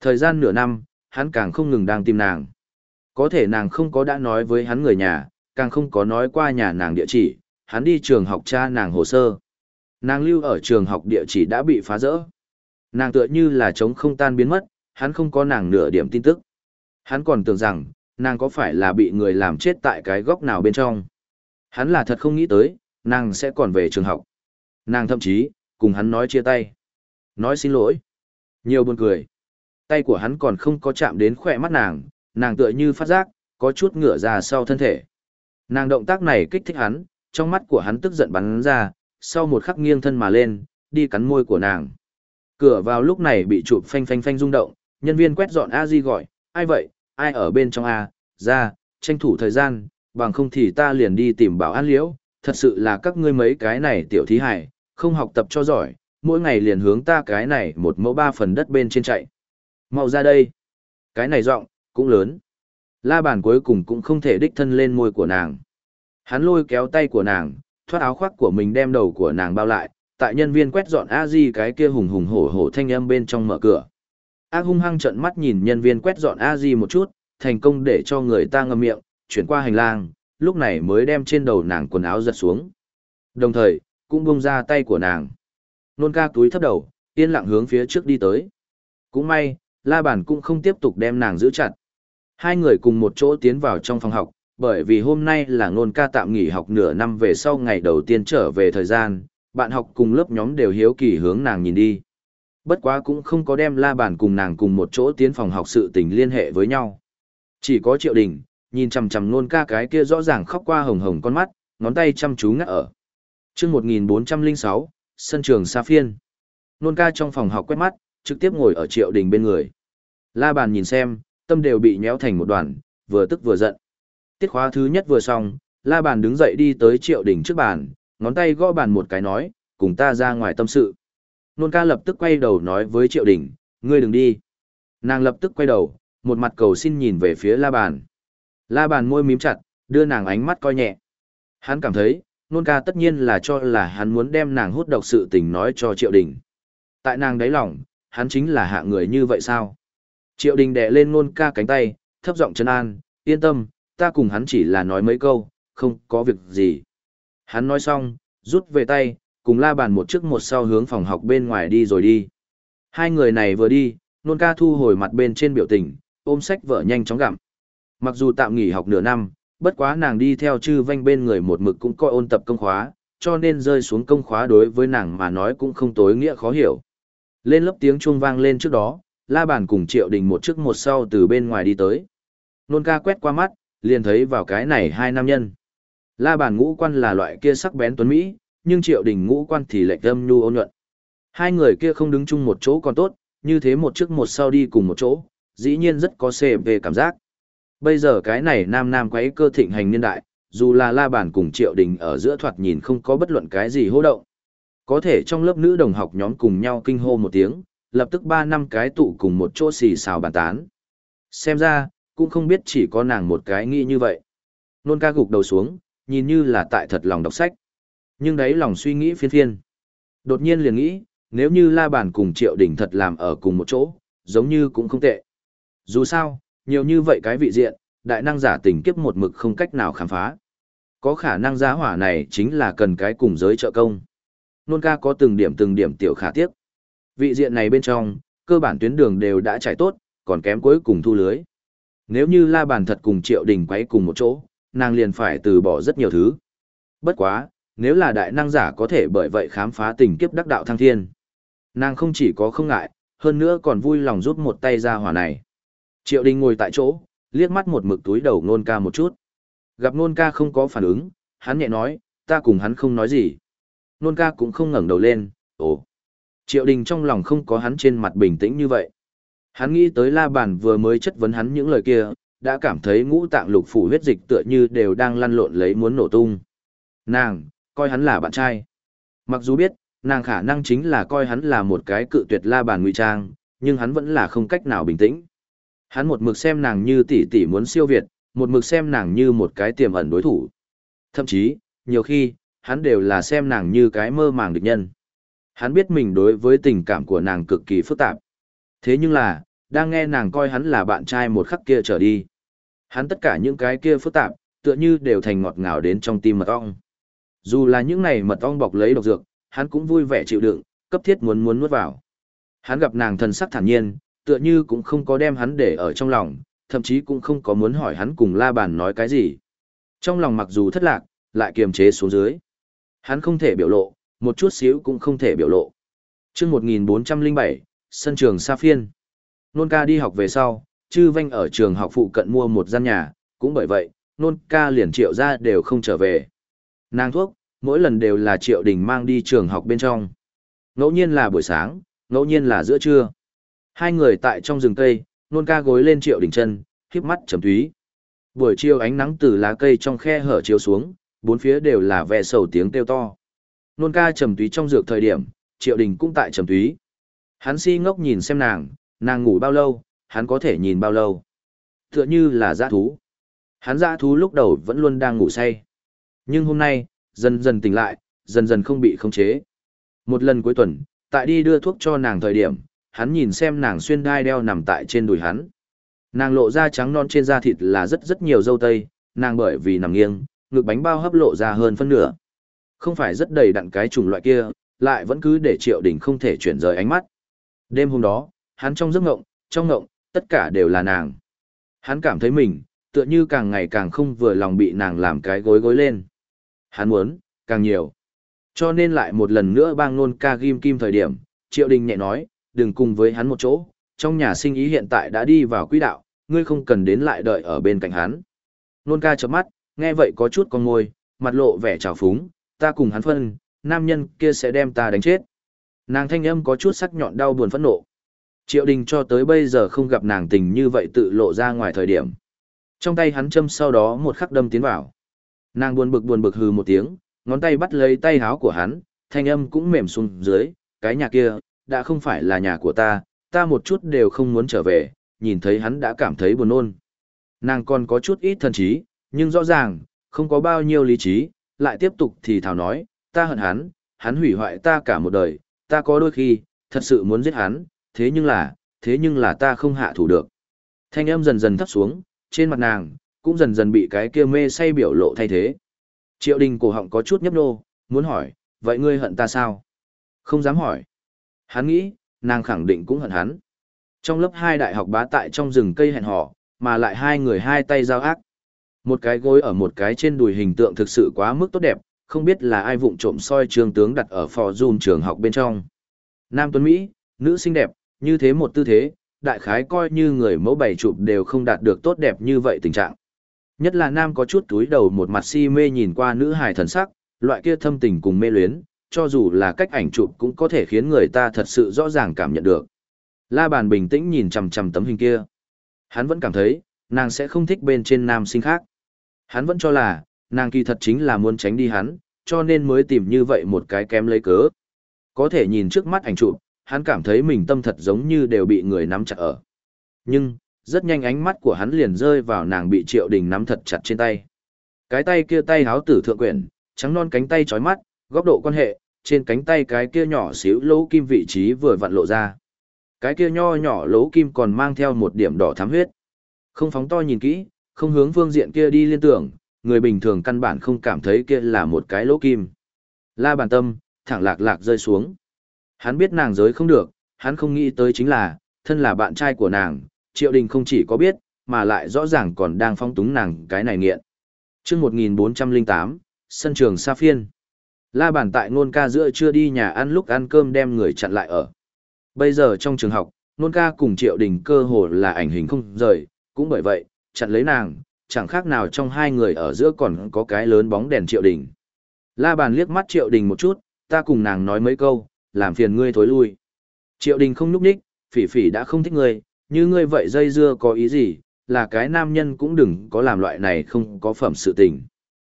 Thời gian nửa năm, hắn càng không ngừng đang tìm nàng. Có thể nàng không có đã nói với hắn người nhà, càng không có nói qua nhà nàng địa chỉ, hắn đi trường học cha nàng hồ sơ. Nàng lưu ở trường học địa chỉ đã bị phá rỡ. Nàng tựa như là trống không tan biến mất, hắn không có nàng nửa điểm tin tức. Hắn còn tưởng rằng, nàng có phải là bị người làm chết tại cái góc nào bên trong. Hắn là thật không nghĩ tới, nàng sẽ còn về trường học. Nàng thậm chí, cùng hắn nói chia tay. Nói xin lỗi. Nhiều buồn cười. Tay của hắn còn không có chạm đến khỏe mắt nàng, nàng tựa như phát giác, có chút ngửa ra sau thân thể. Nàng động tác này kích thích hắn, trong mắt của hắn tức giận bắn ra, sau một khắc nghiêng thân mà lên, đi cắn môi của nàng. Cửa vào lúc này bị chụp phanh phanh phanh rung động, nhân viên quét dọn A Di gọi, ai vậy, ai ở bên trong A, ra, tranh thủ thời gian, bằng không thì ta liền đi tìm bảo an liễu, thật sự là các ngươi mấy cái này tiểu thí hải, không học tập cho giỏi, mỗi ngày liền hướng ta cái này một mẫu ba phần đất bên trên chạy. Mau ra đây. Cái này rộng, cũng lớn. La bàn cuối cùng cũng không thể đích thân lên môi của nàng. Hắn lôi kéo tay của nàng, thoát áo khoác của mình đem đầu của nàng bao lại, tại nhân viên quét dọn a di cái kia hùng hùng hổ hổ thanh âm bên trong mở cửa. a hung hăng trợn mắt nhìn nhân viên quét dọn a di một chút, thành công để cho người ta ngậm miệng, chuyển qua hành lang, lúc này mới đem trên đầu nàng quần áo giật xuống. Đồng thời, cũng buông ra tay của nàng. Nôn ca túi thấp đầu, yên lặng hướng phía trước đi tới. Cũng may, la bản cũng không tiếp tục đem nàng giữ chặt. Hai người cùng một chỗ tiến vào trong phòng học, bởi vì hôm nay là nôn ca tạm nghỉ học nửa năm về sau ngày đầu tiên trở về thời gian, bạn học cùng lớp nhóm đều hiếu kỳ hướng nàng nhìn đi. Bất quá cũng không có đem la bàn cùng nàng cùng một chỗ tiến phòng học sự tình liên hệ với nhau. Chỉ có triệu đình, nhìn chằm chằm nôn ca cái kia rõ ràng khóc qua hồng hồng con mắt, ngón tay chăm chú ngắt ở. chương 1406, sân trường Sa Phiên. Nôn ca trong phòng học quét mắt, trực tiếp ngồi ở triệu đình bên người. La bàn nhìn xem, tâm đều bị nhéo thành một đoàn, vừa tức vừa giận. Tiết khóa thứ nhất vừa xong, la bàn đứng dậy đi tới triệu đình trước bàn, ngón tay gõ bàn một cái nói, cùng ta ra ngoài tâm sự. Nôn ca lập tức quay đầu nói với triệu đình, ngươi đừng đi. Nàng lập tức quay đầu, một mặt cầu xin nhìn về phía la bàn. La bàn môi mím chặt, đưa nàng ánh mắt coi nhẹ. Hắn cảm thấy, nôn ca tất nhiên là cho là hắn muốn đem nàng hút độc sự tình nói cho triệu đình. Tại nàng đáy lòng, hắn chính là hạ người như vậy sao? Triệu đình đè lên nôn ca cánh tay, thấp giọng chân an, yên tâm, ta cùng hắn chỉ là nói mấy câu, không có việc gì. Hắn nói xong, rút về tay, cùng la bàn một trước một sau hướng phòng học bên ngoài đi rồi đi. Hai người này vừa đi, nôn ca thu hồi mặt bên trên biểu tình, ôm sách vợ nhanh chóng gặm. Mặc dù tạm nghỉ học nửa năm, bất quá nàng đi theo chư vanh bên người một mực cũng coi ôn tập công khóa, cho nên rơi xuống công khóa đối với nàng mà nói cũng không tối nghĩa khó hiểu. Lên lớp tiếng chuông vang lên trước đó, la bàn cùng triệu đình một trước một sau từ bên ngoài đi tới. Nôn ca quét qua mắt, liền thấy vào cái này hai nam nhân. La bàn ngũ quan là loại kia sắc bén tuấn Mỹ, nhưng triệu đình ngũ quan thì lệch âm nhu ôn nhuận. Hai người kia không đứng chung một chỗ còn tốt, như thế một trước một sau đi cùng một chỗ, dĩ nhiên rất có xê về cảm giác. Bây giờ cái này nam nam quấy cơ thịnh hành niên đại, dù là la bàn cùng triệu đình ở giữa thoạt nhìn không có bất luận cái gì hô động. Có thể trong lớp nữ đồng học nhóm cùng nhau kinh hô một tiếng, lập tức ba năm cái tụ cùng một chỗ xì xào bàn tán. Xem ra, cũng không biết chỉ có nàng một cái nghĩ như vậy. Nôn ca gục đầu xuống, nhìn như là tại thật lòng đọc sách. Nhưng đấy lòng suy nghĩ phiên phiên. Đột nhiên liền nghĩ, nếu như La Bàn cùng Triệu Đình thật làm ở cùng một chỗ, giống như cũng không tệ. Dù sao, nhiều như vậy cái vị diện, đại năng giả tình kiếp một mực không cách nào khám phá. Có khả năng giá hỏa này chính là cần cái cùng giới trợ công. Nôn ca có từng điểm từng điểm tiểu khả tiếc. Vị diện này bên trong, cơ bản tuyến đường đều đã trải tốt, còn kém cuối cùng thu lưới. Nếu như La Bàn thật cùng Triệu Đình quấy cùng một chỗ, nàng liền phải từ bỏ rất nhiều thứ. Bất quá, nếu là đại năng giả có thể bởi vậy khám phá tình kiếp đắc đạo thăng thiên. Nàng không chỉ có không ngại, hơn nữa còn vui lòng rút một tay ra hỏa này. Triệu Đình ngồi tại chỗ, liếc mắt một mực túi đầu nôn ca một chút. Gặp nôn ca không có phản ứng, hắn nhẹ nói, ta cùng hắn không nói gì. Nôn ca cũng không ngẩng đầu lên, ồ. Triệu Đình trong lòng không có hắn trên mặt bình tĩnh như vậy. Hắn nghĩ tới la bàn vừa mới chất vấn hắn những lời kia, đã cảm thấy ngũ tạng lục phủ huyết dịch tựa như đều đang lăn lộn lấy muốn nổ tung. Nàng, coi hắn là bạn trai. Mặc dù biết, nàng khả năng chính là coi hắn là một cái cự tuyệt la bàn ngụy trang, nhưng hắn vẫn là không cách nào bình tĩnh. Hắn một mực xem nàng như tỷ tỷ muốn siêu việt, một mực xem nàng như một cái tiềm ẩn đối thủ. Thậm chí, nhiều khi, hắn đều là xem nàng như cái mơ màng địch nhân. Hắn biết mình đối với tình cảm của nàng cực kỳ phức tạp. Thế nhưng là, đang nghe nàng coi hắn là bạn trai một khắc kia trở đi. Hắn tất cả những cái kia phức tạp, tựa như đều thành ngọt ngào đến trong tim mật ong. Dù là những này mật ong bọc lấy độc dược, hắn cũng vui vẻ chịu đựng, cấp thiết muốn muốn nuốt vào. Hắn gặp nàng thần sắc thản nhiên, tựa như cũng không có đem hắn để ở trong lòng, thậm chí cũng không có muốn hỏi hắn cùng la bàn nói cái gì. Trong lòng mặc dù thất lạc, lại kiềm chế xuống dưới. Hắn không thể biểu lộ, một chút xíu cũng không thể biểu lộ. Trước 1407, sân trường Sa Phiên. Nôn ca đi học về sau, chư vanh ở trường học phụ cận mua một gian nhà, cũng bởi vậy, nôn ca liền triệu ra đều không trở về. Nàng thuốc, mỗi lần đều là triệu đình mang đi trường học bên trong. Ngẫu nhiên là buổi sáng, ngẫu nhiên là giữa trưa. Hai người tại trong rừng cây, nôn ca gối lên triệu đình chân, khiếp mắt trầm thúy. Buổi chiều ánh nắng từ lá cây trong khe hở chiếu xuống, bốn phía đều là vẻ sầu tiếng kêu to. Nôn ca trầm thúy trong dược thời điểm, triệu đình cũng tại trầm thúy. Hắn si ngốc nhìn xem nàng, nàng ngủ bao lâu, hắn có thể nhìn bao lâu. Tựa như là dã thú. Hắn dã thú lúc đầu vẫn luôn đang ngủ say. Nhưng hôm nay, dần dần tỉnh lại, dần dần không bị khống chế. Một lần cuối tuần, tại đi đưa thuốc cho nàng thời điểm, hắn nhìn xem nàng xuyên đai đeo nằm tại trên đùi hắn. Nàng lộ da trắng non trên da thịt là rất rất nhiều dâu tây, nàng bởi vì nằm nghiêng, ngực bánh bao hấp lộ ra hơn phân nửa. Không phải rất đầy đặn cái chủng loại kia, lại vẫn cứ để Triệu Đình không thể chuyển rời ánh mắt. Đêm hôm đó, hắn trong giấc ngộng, trong ngộng, tất cả đều là nàng. Hắn cảm thấy mình, tựa như càng ngày càng không vừa lòng bị nàng làm cái gối gối lên. Hắn muốn, càng nhiều. Cho nên lại một lần nữa bang nôn ca ghim kim thời điểm, Triệu Đình nhẹ nói, đừng cùng với hắn một chỗ, trong nhà sinh ý hiện tại đã đi vào quỹ đạo, ngươi không cần đến lại đợi ở bên cạnh hắn. Nôn ca chớp mắt, nghe vậy có chút con ngôi, mặt lộ vẻ trào phúng, ta cùng hắn phân, nam nhân kia sẽ đem ta đánh chết. Nàng thanh âm có chút sắc nhọn đau buồn phẫn nộ. Triệu đình cho tới bây giờ không gặp nàng tình như vậy tự lộ ra ngoài thời điểm. Trong tay hắn châm sau đó một khắc đâm tiến vào. Nàng buồn bực buồn bực hừ một tiếng, ngón tay bắt lấy tay háo của hắn, thanh âm cũng mềm xuống dưới, cái nhà kia, đã không phải là nhà của ta, ta một chút đều không muốn trở về, nhìn thấy hắn đã cảm thấy buồn nôn. Nàng còn có chút ít thần trí, nhưng rõ ràng, không có bao nhiêu lý trí, lại tiếp tục thì thảo nói, ta hận hắn, hắn hủy hoại ta cả một đời, ta có đôi khi, thật sự muốn giết hắn, thế nhưng là, thế nhưng là ta không hạ thủ được. Thanh âm dần dần thấp xuống, trên mặt nàng, cũng dần dần bị cái kia mê say biểu lộ thay thế. Triệu đình cổ họng có chút nhấp nô, muốn hỏi, vậy ngươi hận ta sao? Không dám hỏi. Hắn nghĩ, nàng khẳng định cũng hận hắn. Trong lớp hai đại học bá tại trong rừng cây hẹn hò, mà lại hai người hai tay giao ác. Một cái gối ở một cái trên đùi hình tượng thực sự quá mức tốt đẹp, không biết là ai vụng trộm soi trường tướng đặt ở phò dùn trường học bên trong. Nam Tuấn Mỹ, nữ xinh đẹp, như thế một tư thế, đại khái coi như người mẫu bảy chụp đều không đạt được tốt đẹp như vậy tình trạng. Nhất là nam có chút túi đầu một mặt si mê nhìn qua nữ hài thần sắc, loại kia thâm tình cùng mê luyến, cho dù là cách ảnh chụp cũng có thể khiến người ta thật sự rõ ràng cảm nhận được. La bàn bình tĩnh nhìn chằm chằm tấm hình kia. Hắn vẫn cảm thấy, nàng sẽ không thích bên trên nam sinh khác. Hắn vẫn cho là, nàng kỳ thật chính là muốn tránh đi hắn, cho nên mới tìm như vậy một cái kém lấy cớ. Có thể nhìn trước mắt ảnh chụp, hắn cảm thấy mình tâm thật giống như đều bị người nắm chặt ở. Nhưng, rất nhanh ánh mắt của hắn liền rơi vào nàng bị triệu đình nắm thật chặt trên tay. Cái tay kia tay háo tử thượng quyển, trắng non cánh tay chói mắt, góc độ quan hệ, trên cánh tay cái kia nhỏ xíu lỗ kim vị trí vừa vặn lộ ra. Cái kia nho nhỏ lỗ kim còn mang theo một điểm đỏ thắm huyết. Không phóng to nhìn kỹ, không hướng phương diện kia đi liên tưởng, người bình thường căn bản không cảm thấy kia là một cái lỗ kim. La bàn tâm, thẳng lạc lạc rơi xuống. Hắn biết nàng giới không được, hắn không nghĩ tới chính là, thân là bạn trai của nàng, Triệu Đình không chỉ có biết, mà lại rõ ràng còn đang phong túng nàng cái này nghiện. Trước 1408, sân trường Sa Phiên. La Bàn tại nôn ca giữa chưa đi nhà ăn lúc ăn cơm đem người chặn lại ở. Bây giờ trong trường học, nôn ca cùng Triệu Đình cơ hồ là ảnh hình không rời, cũng bởi vậy, chặn lấy nàng, chẳng khác nào trong hai người ở giữa còn có cái lớn bóng đèn Triệu Đình. La bàn liếc mắt Triệu Đình một chút, ta cùng nàng nói mấy câu, làm phiền ngươi thối lui. Triệu Đình không núp đích, phỉ phỉ đã không thích ngươi, như ngươi vậy dây dưa có ý gì, là cái nam nhân cũng đừng có làm loại này không có phẩm sự tình.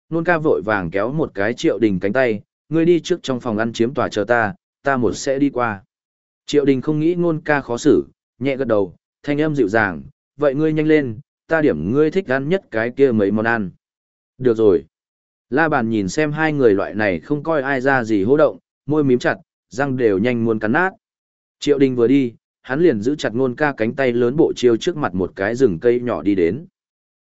Nôn ca vội vàng kéo một cái Triệu Đình cánh tay, ngươi đi trước trong phòng ăn chiếm tòa chờ ta, ta một sẽ đi qua. Triệu Đình không nghĩ ngôn ca khó xử, nhẹ gật đầu, thanh âm dịu dàng, vậy ngươi nhanh lên, ta điểm ngươi thích ăn nhất cái kia mấy món ăn. Được rồi. La bàn nhìn xem hai người loại này không coi ai ra gì hô động, môi mím chặt, răng đều nhanh muốn cắn nát. Triệu đình vừa đi, hắn liền giữ chặt nôn ca cánh tay lớn bộ chiêu trước mặt một cái rừng cây nhỏ đi đến.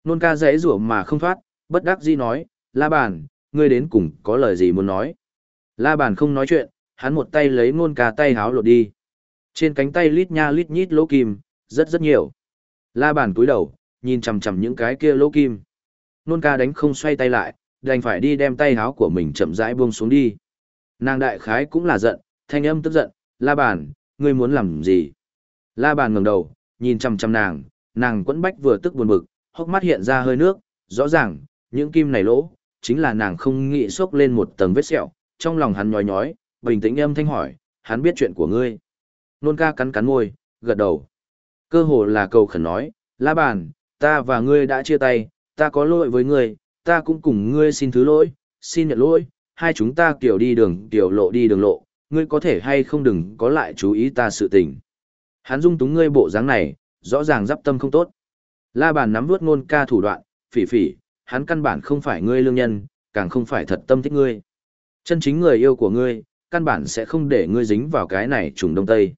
Nôn ca dễ rủa mà không thoát, bất đắc dĩ nói, la bàn, ngươi đến cùng có lời gì muốn nói. La bàn không nói chuyện, hắn một tay lấy nôn ca tay háo lột đi. Trên cánh tay lít nha lít nhít lỗ kim, rất rất nhiều. La bàn túi đầu, nhìn chằm chằm những cái kia lỗ kim. Nôn ca đánh không xoay tay lại, đành phải đi đem tay háo của mình chậm rãi buông xuống đi. Nàng đại khái cũng là giận, thanh âm tức giận, la bàn, ngươi muốn làm gì? La bàn ngẩng đầu, nhìn chăm chăm nàng, nàng quẫn bách vừa tức buồn bực, hốc mắt hiện ra hơi nước, rõ ràng, những kim này lỗ, chính là nàng không nghĩ xốc lên một tầng vết sẹo, trong lòng hắn nhói nhói, bình tĩnh âm thanh hỏi, hắn biết chuyện của ngươi. Nôn ca cắn cắn môi, gật đầu. Cơ hồ là cầu khẩn nói, la bàn, ta và ngươi đã chia tay, ta có lỗi với ngươi, ta cũng cùng ngươi xin thứ lỗi, xin nhận lỗi, hai chúng ta kiểu đi đường kiểu lộ đi đường lộ, ngươi có thể hay không đừng có lại chú ý ta sự tình. Hắn dung túng ngươi bộ dáng này, rõ ràng giáp tâm không tốt. La bàn nắm vuốt ngôn ca thủ đoạn, phỉ phỉ, hắn căn bản không phải ngươi lương nhân, càng không phải thật tâm thích ngươi. Chân chính người yêu của ngươi, căn bản sẽ không để ngươi dính vào cái này trùng đông tây.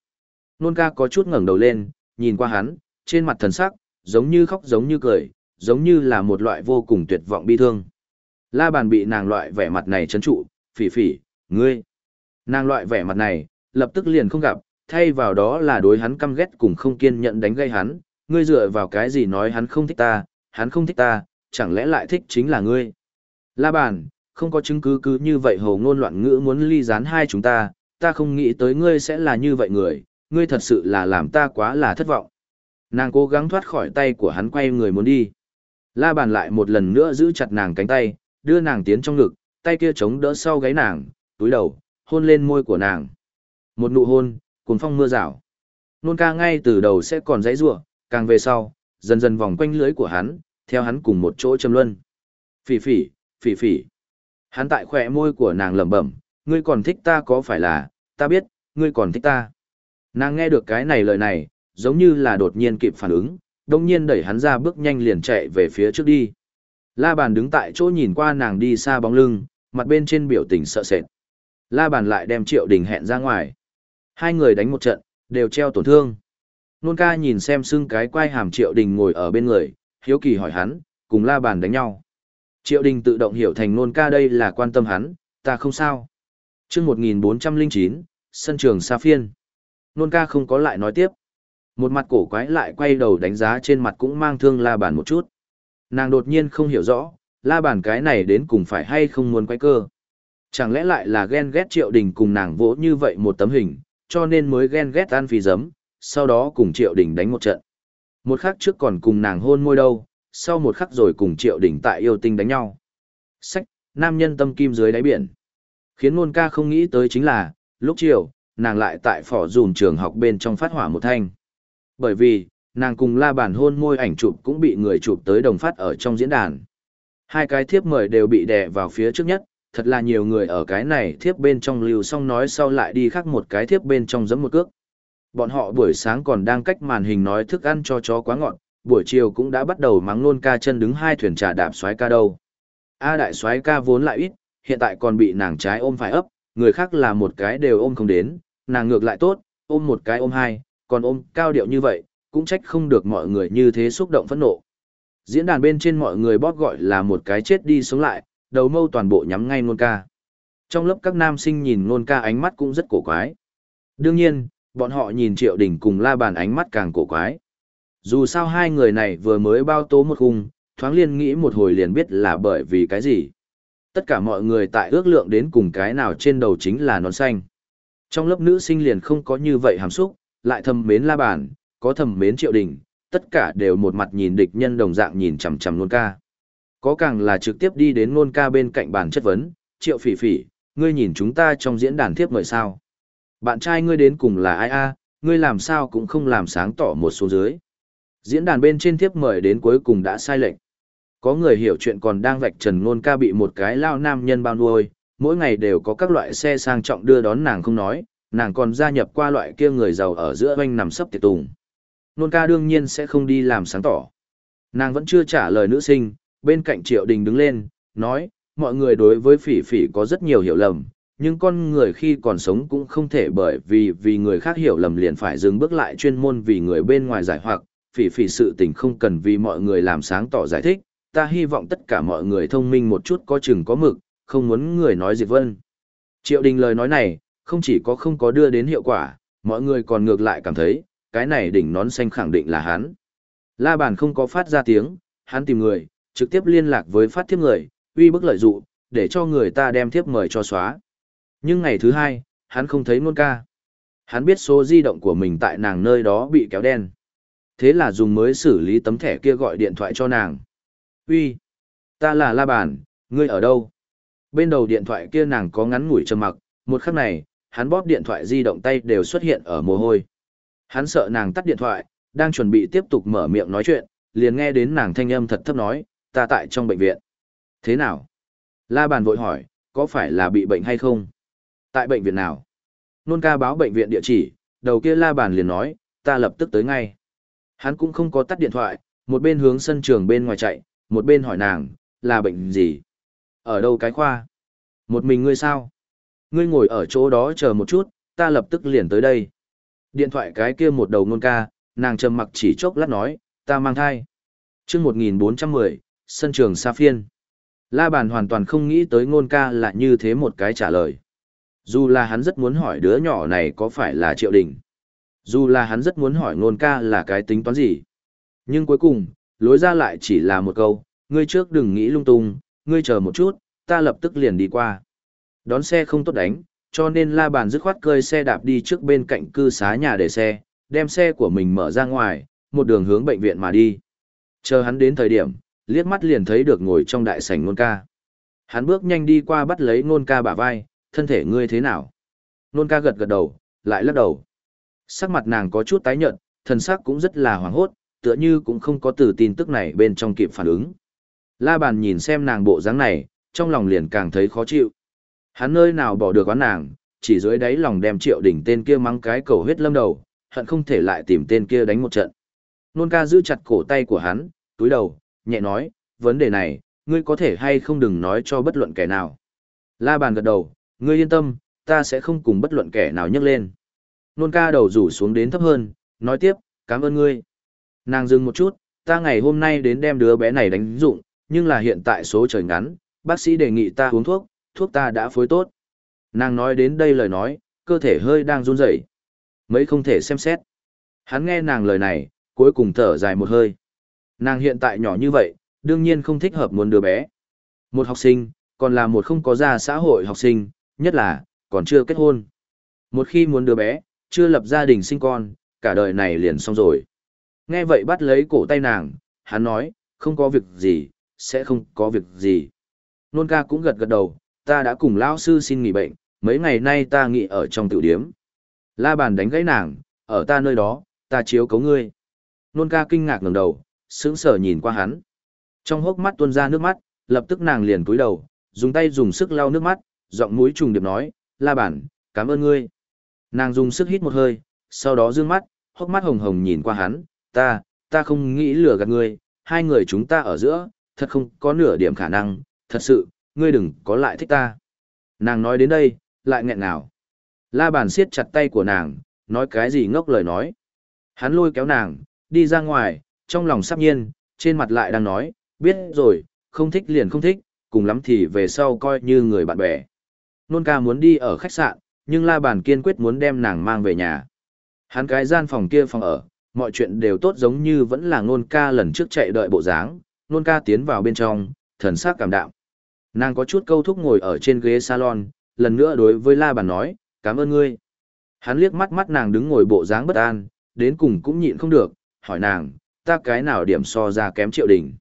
Nôn ca có chút ngẩng đầu lên, nhìn qua hắn, trên mặt thần sắc, giống như khóc giống như cười, giống như là một loại vô cùng tuyệt vọng bi thương. La bàn bị nàng loại vẻ mặt này chấn trụ, phỉ phỉ, ngươi. Nàng loại vẻ mặt này, lập tức liền không gặp, thay vào đó là đối hắn căm ghét cùng không kiên nhẫn đánh gây hắn, ngươi dựa vào cái gì nói hắn không thích ta, hắn không thích ta, chẳng lẽ lại thích chính là ngươi. La bàn, không có chứng cứ cứ như vậy hồ ngôn loạn ngữ muốn ly gián hai chúng ta, ta không nghĩ tới ngươi sẽ là như vậy người, ngươi thật sự là làm ta quá là thất vọng. Nàng cố gắng thoát khỏi tay của hắn quay người muốn đi. La bàn lại một lần nữa giữ chặt nàng cánh tay, đưa nàng tiến trong ngực, tay kia chống đỡ sau gáy nàng, túi đầu, hôn lên môi của nàng. Một nụ hôn, cuồng phong mưa rào. Nôn ca ngay từ đầu sẽ còn dãy rủa càng về sau, dần dần vòng quanh lưới của hắn, theo hắn cùng một chỗ châm luân. Phỉ phỉ, phỉ phỉ. Hắn tại khỏe môi của nàng lẩm bẩm, ngươi còn thích ta có phải là, ta biết, ngươi còn thích ta. Nàng nghe được cái này lời này, giống như là đột nhiên kịp phản ứng, đồng nhiên đẩy hắn ra bước nhanh liền chạy về phía trước đi. La bàn đứng tại chỗ nhìn qua nàng đi xa bóng lưng, mặt bên trên biểu tình sợ sệt. La bàn lại đem triệu đình hẹn ra ngoài. Hai người đánh một trận, đều treo tổn thương. Nôn ca nhìn xem xưng cái quai hàm triệu đình ngồi ở bên người, hiếu kỳ hỏi hắn, cùng la bàn đánh nhau. Triệu đình tự động hiểu thành nôn ca đây là quan tâm hắn, ta không sao. chương 1409, sân trường Sa Phiên. Nôn ca không có lại nói tiếp. Một mặt cổ quái lại quay đầu đánh giá trên mặt cũng mang thương la bàn một chút. Nàng đột nhiên không hiểu rõ, la bàn cái này đến cùng phải hay không muốn quay cơ. Chẳng lẽ lại là ghen ghét triệu đình cùng nàng vỗ như vậy một tấm hình, cho nên mới ghen ghét ăn phi giấm, sau đó cùng triệu đình đánh một trận. Một khắc trước còn cùng nàng hôn môi đâu, sau một khắc rồi cùng triệu đình tại yêu tinh đánh nhau. Sách, nam nhân tâm kim dưới đáy biển. Khiến ngôn ca không nghĩ tới chính là, lúc chiều, nàng lại tại phỏ dùn trường học bên trong phát hỏa một thanh. Bởi vì, nàng cùng la bàn hôn môi ảnh chụp cũng bị người chụp tới đồng phát ở trong diễn đàn. Hai cái thiếp mời đều bị đè vào phía trước nhất, thật là nhiều người ở cái này thiếp bên trong lưu xong nói sau lại đi khác một cái thiếp bên trong giấm một cước. Bọn họ buổi sáng còn đang cách màn hình nói thức ăn cho chó quá ngọn, buổi chiều cũng đã bắt đầu mắng nôn ca chân đứng hai thuyền trà đạp xoái ca đâu. A đại xoái ca vốn lại ít, hiện tại còn bị nàng trái ôm phải ấp, người khác là một cái đều ôm không đến, nàng ngược lại tốt, ôm một cái ôm hai, còn ôm cao điệu như vậy, cũng trách không được mọi người như thế xúc động phẫn nộ. Diễn đàn bên trên mọi người bóp gọi là một cái chết đi sống lại, đầu mâu toàn bộ nhắm ngay nôn ca. Trong lớp các nam sinh nhìn nôn ca ánh mắt cũng rất cổ quái. Đương nhiên, bọn họ nhìn triệu đỉnh cùng la bàn ánh mắt càng cổ quái. Dù sao hai người này vừa mới bao tố một khung, thoáng liên nghĩ một hồi liền biết là bởi vì cái gì. Tất cả mọi người tại ước lượng đến cùng cái nào trên đầu chính là nón xanh. Trong lớp nữ sinh liền không có như vậy hàm xúc, lại thầm mến la bàn, có thầm mến triệu đình, tất cả đều một mặt nhìn địch nhân đồng dạng nhìn chằm chằm nôn ca. Có càng là trực tiếp đi đến nôn ca bên cạnh bàn chất vấn, triệu phỉ phỉ, ngươi nhìn chúng ta trong diễn đàn thiếp mời sao. Bạn trai ngươi đến cùng là ai a ngươi làm sao cũng không làm sáng tỏ một số dưới. Diễn đàn bên trên thiếp mời đến cuối cùng đã sai lệnh. Có người hiểu chuyện còn đang vạch trần nôn ca bị một cái lao nam nhân bao nuôi, mỗi ngày đều có các loại xe sang trọng đưa đón nàng không nói, nàng còn gia nhập qua loại kia người giàu ở giữa oanh nằm sấp tiệt tùng. Nôn ca đương nhiên sẽ không đi làm sáng tỏ. Nàng vẫn chưa trả lời nữ sinh, bên cạnh triệu đình đứng lên, nói, mọi người đối với phỉ phỉ có rất nhiều hiểu lầm, nhưng con người khi còn sống cũng không thể bởi vì vì người khác hiểu lầm liền phải dừng bước lại chuyên môn vì người bên ngoài giải hoặc, phỉ phỉ sự tình không cần vì mọi người làm sáng tỏ giải thích, ta hy vọng tất cả mọi người thông minh một chút có chừng có mực, không muốn người nói diệt vân. Triệu đình lời nói này, không chỉ có không có đưa đến hiệu quả, mọi người còn ngược lại cảm thấy, cái này đỉnh nón xanh khẳng định là hắn. La bàn không có phát ra tiếng, hắn tìm người, trực tiếp liên lạc với phát thiếp người, uy bức lợi dụ, để cho người ta đem thiếp mời cho xóa. Nhưng ngày thứ hai, hắn không thấy nôn ca. Hắn biết số di động của mình tại nàng nơi đó bị kéo đen. Thế là dùng mới xử lý tấm thẻ kia gọi điện thoại cho nàng. Uy, ta là La Bàn, ngươi ở đâu? Bên đầu điện thoại kia nàng có ngắn ngủi trầm mặc, một khắc này, hắn bóp điện thoại di động tay đều xuất hiện ở mồ hôi. Hắn sợ nàng tắt điện thoại, đang chuẩn bị tiếp tục mở miệng nói chuyện, liền nghe đến nàng thanh âm thật thấp nói, ta tại trong bệnh viện. Thế nào? La bàn vội hỏi, có phải là bị bệnh hay không? Tại bệnh viện nào? Nôn ca báo bệnh viện địa chỉ, đầu kia la bàn liền nói, ta lập tức tới ngay. Hắn cũng không có tắt điện thoại, một bên hướng sân trường bên ngoài chạy, một bên hỏi nàng, là bệnh gì? Ở đâu cái khoa? Một mình ngươi sao? Ngươi ngồi ở chỗ đó chờ một chút, ta lập tức liền tới đây. Điện thoại cái kia một đầu nôn ca, nàng trầm mặc chỉ chốc lát nói, ta mang thai. chương 1410, sân trường Sa Phiên. La bàn hoàn toàn không nghĩ tới ngôn ca là như thế một cái trả lời. Dù là hắn rất muốn hỏi đứa nhỏ này có phải là triệu đình. Dù là hắn rất muốn hỏi ngôn ca là cái tính toán gì. Nhưng cuối cùng, lối ra lại chỉ là một câu, ngươi trước đừng nghĩ lung tung, ngươi chờ một chút, ta lập tức liền đi qua. Đón xe không tốt đánh, cho nên la bàn dứt khoát cơi xe đạp đi trước bên cạnh cư xá nhà để xe, đem xe của mình mở ra ngoài, một đường hướng bệnh viện mà đi. Chờ hắn đến thời điểm, liếc mắt liền thấy được ngồi trong đại sảnh nôn ca. Hắn bước nhanh đi qua bắt lấy nôn ca bả vai, thân thể ngươi thế nào? Nôn ca gật gật đầu, lại lắc đầu. Sắc mặt nàng có chút tái nhợt, thần sắc cũng rất là hoảng hốt, tựa như cũng không có từ tin tức này bên trong kịp phản ứng. La bàn nhìn xem nàng bộ dáng này, trong lòng liền càng thấy khó chịu. Hắn nơi nào bỏ được quán nàng, chỉ dưới đáy lòng đem triệu đỉnh tên kia mắng cái cầu huyết lâm đầu, hận không thể lại tìm tên kia đánh một trận. Nôn ca giữ chặt cổ tay của hắn, túi đầu, nhẹ nói, vấn đề này, ngươi có thể hay không đừng nói cho bất luận kẻ nào. La bàn gật đầu, ngươi yên tâm, ta sẽ không cùng bất luận kẻ nào nhắc lên. Nôn ca đầu rủ xuống đến thấp hơn, nói tiếp, cảm ơn ngươi. Nàng dừng một chút, ta ngày hôm nay đến đem đứa bé này đánh dụng, nhưng là hiện tại số trời ngắn, bác sĩ đề nghị ta uống thuốc, thuốc ta đã phối tốt. Nàng nói đến đây lời nói, cơ thể hơi đang run rẩy, mấy không thể xem xét. Hắn nghe nàng lời này, cuối cùng thở dài một hơi. Nàng hiện tại nhỏ như vậy, đương nhiên không thích hợp muốn đứa bé. Một học sinh, còn là một không có ra xã hội học sinh, nhất là, còn chưa kết hôn. Một khi muốn đứa bé, chưa lập gia đình sinh con, cả đời này liền xong rồi. Nghe vậy bắt lấy cổ tay nàng, hắn nói, không có việc gì, sẽ không có việc gì. Nôn ca cũng gật gật đầu, ta đã cùng lão sư xin nghỉ bệnh, mấy ngày nay ta nghỉ ở trong tiểu điếm. La bàn đánh gãy nàng, ở ta nơi đó, ta chiếu cấu ngươi. Nôn ca kinh ngạc ngẩng đầu, sững sờ nhìn qua hắn. Trong hốc mắt tuôn ra nước mắt, lập tức nàng liền cúi đầu, dùng tay dùng sức lau nước mắt, giọng mũi trùng điệp nói, la bản, cảm ơn ngươi. Nàng dùng sức hít một hơi, sau đó dương mắt, hốc mắt hồng hồng nhìn qua hắn, ta, ta không nghĩ lừa gạt ngươi, hai người chúng ta ở giữa, thật không có nửa điểm khả năng, thật sự, ngươi đừng có lại thích ta. Nàng nói đến đây, lại nghẹn nào. La bàn siết chặt tay của nàng, nói cái gì ngốc lời nói. Hắn lôi kéo nàng, đi ra ngoài, trong lòng sắp nhiên, trên mặt lại đang nói, biết rồi, không thích liền không thích, cùng lắm thì về sau coi như người bạn bè. Nôn ca muốn đi ở khách sạn, nhưng la bàn kiên quyết muốn đem nàng mang về nhà. Hắn cái gian phòng kia phòng ở, mọi chuyện đều tốt giống như vẫn là nôn ca lần trước chạy đợi bộ dáng, nôn ca tiến vào bên trong, thần sắc cảm đạm. Nàng có chút câu thúc ngồi ở trên ghế salon, lần nữa đối với la bàn nói, cảm ơn ngươi. Hắn liếc mắt mắt nàng đứng ngồi bộ dáng bất an, đến cùng cũng nhịn không được, hỏi nàng, ta cái nào điểm so ra kém triệu đình.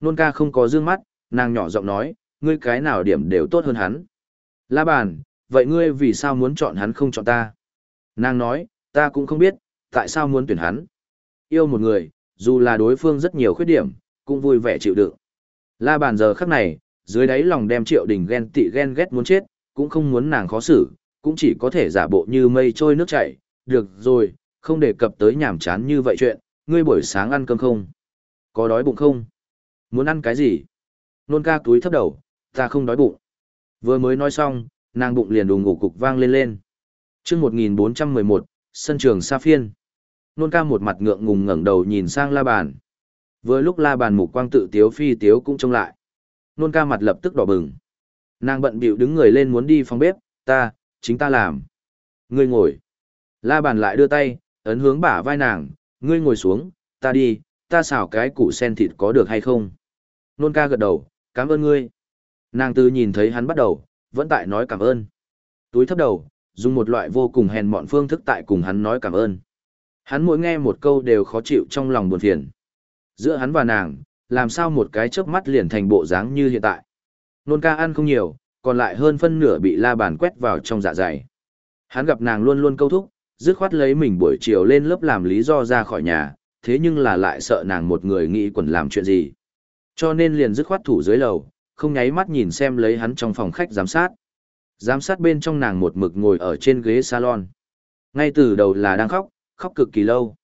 Nôn ca không có dương mắt, nàng nhỏ giọng nói, ngươi cái nào điểm đều tốt hơn hắn. La bàn, vậy ngươi vì sao muốn chọn hắn không chọn ta? Nàng nói, ta cũng không biết, tại sao muốn tuyển hắn. Yêu một người, dù là đối phương rất nhiều khuyết điểm, cũng vui vẻ chịu đựng. La bàn giờ khắc này, dưới đáy lòng đem triệu đình ghen tị ghen ghét muốn chết, cũng không muốn nàng khó xử, cũng chỉ có thể giả bộ như mây trôi nước chảy. Được rồi, không đề cập tới nhảm chán như vậy chuyện, ngươi buổi sáng ăn cơm không? Có đói bụng không? Muốn ăn cái gì? Nôn ca túi thấp đầu, Ta không đói bụng. Vừa mới nói xong, nàng bụng liền đùng ngủ cục vang lên lên. Trước 1411, sân trường Sa Phiên. Nôn ca một mặt ngượng ngùng ngẩng đầu nhìn sang la bàn. Vừa lúc la bàn mục quang tự tiếu phi tiếu cũng trông lại. Nôn ca mặt lập tức đỏ bừng. Nàng bận bịu đứng người lên muốn đi phòng bếp, ta, chính ta làm. Ngươi ngồi. La bàn lại đưa tay, ấn hướng bả vai nàng, ngươi ngồi xuống, ta đi, ta xào cái củ sen thịt có được hay không? Nôn ca gật đầu, cảm ơn ngươi. Nàng tư nhìn thấy hắn bắt đầu, vẫn tại nói cảm ơn. Túi thấp đầu, dùng một loại vô cùng hèn mọn phương thức tại cùng hắn nói cảm ơn. Hắn mỗi nghe một câu đều khó chịu trong lòng buồn phiền. Giữa hắn và nàng, làm sao một cái chớp mắt liền thành bộ dáng như hiện tại. Nôn ca ăn không nhiều, còn lại hơn phân nửa bị la bàn quét vào trong dạ dày. Hắn gặp nàng luôn luôn câu thúc, dứt khoát lấy mình buổi chiều lên lớp làm lý do ra khỏi nhà, thế nhưng là lại sợ nàng một người nghĩ quần làm chuyện gì. Cho nên liền dứt khoát thủ dưới lầu, không nháy mắt nhìn xem lấy hắn trong phòng khách giám sát. Giám sát bên trong nàng một mực ngồi ở trên ghế salon. Ngay từ đầu là đang khóc, khóc cực kỳ lâu.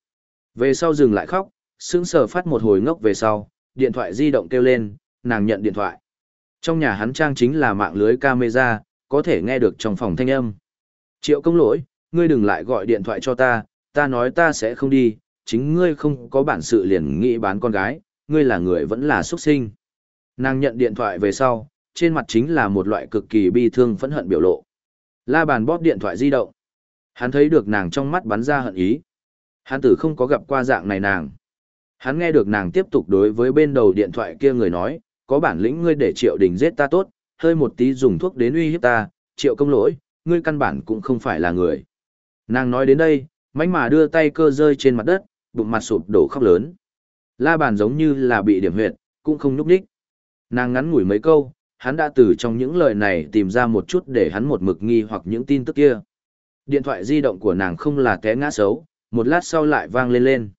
Về sau dừng lại khóc, sững sờ phát một hồi ngốc về sau, điện thoại di động kêu lên, nàng nhận điện thoại. Trong nhà hắn trang chính là mạng lưới camera, có thể nghe được trong phòng thanh âm. Triệu công lỗi, ngươi đừng lại gọi điện thoại cho ta, ta nói ta sẽ không đi, chính ngươi không có bản sự liền nghĩ bán con gái, ngươi là người vẫn là xuất sinh. Nàng nhận điện thoại về sau, trên mặt chính là một loại cực kỳ bi thương phẫn hận biểu lộ. La bàn bóp điện thoại di động. Hắn thấy được nàng trong mắt bắn ra hận ý. Hắn tử không có gặp qua dạng này nàng. Hắn nghe được nàng tiếp tục đối với bên đầu điện thoại kia người nói, có bản lĩnh ngươi để triệu đình giết ta tốt, hơi một tí dùng thuốc đến uy hiếp ta, triệu công lỗi, ngươi căn bản cũng không phải là người. Nàng nói đến đây, mánh mà đưa tay cơ rơi trên mặt đất, bụng mặt sụp đổ khóc lớn. La bàn giống như là bị điểm huyệt, cũng không nhúc đích. Nàng ngắn ngủi mấy câu, hắn đã từ trong những lời này tìm ra một chút để hắn một mực nghi hoặc những tin tức kia. Điện thoại di động của nàng không là té ngã xấu, một lát sau lại vang lên lên.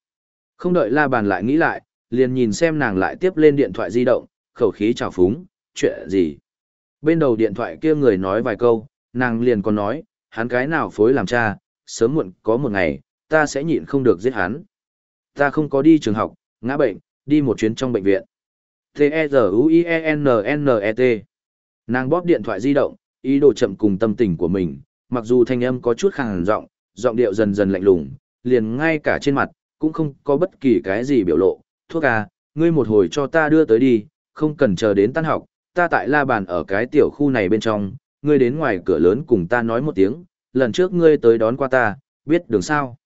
Không đợi la bàn lại nghĩ lại, liền nhìn xem nàng lại tiếp lên điện thoại di động, khẩu khí trào phúng, chuyện gì. Bên đầu điện thoại kia người nói vài câu, nàng liền còn nói, hắn cái nào phối làm cha, sớm muộn có một ngày, ta sẽ nhịn không được giết hắn. Ta không có đi trường học, ngã bệnh, đi một chuyến trong bệnh viện. T-E-Z-U-I-E-N-N-E-T Nàng bóp điện thoại di động, ý đồ chậm cùng tâm tình của mình, mặc dù thanh âm có chút khàn giọng, giọng điệu dần dần lạnh lùng, liền ngay cả trên mặt, cũng không có bất kỳ cái gì biểu lộ. Thuốc à, ngươi một hồi cho ta đưa tới đi, không cần chờ đến tan học, ta tại la bàn ở cái tiểu khu này bên trong, ngươi đến ngoài cửa lớn cùng ta nói một tiếng, lần trước ngươi tới đón qua ta, biết đường sao.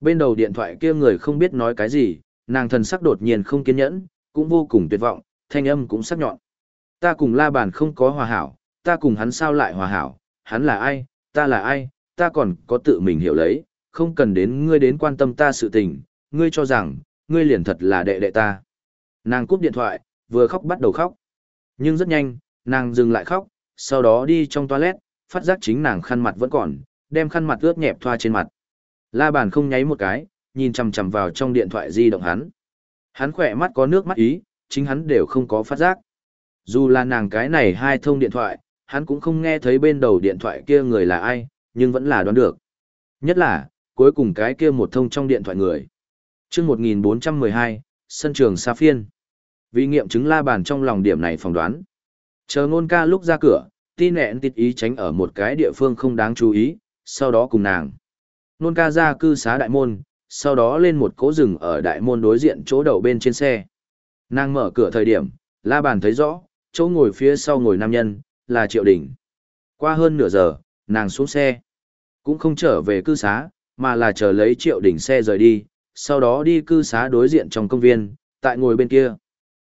Bên đầu điện thoại kia người không biết nói cái gì, nàng thần sắc đột nhiên không kiên nhẫn, cũng vô cùng tuyệt vọng, thanh âm cũng sắc nhọn. Ta cùng la bàn không có hòa hảo, ta cùng hắn sao lại hòa hảo, hắn là ai, ta là ai, ta còn có tự mình hiểu lấy, không cần đến ngươi đến quan tâm ta sự tình, ngươi cho rằng, ngươi liền thật là đệ đệ ta. Nàng cúp điện thoại, vừa khóc bắt đầu khóc. Nhưng rất nhanh, nàng dừng lại khóc, sau đó đi trong toilet, phát giác chính nàng khăn mặt vẫn còn, đem khăn mặt ướt nhẹp thoa trên mặt. La bàn không nháy một cái, nhìn chằm chằm vào trong điện thoại di động hắn. Hắn khỏe mắt có nước mắt ý, chính hắn đều không có phát giác. Dù là nàng cái này hai thông điện thoại, hắn cũng không nghe thấy bên đầu điện thoại kia người là ai, nhưng vẫn là đoán được. Nhất là, cuối cùng cái kia một thông trong điện thoại người. chương 1412, sân trường Sa Phiên. Vì nghiệm chứng la bàn trong lòng điểm này phỏng đoán. Chờ ngôn ca lúc ra cửa, tin nẹn tịt ý tránh ở một cái địa phương không đáng chú ý, sau đó cùng nàng. nôn ca ra cư xá đại môn, sau đó lên một cỗ rừng ở đại môn đối diện chỗ đầu bên trên xe. Nàng mở cửa thời điểm, la bàn thấy rõ, chỗ ngồi phía sau ngồi nam nhân, là Triệu đỉnh. Qua hơn nửa giờ, nàng xuống xe. Cũng không trở về cư xá, mà là chờ lấy Triệu đỉnh xe rời đi, sau đó đi cư xá đối diện trong công viên, tại ngồi bên kia.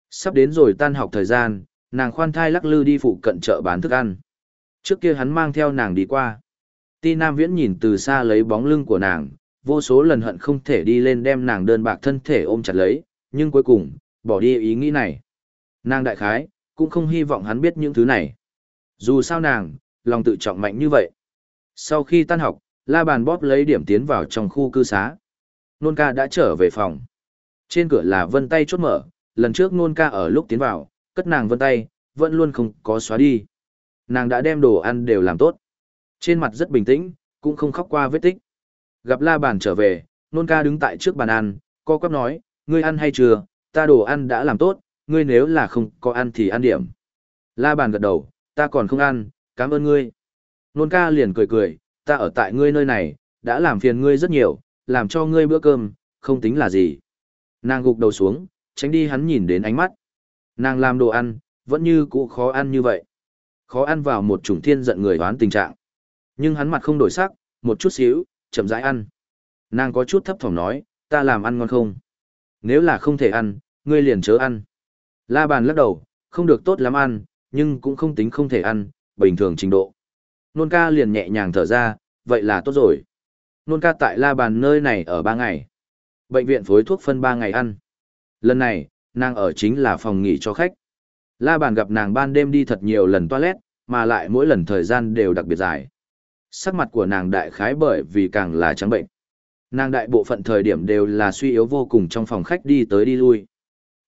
Sắp đến rồi tan học thời gian, nàng khoan thai lắc lư đi phụ cận chợ bán thức ăn. Trước kia hắn mang theo nàng đi qua. Ti Nam Viễn nhìn từ xa lấy bóng lưng của nàng, vô số lần hận không thể đi lên đem nàng đơn bạc thân thể ôm chặt lấy, nhưng cuối cùng, bỏ đi ý nghĩ này. Nàng đại khái, cũng không hy vọng hắn biết những thứ này. Dù sao nàng, lòng tự trọng mạnh như vậy. Sau khi tan học, la bàn bóp lấy điểm tiến vào trong khu cư xá. Nôn ca đã trở về phòng. Trên cửa là vân tay chốt mở, lần trước nôn ca ở lúc tiến vào, cất nàng vân tay, vẫn luôn không có xóa đi. Nàng đã đem đồ ăn đều làm tốt. Trên mặt rất bình tĩnh, cũng không khóc qua vết tích. Gặp la bàn trở về, nôn ca đứng tại trước bàn ăn, co quắp nói, ngươi ăn hay chưa, ta đồ ăn đã làm tốt, ngươi nếu là không có ăn thì ăn điểm. La bàn gật đầu, ta còn không ăn, cảm ơn ngươi. Nôn ca liền cười cười, ta ở tại ngươi nơi này, đã làm phiền ngươi rất nhiều, làm cho ngươi bữa cơm, không tính là gì. Nàng gục đầu xuống, tránh đi hắn nhìn đến ánh mắt. Nàng làm đồ ăn, vẫn như cũ khó ăn như vậy. Khó ăn vào một chủng thiên giận người đoán tình trạng. Nhưng hắn mặt không đổi sắc, một chút xíu, chậm rãi ăn. Nàng có chút thấp thỏm nói, ta làm ăn ngon không? Nếu là không thể ăn, ngươi liền chớ ăn. La bàn lắc đầu, không được tốt lắm ăn, nhưng cũng không tính không thể ăn, bình thường trình độ. Nôn ca liền nhẹ nhàng thở ra, vậy là tốt rồi. Nôn ca tại la bàn nơi này ở ba ngày. Bệnh viện phối thuốc phân ba ngày ăn. Lần này, nàng ở chính là phòng nghỉ cho khách. La bàn gặp nàng ban đêm đi thật nhiều lần toilet, mà lại mỗi lần thời gian đều đặc biệt dài. Sắc mặt của nàng đại khái bởi vì càng là trắng bệnh. Nàng đại bộ phận thời điểm đều là suy yếu vô cùng trong phòng khách đi tới đi lui.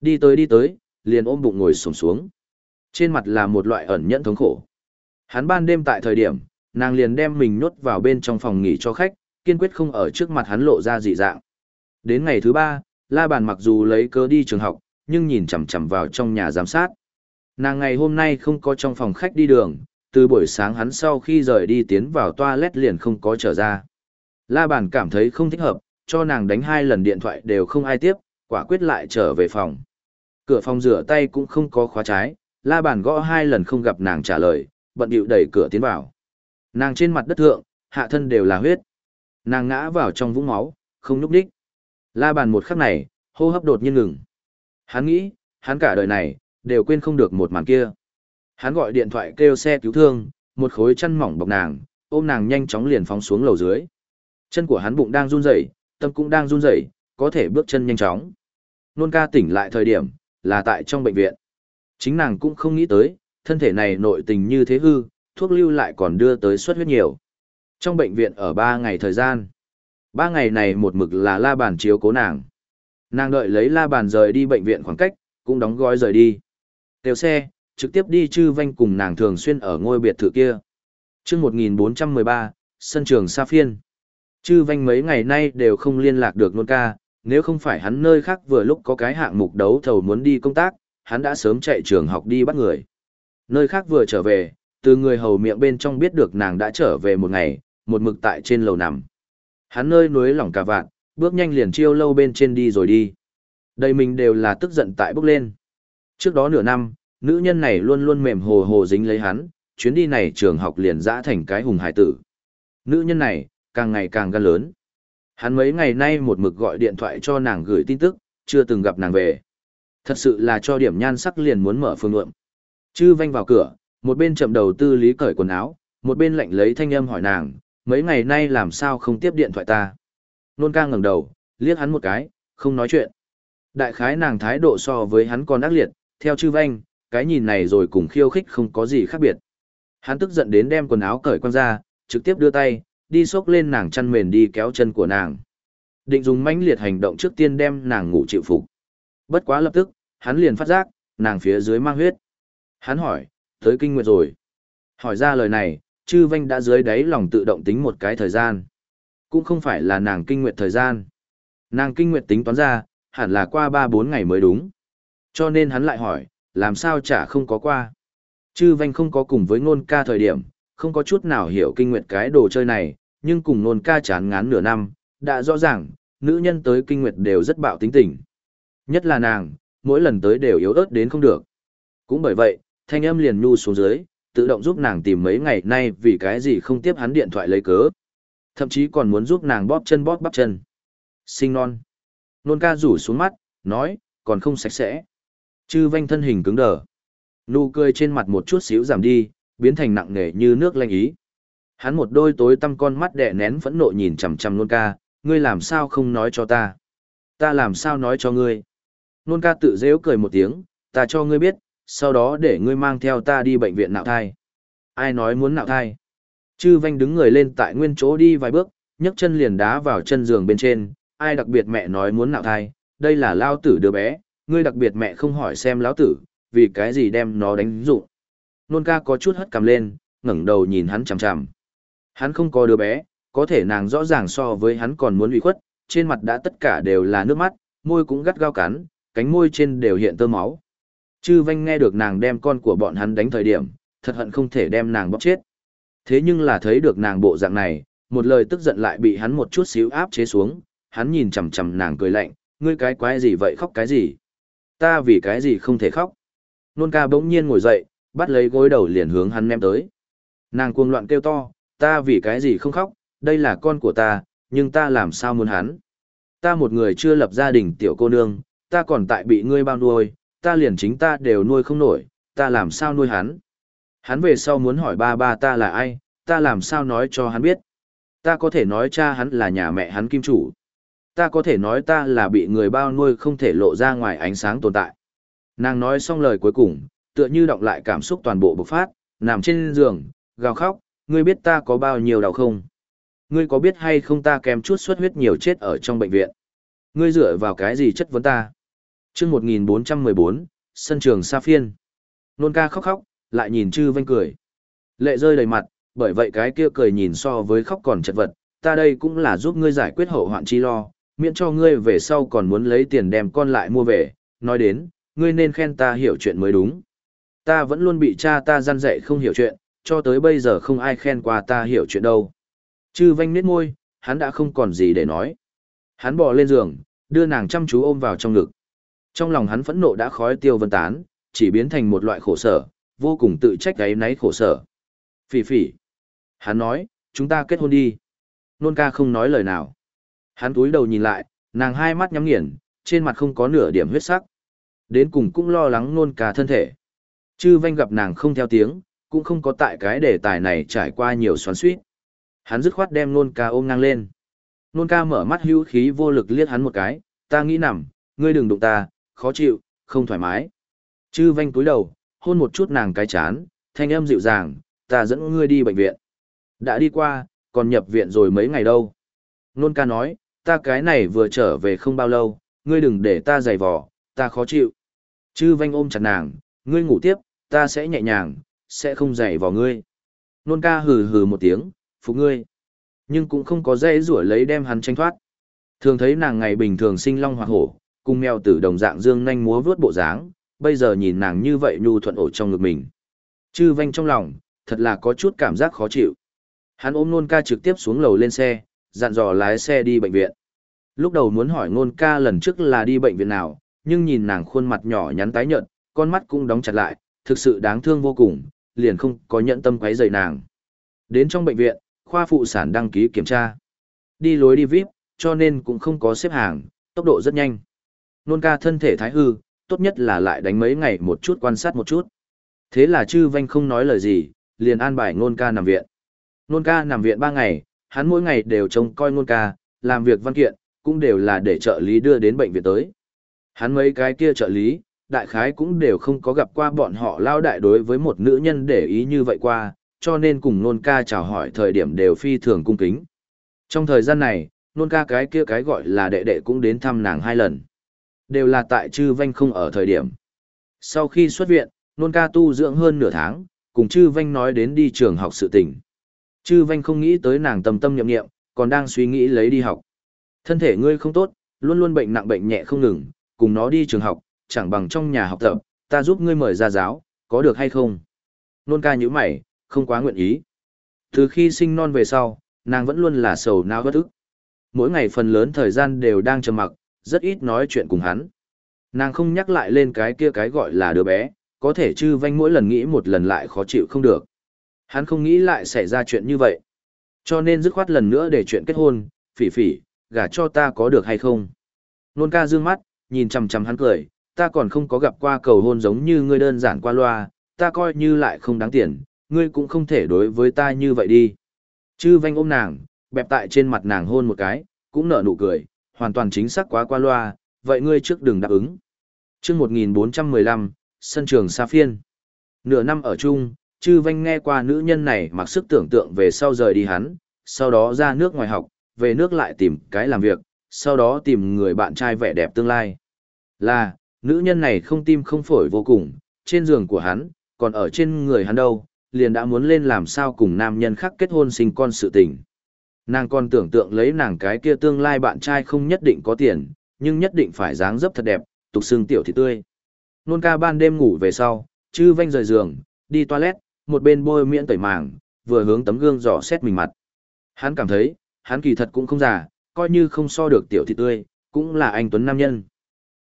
Đi tới đi tới, liền ôm bụng ngồi sổng xuống. Trên mặt là một loại ẩn nhẫn thống khổ. Hắn ban đêm tại thời điểm, nàng liền đem mình nhốt vào bên trong phòng nghỉ cho khách, kiên quyết không ở trước mặt hắn lộ ra dị dạng. Đến ngày thứ ba, La Bàn mặc dù lấy cớ đi trường học, nhưng nhìn chằm chằm vào trong nhà giám sát. Nàng ngày hôm nay không có trong phòng khách đi đường, từ buổi sáng hắn sau khi rời đi tiến vào toilet liền không có trở ra. La Bàn cảm thấy không thích hợp, cho nàng đánh hai lần điện thoại đều không ai tiếp, quả quyết lại trở về phòng. Cửa phòng rửa tay cũng không có khóa trái, La Bàn gõ hai lần không gặp nàng trả lời, bận điệu đẩy cửa tiến vào. Nàng trên mặt đất thượng, hạ thân đều là huyết. Nàng ngã vào trong vũng máu, không núp đích. La Bàn một khắc này, hô hấp đột nhiên ngừng. Hắn nghĩ, hắn cả đời này, đều quên không được một màn kia. Hắn gọi điện thoại kêu xe cứu thương, một khối chăn mỏng bọc nàng, ôm nàng nhanh chóng liền phóng xuống lầu dưới. Chân của hắn bụng đang run rẩy, tâm cũng đang run rẩy, có thể bước chân nhanh chóng. Nôn ca tỉnh lại thời điểm, là tại trong bệnh viện. Chính nàng cũng không nghĩ tới, thân thể này nội tình như thế hư, thuốc lưu lại còn đưa tới suất huyết nhiều. Trong bệnh viện ở 3 ngày thời gian. 3 ngày này một mực là la bàn chiếu cố nàng. Nàng đợi lấy la bàn rời đi bệnh viện khoảng cách, cũng đóng gói rời đi. Tiểu xe, trực tiếp đi chư vanh cùng nàng thường xuyên ở ngôi biệt thự kia. chương 1413, sân trường Sa Phiên. Chư vanh mấy ngày nay đều không liên lạc được nôn ca, nếu không phải hắn nơi khác vừa lúc có cái hạng mục đấu thầu muốn đi công tác, hắn đã sớm chạy trường học đi bắt người. Nơi khác vừa trở về, từ người hầu miệng bên trong biết được nàng đã trở về một ngày, một mực tại trên lầu nằm. Hắn nơi núi lỏng cả vạn, bước nhanh liền chiêu lâu bên trên đi rồi đi. Đây mình đều là tức giận tại bước lên. Trước đó nửa năm, nữ nhân này luôn luôn mềm hồ hồ dính lấy hắn, chuyến đi này trường học liền dã thành cái hùng hải tử. Nữ nhân này, càng ngày càng gan lớn. Hắn mấy ngày nay một mực gọi điện thoại cho nàng gửi tin tức, chưa từng gặp nàng về. Thật sự là cho điểm nhan sắc liền muốn mở phương lượng. Chư vanh vào cửa, một bên chậm đầu tư lý cởi quần áo, một bên lạnh lấy thanh âm hỏi nàng, mấy ngày nay làm sao không tiếp điện thoại ta. Nôn ca ngẩng đầu, liếc hắn một cái, không nói chuyện. Đại khái nàng thái độ so với hắn còn ác liệt, theo chư vanh, cái nhìn này rồi cùng khiêu khích không có gì khác biệt. Hắn tức giận đến đem quần áo cởi quăng ra, trực tiếp đưa tay, đi xốc lên nàng chăn mền đi kéo chân của nàng. Định dùng mãnh liệt hành động trước tiên đem nàng ngủ chịu phục. Bất quá lập tức, hắn liền phát giác, nàng phía dưới mang huyết. Hắn hỏi, tới kinh nguyệt rồi. Hỏi ra lời này, chư vanh đã dưới đáy lòng tự động tính một cái thời gian. Cũng không phải là nàng kinh nguyệt thời gian. Nàng kinh nguyệt tính toán ra, hẳn là qua 3-4 ngày mới đúng. Cho nên hắn lại hỏi, làm sao chả không có qua. Chư vanh không có cùng với ngôn ca thời điểm, không có chút nào hiểu kinh nguyệt cái đồ chơi này, nhưng cùng ngôn ca chán ngán nửa năm, đã rõ ràng, nữ nhân tới kinh nguyệt đều rất bạo tính tình. Nhất là nàng, mỗi lần tới đều yếu ớt đến không được. Cũng bởi vậy, thanh âm liền nhu xuống dưới, tự động giúp nàng tìm mấy ngày nay vì cái gì không tiếp hắn điện thoại lấy cớ. Thậm chí còn muốn giúp nàng bóp chân bóp bắp chân. Sinh non. Nôn ca rủ xuống mắt, nói, còn không sạch sẽ. Chư vanh thân hình cứng đờ. Nụ cười trên mặt một chút xíu giảm đi, biến thành nặng nề như nước lanh ý. Hắn một đôi tối tăm con mắt đẻ nén phẫn nộ nhìn chằm chằm nôn ca, ngươi làm sao không nói cho ta? Ta làm sao nói cho ngươi? Nôn ca tự dễu cười một tiếng, ta cho ngươi biết, sau đó để ngươi mang theo ta đi bệnh viện nạo thai. Ai nói muốn nạo thai? Chư vanh đứng người lên tại nguyên chỗ đi vài bước, nhấc chân liền đá vào chân giường bên trên, ai đặc biệt mẹ nói muốn nạo thai, đây là lao tử đứa bé, ngươi đặc biệt mẹ không hỏi xem lão tử, vì cái gì đem nó đánh dụng. Nôn ca có chút hất cằm lên, ngẩng đầu nhìn hắn chằm chằm. Hắn không có đứa bé, có thể nàng rõ ràng so với hắn còn muốn ủy khuất, trên mặt đã tất cả đều là nước mắt, môi cũng gắt gao cắn, cánh môi trên đều hiện tơ máu. Chư vanh nghe được nàng đem con của bọn hắn đánh thời điểm, thật hận không thể đem nàng bóp chết. Thế nhưng là thấy được nàng bộ dạng này, một lời tức giận lại bị hắn một chút xíu áp chế xuống, hắn nhìn chằm chằm nàng cười lạnh, ngươi cái quái gì vậy khóc cái gì? Ta vì cái gì không thể khóc? Nôn ca bỗng nhiên ngồi dậy, bắt lấy gối đầu liền hướng hắn ném tới. Nàng cuồng loạn kêu to, ta vì cái gì không khóc, đây là con của ta, nhưng ta làm sao muốn hắn? Ta một người chưa lập gia đình tiểu cô nương, ta còn tại bị ngươi bao nuôi, ta liền chính ta đều nuôi không nổi, ta làm sao nuôi hắn? Hắn về sau muốn hỏi ba ba ta là ai, ta làm sao nói cho hắn biết? Ta có thể nói cha hắn là nhà mẹ hắn kim chủ. Ta có thể nói ta là bị người bao nuôi không thể lộ ra ngoài ánh sáng tồn tại. Nàng nói xong lời cuối cùng, tựa như động lại cảm xúc toàn bộ bộc phát, nằm trên giường, gào khóc, ngươi biết ta có bao nhiêu đau không? Ngươi có biết hay không ta kèm chút xuất huyết nhiều chết ở trong bệnh viện? Ngươi dựa vào cái gì chất vấn ta? chương 1414, sân trường Sa Phiên. Nôn ca khóc khóc, lại nhìn chư vanh cười. Lệ rơi đầy mặt, bởi vậy cái kia cười nhìn so với khóc còn chật vật, ta đây cũng là giúp ngươi giải quyết hậu hoạn chi lo, miễn cho ngươi về sau còn muốn lấy tiền đem con lại mua về, nói đến, ngươi nên khen ta hiểu chuyện mới đúng. Ta vẫn luôn bị cha ta gian dạy không hiểu chuyện, cho tới bây giờ không ai khen qua ta hiểu chuyện đâu. Chư vanh nết môi, hắn đã không còn gì để nói. Hắn bò lên giường, đưa nàng chăm chú ôm vào trong ngực. Trong lòng hắn phẫn nộ đã khói tiêu vân tán, chỉ biến thành một loại khổ sở, vô cùng tự trách gáy náy khổ sở. Phỉ phỉ. Hắn nói, chúng ta kết hôn đi. Nôn ca không nói lời nào. Hắn túi đầu nhìn lại, nàng hai mắt nhắm nghiền, trên mặt không có nửa điểm huyết sắc. Đến cùng cũng lo lắng nôn ca thân thể. Chư vanh gặp nàng không theo tiếng, cũng không có tại cái đề tài này trải qua nhiều xoắn suýt. Hắn dứt khoát đem nôn ca ôm ngang lên. Nôn ca mở mắt hữu khí vô lực liếc hắn một cái, ta nghĩ nằm, ngươi đừng đụng ta, khó chịu, không thoải mái. Chư vanh túi đầu, hôn một chút nàng cái chán, thanh âm dịu dàng, ta dẫn ngươi đi bệnh viện. Đã đi qua, còn nhập viện rồi mấy ngày đâu. Nôn ca nói, ta cái này vừa trở về không bao lâu, ngươi đừng để ta giày vò, ta khó chịu. Chư vanh ôm chặt nàng, ngươi ngủ tiếp, ta sẽ nhẹ nhàng, sẽ không giày vò ngươi. Nôn ca hừ hừ một tiếng, phục ngươi. Nhưng cũng không có dễ rủa lấy đem hắn tranh thoát. Thường thấy nàng ngày bình thường sinh long hoặc hổ, cùng mèo tử đồng dạng dương nhanh múa vướt bộ dáng, bây giờ nhìn nàng như vậy nhu thuận ổ trong ngực mình. Chư vanh trong lòng, thật là có chút cảm giác khó chịu. Hắn ôm nôn ca trực tiếp xuống lầu lên xe, dặn dò lái xe đi bệnh viện. Lúc đầu muốn hỏi nôn ca lần trước là đi bệnh viện nào, nhưng nhìn nàng khuôn mặt nhỏ nhắn tái nhợt, con mắt cũng đóng chặt lại, thực sự đáng thương vô cùng, liền không có nhận tâm quấy rầy nàng. Đến trong bệnh viện, khoa phụ sản đăng ký kiểm tra. Đi lối đi VIP, cho nên cũng không có xếp hàng, tốc độ rất nhanh. Nôn ca thân thể thái hư, tốt nhất là lại đánh mấy ngày một chút quan sát một chút. Thế là chư vanh không nói lời gì, liền an bài nôn ca nằm viện. Nôn ca nằm viện ba ngày, hắn mỗi ngày đều trông coi nôn ca, làm việc văn kiện, cũng đều là để trợ lý đưa đến bệnh viện tới. Hắn mấy cái kia trợ lý, đại khái cũng đều không có gặp qua bọn họ lao đại đối với một nữ nhân để ý như vậy qua, cho nên cùng nôn ca chào hỏi thời điểm đều phi thường cung kính. Trong thời gian này, nôn ca cái kia cái gọi là đệ đệ cũng đến thăm nàng hai lần. Đều là tại chư vanh không ở thời điểm. Sau khi xuất viện, nôn ca tu dưỡng hơn nửa tháng, cùng chư vanh nói đến đi trường học sự tình. Chư vanh không nghĩ tới nàng tâm tâm nhậm nghiệm, còn đang suy nghĩ lấy đi học. Thân thể ngươi không tốt, luôn luôn bệnh nặng bệnh nhẹ không ngừng, cùng nó đi trường học, chẳng bằng trong nhà học tập, ta giúp ngươi mời ra giáo, có được hay không? Nôn ca như mày, không quá nguyện ý. Từ khi sinh non về sau, nàng vẫn luôn là sầu não bất ức. Mỗi ngày phần lớn thời gian đều đang trầm mặc, rất ít nói chuyện cùng hắn. Nàng không nhắc lại lên cái kia cái gọi là đứa bé, có thể chư vanh mỗi lần nghĩ một lần lại khó chịu không được. Hắn không nghĩ lại xảy ra chuyện như vậy. Cho nên dứt khoát lần nữa để chuyện kết hôn, phỉ phỉ, gả cho ta có được hay không. Nôn ca dương mắt, nhìn chằm chằm hắn cười, ta còn không có gặp qua cầu hôn giống như ngươi đơn giản qua loa, ta coi như lại không đáng tiền, ngươi cũng không thể đối với ta như vậy đi. Chư vanh ôm nàng, bẹp tại trên mặt nàng hôn một cái, cũng nở nụ cười, hoàn toàn chính xác quá qua loa, vậy ngươi trước đừng đáp ứng. chương 1415, sân trường Sa Phiên. Nửa năm ở chung, chư vanh nghe qua nữ nhân này mặc sức tưởng tượng về sau rời đi hắn, sau đó ra nước ngoài học, về nước lại tìm cái làm việc, sau đó tìm người bạn trai vẻ đẹp tương lai. Là, nữ nhân này không tim không phổi vô cùng, trên giường của hắn, còn ở trên người hắn đâu, liền đã muốn lên làm sao cùng nam nhân khác kết hôn sinh con sự tình. Nàng còn tưởng tượng lấy nàng cái kia tương lai bạn trai không nhất định có tiền, nhưng nhất định phải dáng dấp thật đẹp, tục xương tiểu thị tươi. Nôn ca ban đêm ngủ về sau, chư vanh rời giường, đi toilet, một bên bôi miễn tẩy màng, vừa hướng tấm gương dò xét mình mặt. Hắn cảm thấy, hắn kỳ thật cũng không già, coi như không so được tiểu thị tươi, cũng là anh Tuấn Nam Nhân.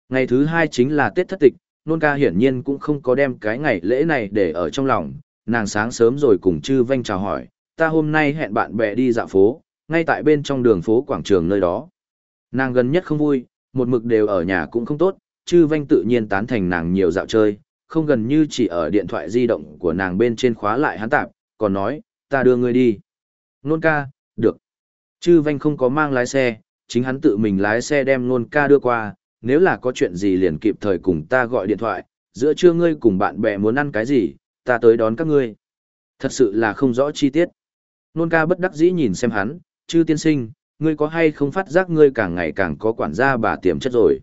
Ngày thứ hai chính là Tết thất tịch, nôn ca hiển nhiên cũng không có đem cái ngày lễ này để ở trong lòng, nàng sáng sớm rồi cùng chư vanh chào hỏi, ta hôm nay hẹn bạn bè đi dạo phố, ngay tại bên trong đường phố quảng trường nơi đó. Nàng gần nhất không vui, một mực đều ở nhà cũng không tốt, chư vanh tự nhiên tán thành nàng nhiều dạo chơi, không gần như chỉ ở điện thoại di động của nàng bên trên khóa lại hắn tạp, còn nói, ta đưa ngươi đi. Nôn ca, được. Chư vanh không có mang lái xe, chính hắn tự mình lái xe đem nôn ca đưa qua, nếu là có chuyện gì liền kịp thời cùng ta gọi điện thoại, giữa trưa ngươi cùng bạn bè muốn ăn cái gì, ta tới đón các ngươi. Thật sự là không rõ chi tiết. Nôn ca bất đắc dĩ nhìn xem hắn, chư tiên sinh, ngươi có hay không phát giác ngươi càng ngày càng có quản gia bà tiềm chất rồi.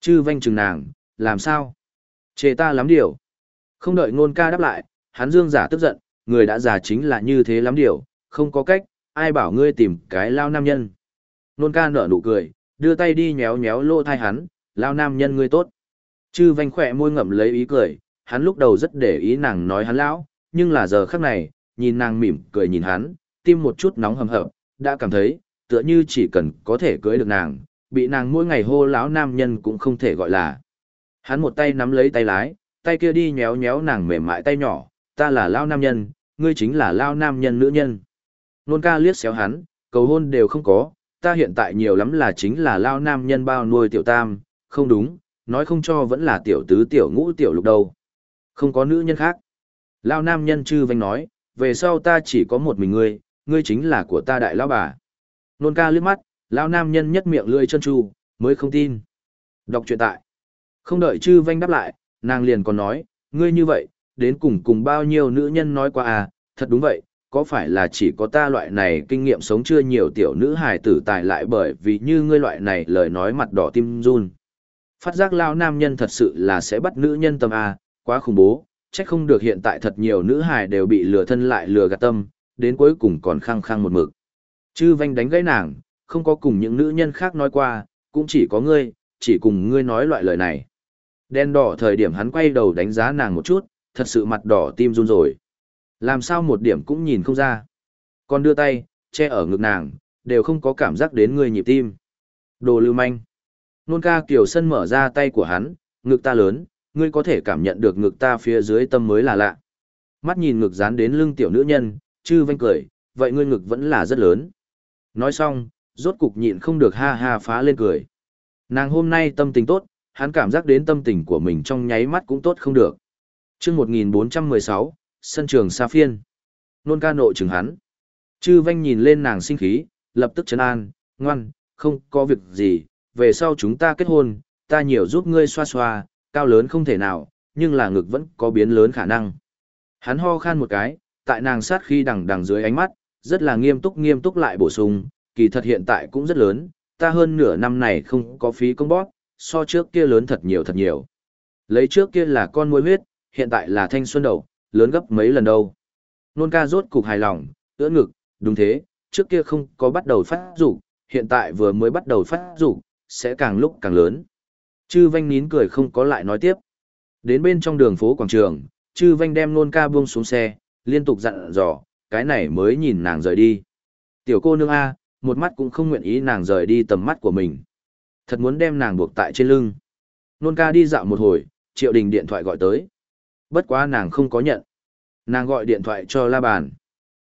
Chư vanh chừng nàng, làm sao? Chê ta lắm điều. Không đợi nôn ca đáp lại, hắn dương giả tức giận, người đã già chính là như thế lắm điều, không có cách, ai bảo ngươi tìm cái lao nam nhân. Nôn ca nở nụ cười, đưa tay đi nhéo nhéo lô thai hắn, lao nam nhân ngươi tốt. Chư vanh khỏe môi ngậm lấy ý cười, hắn lúc đầu rất để ý nàng nói hắn lão, nhưng là giờ khắc này, nhìn nàng mỉm cười nhìn hắn, tim một chút nóng hầm hập, đã cảm thấy, tựa như chỉ cần có thể cưới được nàng, bị nàng mỗi ngày hô lão nam nhân cũng không thể gọi là. Hắn một tay nắm lấy tay lái, tay kia đi nhéo nhéo nàng mềm mại tay nhỏ, ta là lao nam nhân, ngươi chính là lao nam nhân nữ nhân. Nôn ca liếc xéo hắn, cầu hôn đều không có, ta hiện tại nhiều lắm là chính là lao nam nhân bao nuôi tiểu tam, không đúng, nói không cho vẫn là tiểu tứ tiểu ngũ tiểu lục đâu. Không có nữ nhân khác. Lao nam nhân chư vanh nói, về sau ta chỉ có một mình ngươi, ngươi chính là của ta đại lão bà. Nôn ca liếc mắt, Lão nam nhân nhất miệng lươi chân tru, mới không tin. Đọc truyện tại. Không đợi chư vanh đáp lại, nàng liền còn nói, ngươi như vậy, đến cùng cùng bao nhiêu nữ nhân nói qua à, thật đúng vậy, có phải là chỉ có ta loại này kinh nghiệm sống chưa nhiều tiểu nữ hài tử tài lại bởi vì như ngươi loại này lời nói mặt đỏ tim run. Phát giác lao nam nhân thật sự là sẽ bắt nữ nhân tâm à? quá khủng bố, chắc không được hiện tại thật nhiều nữ hài đều bị lừa thân lại lừa gạt tâm, đến cuối cùng còn khăng khăng một mực. Chư vanh đánh gãy nàng, không có cùng những nữ nhân khác nói qua, cũng chỉ có ngươi, chỉ cùng ngươi nói loại lời này. Đen đỏ thời điểm hắn quay đầu đánh giá nàng một chút, thật sự mặt đỏ tim run rồi. Làm sao một điểm cũng nhìn không ra. Còn đưa tay, che ở ngực nàng, đều không có cảm giác đến người nhịp tim. Đồ lưu manh. Nôn ca kiểu sân mở ra tay của hắn, ngực ta lớn, ngươi có thể cảm nhận được ngực ta phía dưới tâm mới là lạ. Mắt nhìn ngực dán đến lưng tiểu nữ nhân, chư vanh cười, vậy ngươi ngực vẫn là rất lớn. Nói xong, rốt cục nhịn không được ha ha phá lên cười. Nàng hôm nay tâm tình tốt, hắn cảm giác đến tâm tình của mình trong nháy mắt cũng tốt không được. Trước 1416, sân trường Sa phiên. Nôn ca nộ chừng hắn. Chư vanh nhìn lên nàng sinh khí, lập tức chấn an, ngoan, không có việc gì, về sau chúng ta kết hôn, ta nhiều giúp ngươi xoa xoa, cao lớn không thể nào, nhưng là ngực vẫn có biến lớn khả năng. Hắn ho khan một cái, tại nàng sát khi đằng đằng dưới ánh mắt, rất là nghiêm túc nghiêm túc lại bổ sung, kỳ thật hiện tại cũng rất lớn, ta hơn nửa năm này không có phí công bót, so trước kia lớn thật nhiều thật nhiều. Lấy trước kia là con muối huyết, hiện tại là thanh xuân đầu, lớn gấp mấy lần đâu. Nôn ca rốt cục hài lòng, ưỡn ngực, đúng thế, trước kia không có bắt đầu phát dục hiện tại vừa mới bắt đầu phát dục sẽ càng lúc càng lớn. Chư vanh nín cười không có lại nói tiếp. Đến bên trong đường phố quảng trường, chư vanh đem nôn ca buông xuống xe, liên tục dặn dò, cái này mới nhìn nàng rời đi. Tiểu cô nương A, một mắt cũng không nguyện ý nàng rời đi tầm mắt của mình. Thật muốn đem nàng buộc tại trên lưng. Nôn ca đi dạo một hồi, triệu đình điện thoại gọi tới. Bất quá nàng không có nhận. Nàng gọi điện thoại cho La Bàn.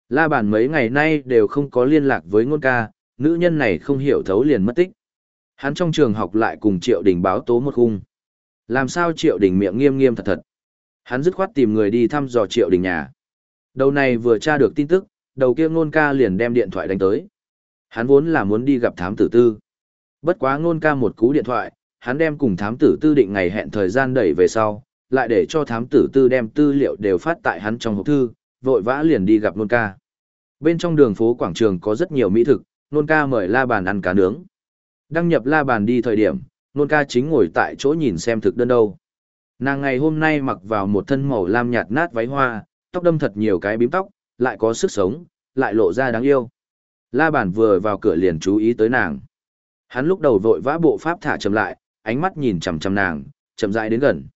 La Bàn mấy ngày nay đều không có liên lạc với ngôn ca, nữ nhân này không hiểu thấu liền mất tích. Hắn trong trường học lại cùng Triệu Đình báo tố một khung. Làm sao Triệu Đình miệng nghiêm nghiêm thật thật. Hắn dứt khoát tìm người đi thăm dò Triệu Đình nhà. Đầu này vừa tra được tin tức, đầu kia ngôn ca liền đem điện thoại đánh tới. Hắn vốn là muốn đi gặp thám tử tư. Bất quá ngôn ca một cú điện thoại, hắn đem cùng thám tử tư định ngày hẹn thời gian đẩy về sau, lại để cho thám tử tư đem tư liệu đều phát tại hắn trong hộp thư, vội vã liền đi gặp nôn ca. Bên trong đường phố quảng trường có rất nhiều mỹ thực, nôn ca mời la bàn ăn cá nướng. Đăng nhập la bàn đi thời điểm, nôn ca chính ngồi tại chỗ nhìn xem thực đơn đâu. Nàng ngày hôm nay mặc vào một thân màu lam nhạt nát váy hoa, tóc đâm thật nhiều cái bím tóc, lại có sức sống, lại lộ ra đáng yêu. La bản vừa vào cửa liền chú ý tới nàng. Hắn lúc đầu vội vã bộ pháp thả chậm lại, ánh mắt nhìn chằm chằm nàng, chậm rãi đến gần.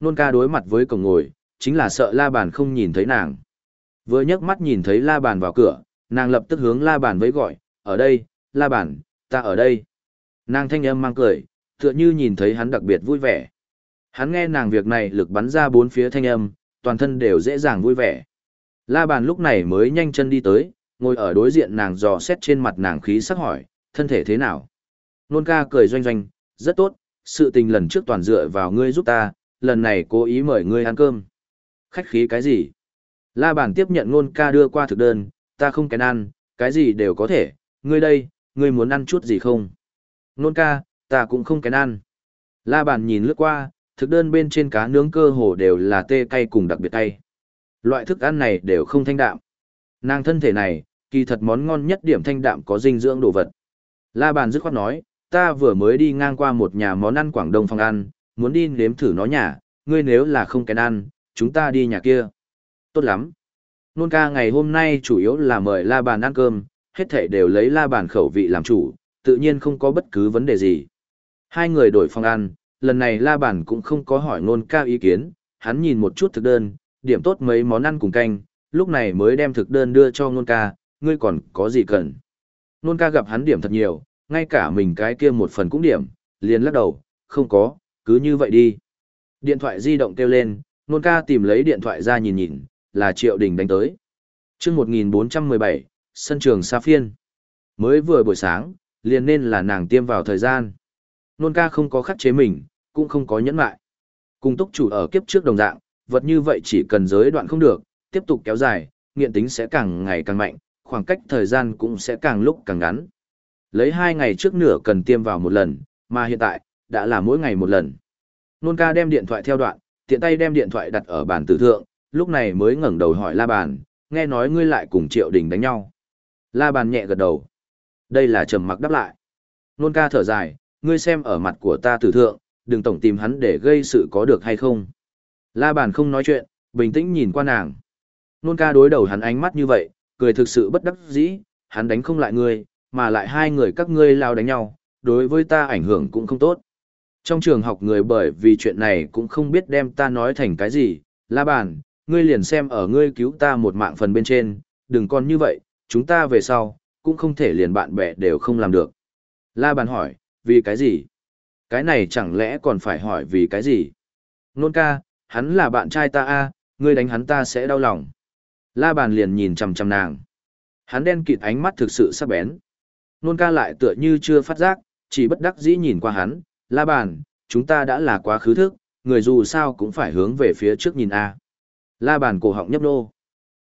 Nôn ca đối mặt với cổng ngồi, chính là sợ la bản không nhìn thấy nàng. Vừa nhấc mắt nhìn thấy la bản vào cửa, nàng lập tức hướng la bản với gọi, ở đây, la bản, ta ở đây. Nàng thanh âm mang cười, tựa như nhìn thấy hắn đặc biệt vui vẻ. Hắn nghe nàng việc này lực bắn ra bốn phía thanh âm, toàn thân đều dễ dàng vui vẻ. La bàn lúc này mới nhanh chân đi tới, ngồi ở đối diện nàng dò xét trên mặt nàng khí sắc hỏi, thân thể thế nào? Nôn ca cười doanh doanh, rất tốt, sự tình lần trước toàn dựa vào ngươi giúp ta, lần này cố ý mời ngươi ăn cơm. Khách khí cái gì? La bàn tiếp nhận nôn ca đưa qua thực đơn, ta không kén ăn, cái gì đều có thể, ngươi đây, ngươi muốn ăn chút gì không? Nôn ca, ta cũng không kén ăn. La bàn nhìn lướt qua, thực đơn bên trên cá nướng cơ hồ đều là tê cay cùng đặc biệt cay. Loại thức ăn này đều không thanh đạm. Nàng thân thể này, kỳ thật món ngon nhất điểm thanh đạm có dinh dưỡng đồ vật. La bàn dứt khoát nói, ta vừa mới đi ngang qua một nhà món ăn Quảng Đông phòng ăn, muốn đi nếm thử nó nhà, ngươi nếu là không kén ăn, chúng ta đi nhà kia. Tốt lắm. Nôn ca ngày hôm nay chủ yếu là mời la bàn ăn cơm, hết thể đều lấy la bàn khẩu vị làm chủ, tự nhiên không có bất cứ vấn đề gì. Hai người đổi phòng ăn, lần này la Bản cũng không có hỏi nôn ca ý kiến, hắn nhìn một chút thực đơn, điểm tốt mấy món ăn cùng canh, lúc này mới đem thực đơn đưa cho nôn ca, ngươi còn có gì cần. Nôn ca gặp hắn điểm thật nhiều, ngay cả mình cái kia một phần cũng điểm, liền lắc đầu, không có, cứ như vậy đi. Điện thoại di động kêu lên, nôn ca tìm lấy điện thoại ra nhìn nhìn, là Triệu Đình đánh tới. chương 1417, sân trường Sa Phiên. Mới vừa buổi sáng, liền nên là nàng tiêm vào thời gian. Nôn ca không có khắc chế mình, cũng không có nhẫn lại. Cùng túc chủ ở kiếp trước đồng dạng, vật như vậy chỉ cần giới đoạn không được, tiếp tục kéo dài, nghiện tính sẽ càng ngày càng mạnh, khoảng cách thời gian cũng sẽ càng lúc càng ngắn. Lấy hai ngày trước nửa cần tiêm vào một lần, mà hiện tại, đã là mỗi ngày một lần. Nôn ca đem điện thoại theo đoạn, tiện tay đem điện thoại đặt ở bàn tử thượng, lúc này mới ngẩng đầu hỏi La Bàn, nghe nói ngươi lại cùng Triệu Đình đánh nhau. La Bàn nhẹ gật đầu. Đây là trầm mặc đáp lại. Nôn ca thở dài, ngươi xem ở mặt của ta tử thượng, đừng tổng tìm hắn để gây sự có được hay không. La Bàn không nói chuyện, bình tĩnh nhìn qua nàng. Nôn ca đối đầu hắn ánh mắt như vậy, cười thực sự bất đắc dĩ, hắn đánh không lại ngươi, mà lại hai người các ngươi lao đánh nhau, đối với ta ảnh hưởng cũng không tốt. Trong trường học người bởi vì chuyện này cũng không biết đem ta nói thành cái gì, la bàn, ngươi liền xem ở ngươi cứu ta một mạng phần bên trên, đừng còn như vậy, chúng ta về sau, cũng không thể liền bạn bè đều không làm được. La bàn hỏi, vì cái gì? Cái này chẳng lẽ còn phải hỏi vì cái gì? Nôn ca, hắn là bạn trai ta a, ngươi đánh hắn ta sẽ đau lòng. La bàn liền nhìn chằm chằm nàng. Hắn đen kịt ánh mắt thực sự sắc bén. Nôn ca lại tựa như chưa phát giác, chỉ bất đắc dĩ nhìn qua hắn. La bàn, chúng ta đã là quá khứ thức, người dù sao cũng phải hướng về phía trước nhìn a. La bàn cổ họng nhấp nô.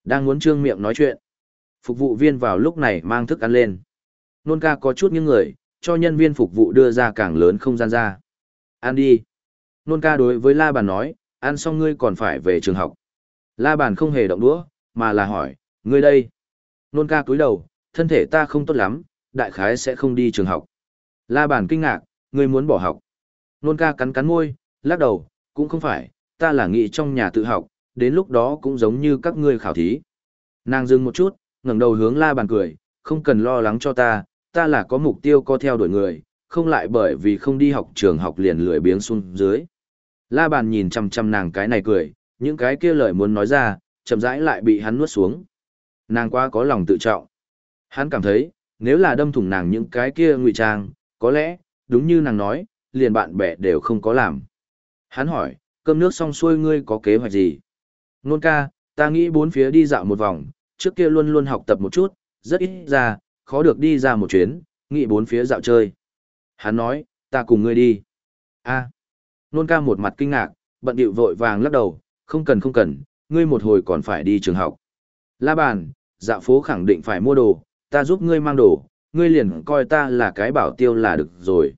Đang muốn trương miệng nói chuyện. Phục vụ viên vào lúc này mang thức ăn lên. Nôn ca có chút những người, cho nhân viên phục vụ đưa ra càng lớn không gian ra. Ăn đi. Nôn ca đối với La bàn nói, ăn xong ngươi còn phải về trường học. La bàn không hề động đũa, mà là hỏi, ngươi đây. Nôn ca cúi đầu, thân thể ta không tốt lắm, đại khái sẽ không đi trường học. La bàn kinh ngạc, ngươi muốn bỏ học. Nôn ca cắn cắn môi, lắc đầu, cũng không phải, ta là nghĩ trong nhà tự học, đến lúc đó cũng giống như các ngươi khảo thí. Nàng dừng một chút, ngẩng đầu hướng la bàn cười, không cần lo lắng cho ta, ta là có mục tiêu có theo đuổi người, không lại bởi vì không đi học trường học liền lười biếng xuống dưới. La bàn nhìn chăm chăm nàng cái này cười, những cái kia lời muốn nói ra, chậm rãi lại bị hắn nuốt xuống. Nàng quá có lòng tự trọng. Hắn cảm thấy, nếu là đâm thủng nàng những cái kia ngụy trang, có lẽ, đúng như nàng nói, liền bạn bè đều không có làm. Hắn hỏi, cơm nước xong xuôi ngươi có kế hoạch gì? Nôn ca, ta nghĩ bốn phía đi dạo một vòng, trước kia luôn luôn học tập một chút, rất ít ra, khó được đi ra một chuyến, nghị bốn phía dạo chơi. Hắn nói, ta cùng ngươi đi. a Nôn ca một mặt kinh ngạc, bận điệu vội vàng lắc đầu, không cần không cần, ngươi một hồi còn phải đi trường học. La bàn, dạ phố khẳng định phải mua đồ, ta giúp ngươi mang đồ, ngươi liền coi ta là cái bảo tiêu là được rồi.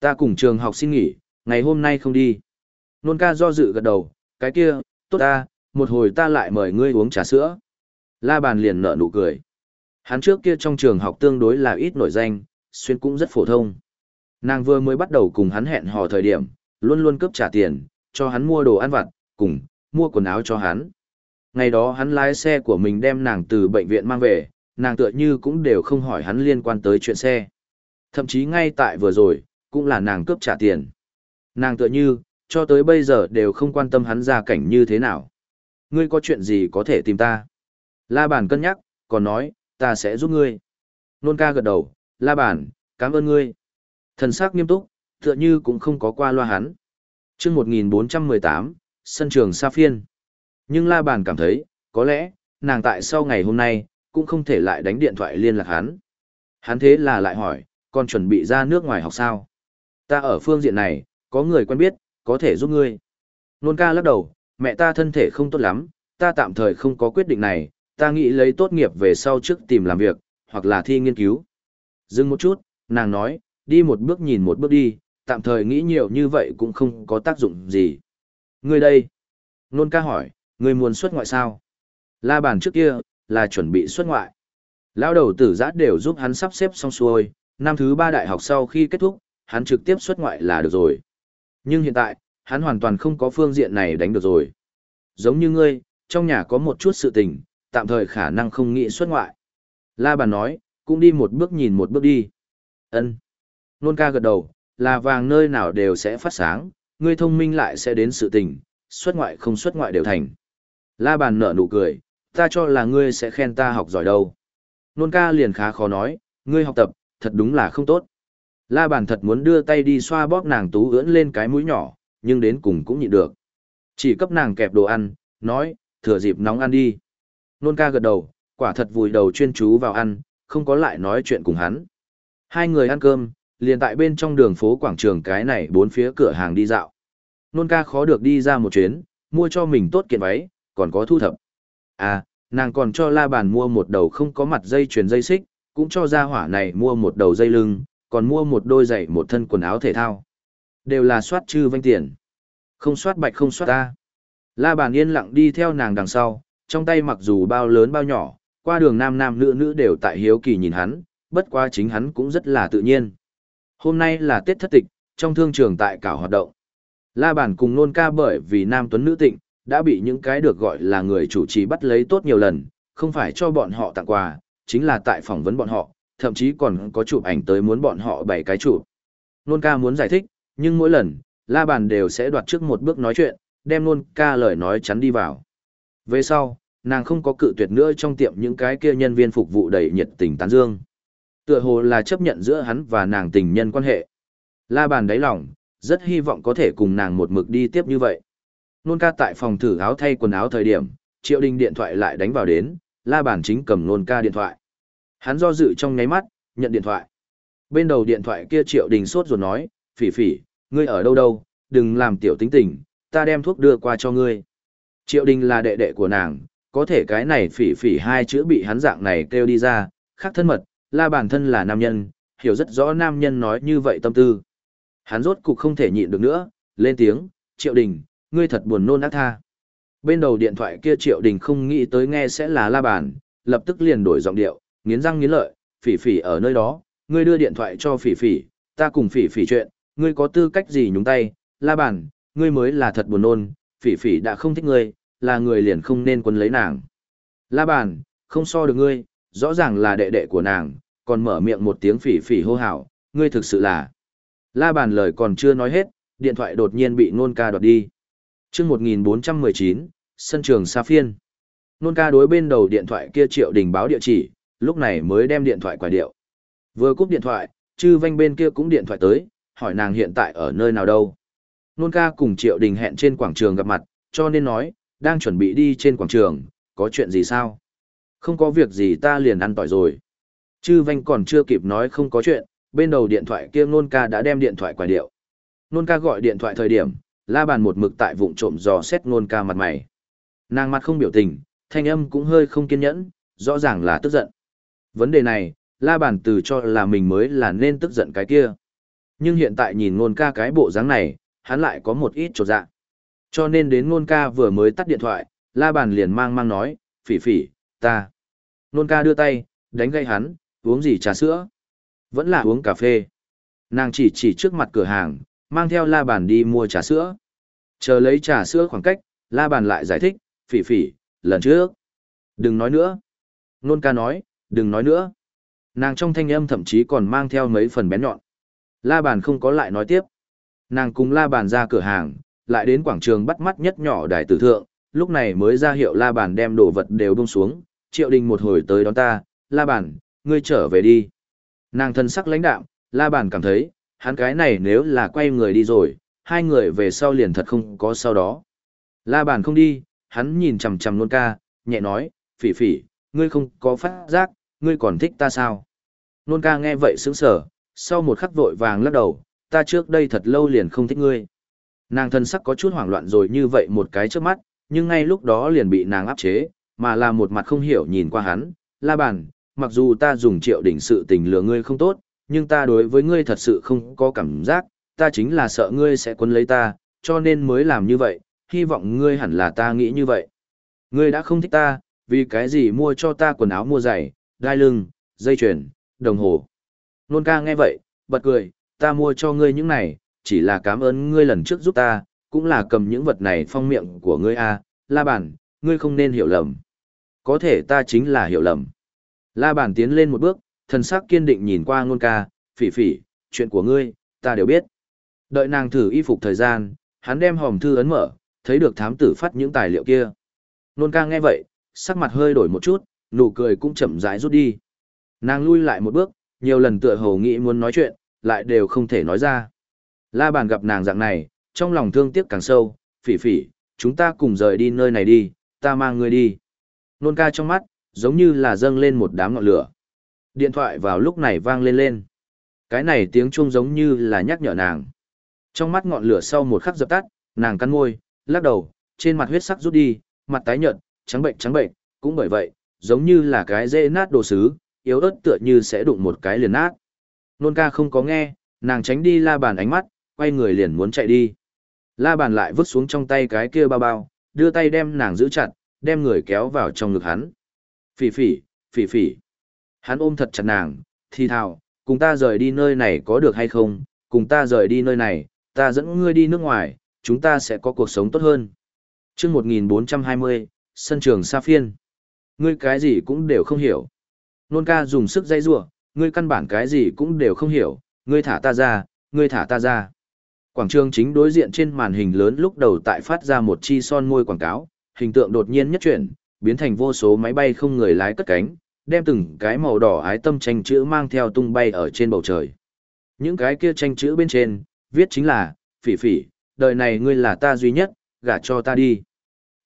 Ta cùng trường học xin nghỉ, ngày hôm nay không đi. Nôn ca do dự gật đầu, cái kia, tốt ta, một hồi ta lại mời ngươi uống trà sữa. La bàn liền nở nụ cười. Hắn trước kia trong trường học tương đối là ít nổi danh, xuyên cũng rất phổ thông. Nàng vừa mới bắt đầu cùng hắn hẹn hò thời điểm, luôn luôn cướp trả tiền, cho hắn mua đồ ăn vặt, cùng, mua quần áo cho hắn. Ngày đó hắn lái xe của mình đem nàng từ bệnh viện mang về, nàng tựa như cũng đều không hỏi hắn liên quan tới chuyện xe. Thậm chí ngay tại vừa rồi, cũng là nàng cướp trả tiền. Nàng tựa như, cho tới bây giờ đều không quan tâm hắn gia cảnh như thế nào. Ngươi có chuyện gì có thể tìm ta? La Bàn cân nhắc, còn nói, ta sẽ giúp ngươi. Nôn ca gật đầu, La Bàn, cảm ơn ngươi. Thần sắc nghiêm túc, tựa như cũng không có qua loa hắn. chương 1418, sân trường Sa Phiên. Nhưng La Bàn cảm thấy, có lẽ, nàng tại sau ngày hôm nay, cũng không thể lại đánh điện thoại liên lạc hắn. Hắn thế là lại hỏi, còn chuẩn bị ra nước ngoài học sao? Ta ở phương diện này, có người quen biết, có thể giúp ngươi. Nôn ca lắc đầu, mẹ ta thân thể không tốt lắm, ta tạm thời không có quyết định này, ta nghĩ lấy tốt nghiệp về sau trước tìm làm việc, hoặc là thi nghiên cứu. Dừng một chút, nàng nói, đi một bước nhìn một bước đi, tạm thời nghĩ nhiều như vậy cũng không có tác dụng gì. Ngươi đây? Nôn ca hỏi, ngươi muốn xuất ngoại sao? La bàn trước kia, là chuẩn bị xuất ngoại. Lão đầu tử giã đều giúp hắn sắp xếp xong xuôi, năm thứ ba đại học sau khi kết thúc, hắn trực tiếp xuất ngoại là được rồi. Nhưng hiện tại, hắn hoàn toàn không có phương diện này đánh được rồi. Giống như ngươi, trong nhà có một chút sự tình, tạm thời khả năng không nghĩ xuất ngoại. La bàn nói, cũng đi một bước nhìn một bước đi. Ân. Nôn ca gật đầu, là vàng nơi nào đều sẽ phát sáng, ngươi thông minh lại sẽ đến sự tình, xuất ngoại không xuất ngoại đều thành. La bàn nở nụ cười, ta cho là ngươi sẽ khen ta học giỏi đâu. Nôn ca liền khá khó nói, ngươi học tập, thật đúng là không tốt. La bàn thật muốn đưa tay đi xoa bóp nàng tú ưỡn lên cái mũi nhỏ, nhưng đến cùng cũng nhịn được. Chỉ cấp nàng kẹp đồ ăn, nói, thừa dịp nóng ăn đi. Nôn ca gật đầu, quả thật vùi đầu chuyên chú vào ăn, không có lại nói chuyện cùng hắn. Hai người ăn cơm, liền tại bên trong đường phố quảng trường cái này bốn phía cửa hàng đi dạo. Nôn ca khó được đi ra một chuyến, mua cho mình tốt kiện váy, còn có thu thập. À, nàng còn cho la bàn mua một đầu không có mặt dây chuyền dây xích, cũng cho gia hỏa này mua một đầu dây lưng, còn mua một đôi giày một thân quần áo thể thao. Đều là soát chư vanh tiền. Không soát bạch không soát ta. La bàn yên lặng đi theo nàng đằng sau, trong tay mặc dù bao lớn bao nhỏ, qua đường nam nam nữ nữ đều tại hiếu kỳ nhìn hắn, bất qua chính hắn cũng rất là tự nhiên. Hôm nay là Tết thất tịch, trong thương trường tại cả hoạt động. La bản cùng nôn ca bởi vì nam tuấn nữ tịnh, đã bị những cái được gọi là người chủ trì bắt lấy tốt nhiều lần, không phải cho bọn họ tặng quà, chính là tại phỏng vấn bọn họ, thậm chí còn có chụp ảnh tới muốn bọn họ bày cái chụp. Nôn ca muốn giải thích, nhưng mỗi lần, la bàn đều sẽ đoạt trước một bước nói chuyện, đem nôn ca lời nói chắn đi vào. Về sau, nàng không có cự tuyệt nữa trong tiệm những cái kia nhân viên phục vụ đầy nhiệt tình tán dương. Tựa hồ là chấp nhận giữa hắn và nàng tình nhân quan hệ. La bàn đáy lòng, rất hy vọng có thể cùng nàng một mực đi tiếp như vậy. Nôn ca tại phòng thử áo thay quần áo thời điểm, triệu đình điện thoại lại đánh vào đến, la bàn chính cầm nôn ca điện thoại. Hắn do dự trong nháy mắt, nhận điện thoại. Bên đầu điện thoại kia triệu đình sốt ruột nói, phỉ phỉ, ngươi ở đâu đâu, đừng làm tiểu tính tình, ta đem thuốc đưa qua cho ngươi. Triệu đình là đệ đệ của nàng, có thể cái này phỉ phỉ hai chữ bị hắn dạng này kêu đi ra, khác thân mật, la bản thân là nam nhân, hiểu rất rõ nam nhân nói như vậy tâm tư. Hắn rốt cục không thể nhịn được nữa, lên tiếng, triệu đình, ngươi thật buồn nôn ác tha. Bên đầu điện thoại kia triệu đình không nghĩ tới nghe sẽ là la bàn, lập tức liền đổi giọng điệu, nghiến răng nghiến lợi, phỉ phỉ ở nơi đó, ngươi đưa điện thoại cho phỉ phỉ, ta cùng phỉ phỉ chuyện, ngươi có tư cách gì nhúng tay, la bản ngươi mới là thật buồn nôn, phỉ phỉ đã không thích ngươi, là người liền không nên quân lấy nàng. La bàn, không so được ngươi, rõ ràng là đệ đệ của nàng, còn mở miệng một tiếng phỉ phỉ hô hào, ngươi thực sự là. La bàn lời còn chưa nói hết, điện thoại đột nhiên bị nôn ca đoạt đi. Trước 1419, sân trường Sa Phiên. Nôn ca đối bên đầu điện thoại kia triệu đình báo địa chỉ, lúc này mới đem điện thoại quài điệu. Vừa cúp điện thoại, chư vanh bên kia cũng điện thoại tới, hỏi nàng hiện tại ở nơi nào đâu. Nôn ca cùng triệu đình hẹn trên quảng trường gặp mặt, cho nên nói, đang chuẩn bị đi trên quảng trường, có chuyện gì sao? Không có việc gì ta liền ăn tỏi rồi. Chư vanh còn chưa kịp nói không có chuyện, bên đầu điện thoại kia nôn ca đã đem điện thoại quài điệu. Nôn ca gọi điện thoại thời điểm, la bàn một mực tại vụng trộm dò xét nôn ca mặt mày. Nàng mặt không biểu tình, thanh âm cũng hơi không kiên nhẫn, rõ ràng là tức giận. Vấn đề này, la bàn từ cho là mình mới là nên tức giận cái kia. Nhưng hiện tại nhìn nôn ca cái bộ dáng này, hắn lại có một ít trột dạ. Cho nên đến nôn ca vừa mới tắt điện thoại, la bàn liền mang mang nói, phỉ phỉ, ta. Nôn ca đưa tay, đánh gây hắn, uống gì trà sữa? Vẫn là uống cà phê. Nàng chỉ chỉ trước mặt cửa hàng, mang theo la bàn đi mua trà sữa. Chờ lấy trà sữa khoảng cách, la bàn lại giải thích, phỉ phỉ, lần trước. Đừng nói nữa. Nôn ca nói, đừng nói nữa. Nàng trong thanh âm thậm chí còn mang theo mấy phần bén nhọn. La bàn không có lại nói tiếp. Nàng cùng la bàn ra cửa hàng, lại đến quảng trường bắt mắt nhất nhỏ đài tử thượng, lúc này mới ra hiệu la bàn đem đồ vật đều buông xuống, triệu đình một hồi tới đón ta, la bàn, ngươi trở về đi. Nàng thân sắc lãnh đạm, la bàn cảm thấy, hắn cái này nếu là quay người đi rồi, hai người về sau liền thật không có sau đó. La bàn không đi, hắn nhìn chằm chằm nôn ca, nhẹ nói, phỉ phỉ, ngươi không có phát giác, ngươi còn thích ta sao? Nôn ca nghe vậy sững sờ, sau một khắc vội vàng lắc đầu, ta trước đây thật lâu liền không thích ngươi. Nàng thân sắc có chút hoảng loạn rồi như vậy một cái trước mắt, nhưng ngay lúc đó liền bị nàng áp chế, mà là một mặt không hiểu nhìn qua hắn, la bàn, mặc dù ta dùng triệu đỉnh sự tình lừa ngươi không tốt, nhưng ta đối với ngươi thật sự không có cảm giác, ta chính là sợ ngươi sẽ quấn lấy ta, cho nên mới làm như vậy, hy vọng ngươi hẳn là ta nghĩ như vậy. Ngươi đã không thích ta, vì cái gì mua cho ta quần áo mua giày, đai lưng, dây chuyền, đồng hồ. Nôn ca nghe vậy, bật cười, ta mua cho ngươi những này, chỉ là cảm ơn ngươi lần trước giúp ta, cũng là cầm những vật này phong miệng của ngươi a, La Bản, ngươi không nên hiểu lầm. Có thể ta chính là hiểu lầm. La Bản tiến lên một bước, thần sắc kiên định nhìn qua ngôn ca, phỉ phỉ, chuyện của ngươi, ta đều biết. Đợi nàng thử y phục thời gian, hắn đem hòm thư ấn mở, thấy được thám tử phát những tài liệu kia. Nôn ca nghe vậy, sắc mặt hơi đổi một chút, nụ cười cũng chậm rãi rút đi. Nàng lui lại một bước, nhiều lần tựa hồ nghĩ muốn nói chuyện, lại đều không thể nói ra. La bàn gặp nàng dạng này, trong lòng thương tiếc càng sâu, phỉ phỉ, chúng ta cùng rời đi nơi này đi, ta mang ngươi đi. Nôn ca trong mắt, giống như là dâng lên một đám ngọn lửa. Điện thoại vào lúc này vang lên lên. Cái này tiếng chuông giống như là nhắc nhở nàng. Trong mắt ngọn lửa sau một khắc dập tắt, nàng cắn môi, lắc đầu, trên mặt huyết sắc rút đi, mặt tái nhợt, trắng bệnh trắng bệnh, cũng bởi vậy, giống như là cái dễ nát đồ sứ, yếu ớt tựa như sẽ đụng một cái liền nát. Nôn ca không có nghe, nàng tránh đi la bàn ánh mắt, quay người liền muốn chạy đi. La bàn lại vứt xuống trong tay cái kia bao bao, đưa tay đem nàng giữ chặt, đem người kéo vào trong ngực hắn. Phỉ phỉ, phỉ phỉ. Hắn ôm thật chặt nàng, thì thào, cùng ta rời đi nơi này có được hay không, cùng ta rời đi nơi này, ta dẫn ngươi đi nước ngoài, chúng ta sẽ có cuộc sống tốt hơn. chương 1420, sân trường Sa Phiên. Ngươi cái gì cũng đều không hiểu. Nôn ca dùng sức dây rủa ngươi căn bản cái gì cũng đều không hiểu, ngươi thả ta ra, ngươi thả ta ra. Quảng trường chính đối diện trên màn hình lớn lúc đầu tại phát ra một chi son môi quảng cáo, hình tượng đột nhiên nhất chuyển, biến thành vô số máy bay không người lái cất cánh, đem từng cái màu đỏ ái tâm tranh chữ mang theo tung bay ở trên bầu trời. Những cái kia tranh chữ bên trên, viết chính là, phỉ phỉ, đời này ngươi là ta duy nhất, gả cho ta đi.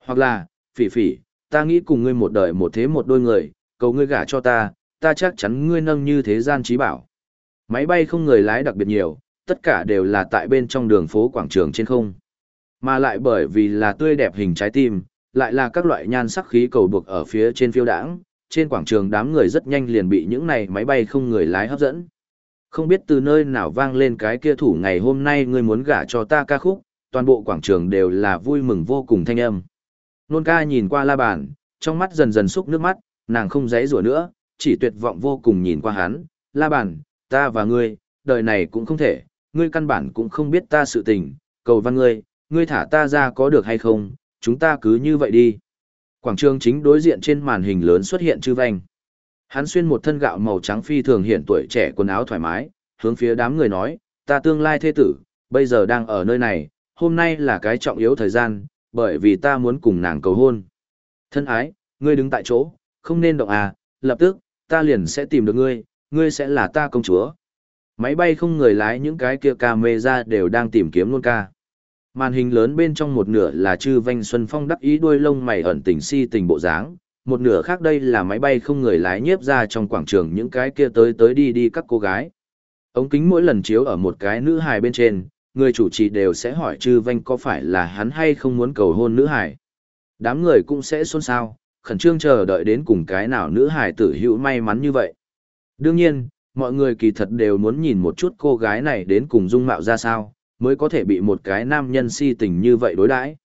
Hoặc là, phỉ phỉ, ta nghĩ cùng ngươi một đời một thế một đôi người, cầu ngươi gả cho ta, ta chắc chắn ngươi nâng như thế gian trí bảo. Máy bay không người lái đặc biệt nhiều, tất cả đều là tại bên trong đường phố quảng trường trên không. Mà lại bởi vì là tươi đẹp hình trái tim, lại là các loại nhan sắc khí cầu buộc ở phía trên phiêu đãng, trên quảng trường đám người rất nhanh liền bị những này máy bay không người lái hấp dẫn. Không biết từ nơi nào vang lên cái kia thủ ngày hôm nay ngươi muốn gả cho ta ca khúc, toàn bộ quảng trường đều là vui mừng vô cùng thanh âm. Nôn ca nhìn qua la bàn, trong mắt dần dần xúc nước mắt, nàng không dãy rủa nữa, chỉ tuyệt vọng vô cùng nhìn qua hắn, la bàn, ta và ngươi, đời này cũng không thể, ngươi căn bản cũng không biết ta sự tình, cầu văn ngươi, ngươi thả ta ra có được hay không, chúng ta cứ như vậy đi. Quảng trường chính đối diện trên màn hình lớn xuất hiện chư vanh. Hắn xuyên một thân gạo màu trắng phi thường hiện tuổi trẻ quần áo thoải mái, hướng phía đám người nói, ta tương lai thế tử, bây giờ đang ở nơi này, hôm nay là cái trọng yếu thời gian, bởi vì ta muốn cùng nàng cầu hôn. Thân ái, ngươi đứng tại chỗ, không nên động à, lập tức, ta liền sẽ tìm được ngươi, ngươi sẽ là ta công chúa. Máy bay không người lái những cái kia camera đều đang tìm kiếm luôn ca. Màn hình lớn bên trong một nửa là chư vanh xuân phong đắc ý đuôi lông mày ẩn tình si tình bộ dáng, một nửa khác đây là máy bay không người lái nhiếp ra trong quảng trường những cái kia tới tới đi đi các cô gái. Ống kính mỗi lần chiếu ở một cái nữ hài bên trên, người chủ trì đều sẽ hỏi chư vanh có phải là hắn hay không muốn cầu hôn nữ hài. Đám người cũng sẽ xôn xao, khẩn trương chờ đợi đến cùng cái nào nữ hài tử hữu may mắn như vậy. Đương nhiên, mọi người kỳ thật đều muốn nhìn một chút cô gái này đến cùng dung mạo ra sao, mới có thể bị một cái nam nhân si tình như vậy đối đãi.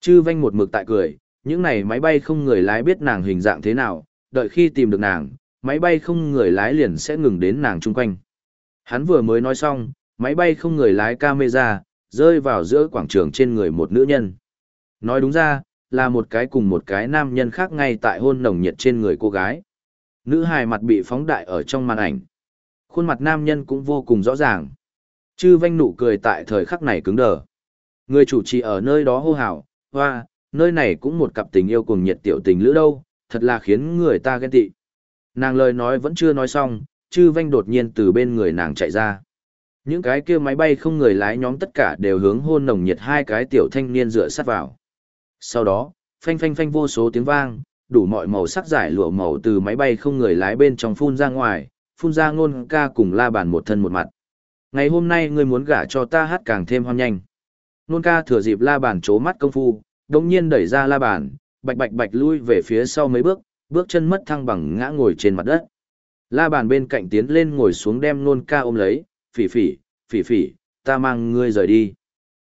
Chư vanh một mực tại cười, những này máy bay không người lái biết nàng hình dạng thế nào, đợi khi tìm được nàng, máy bay không người lái liền sẽ ngừng đến nàng chung quanh. Hắn vừa mới nói xong, máy bay không người lái camera, rơi vào giữa quảng trường trên người một nữ nhân. Nói đúng ra, là một cái cùng một cái nam nhân khác ngay tại hôn nồng nhiệt trên người cô gái. Nữ hài mặt bị phóng đại ở trong màn ảnh. Khuôn mặt nam nhân cũng vô cùng rõ ràng. Chư vanh nụ cười tại thời khắc này cứng đờ. Người chủ trì ở nơi đó hô hào, hoa, nơi này cũng một cặp tình yêu cùng nhiệt tiểu tình lữ đâu, thật là khiến người ta ghen tị. Nàng lời nói vẫn chưa nói xong, chư vanh đột nhiên từ bên người nàng chạy ra. Những cái kia máy bay không người lái nhóm tất cả đều hướng hôn nồng nhiệt hai cái tiểu thanh niên dựa sát vào. Sau đó, phanh phanh phanh vô số tiếng vang, đủ mọi màu sắc giải lụa màu từ máy bay không người lái bên trong phun ra ngoài, phun ra ngôn ca cùng la bàn một thân một mặt. Ngày hôm nay ngươi muốn gả cho ta hát càng thêm hoan nhanh. Ngôn ca thừa dịp la bàn chố mắt công phu, đồng nhiên đẩy ra la bàn, bạch bạch bạch lui về phía sau mấy bước, bước chân mất thăng bằng ngã ngồi trên mặt đất. La bàn bên cạnh tiến lên ngồi xuống đem nôn ca ôm lấy, phỉ phỉ, phỉ phỉ, ta mang ngươi rời đi.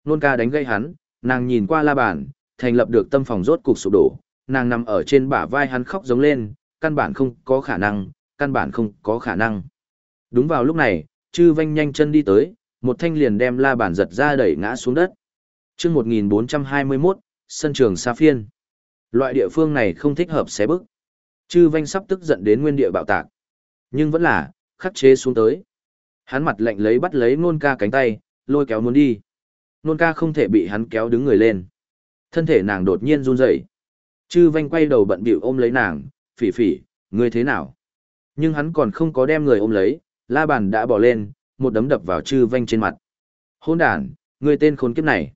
Nôn ca đánh gây hắn, nàng nhìn qua la bàn, thành lập được tâm phòng rốt cục sụp đổ, nàng nằm ở trên bả vai hắn khóc giống lên, căn bản không có khả năng, căn bản không có khả năng. Đúng vào lúc này, chư vanh nhanh chân đi tới, một thanh liền đem la bàn giật ra đẩy ngã xuống đất. chương 1421, sân trường Sa Phiên. Loại địa phương này không thích hợp xé bức. Chư vanh sắp tức giận đến nguyên địa bạo tạc. Nhưng vẫn là, khắc chế xuống tới. Hắn mặt lạnh lấy bắt lấy nôn ca cánh tay, lôi kéo muốn đi. Nôn ca không thể bị hắn kéo đứng người lên. Thân thể nàng đột nhiên run rẩy. Chư vanh quay đầu bận bịu ôm lấy nàng, phỉ phỉ, ngươi thế nào? Nhưng hắn còn không có đem người ôm lấy, la bàn đã bỏ lên, một đấm đập vào chư vanh trên mặt. Hôn đàn, người tên khốn kiếp này.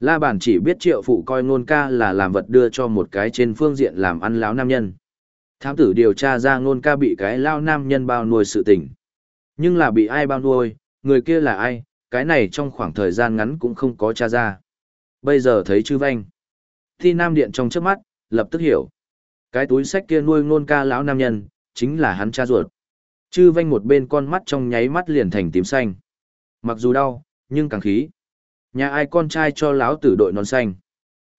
La bàn chỉ biết triệu phụ coi ngôn ca là làm vật đưa cho một cái trên phương diện làm ăn láo nam nhân. Thám tử điều tra ra ngôn ca bị cái lao nam nhân bao nuôi sự tình. Nhưng là bị ai bao nuôi, người kia là ai, cái này trong khoảng thời gian ngắn cũng không có tra ra. Bây giờ thấy chư vanh. Thi nam điện trong trước mắt, lập tức hiểu. Cái túi sách kia nuôi ngôn ca lão nam nhân, chính là hắn cha ruột. Chư vanh một bên con mắt trong nháy mắt liền thành tím xanh. Mặc dù đau, nhưng càng khí. Nhà ai con trai cho lão tử đội nón xanh.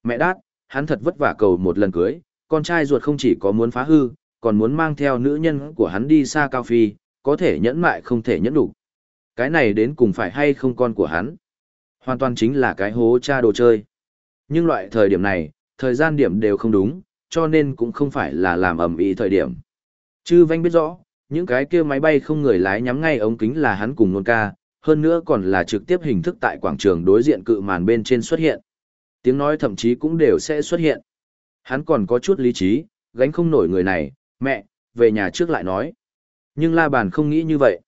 Mẹ đát, hắn thật vất vả cầu một lần cưới, con trai ruột không chỉ có muốn phá hư, còn muốn mang theo nữ nhân của hắn đi xa cao phi, có thể nhẫn mại không thể nhẫn đủ. Cái này đến cùng phải hay không con của hắn. Hoàn toàn chính là cái hố cha đồ chơi. Nhưng loại thời điểm này, thời gian điểm đều không đúng, cho nên cũng không phải là làm ẩm ý thời điểm. Chư Vanh biết rõ, những cái kia máy bay không người lái nhắm ngay ống kính là hắn cùng nôn ca, hơn nữa còn là trực tiếp hình thức tại quảng trường đối diện cự màn bên trên xuất hiện. Tiếng nói thậm chí cũng đều sẽ xuất hiện. Hắn còn có chút lý trí, gánh không nổi người này, mẹ, về nhà trước lại nói. Nhưng la bàn không nghĩ như vậy.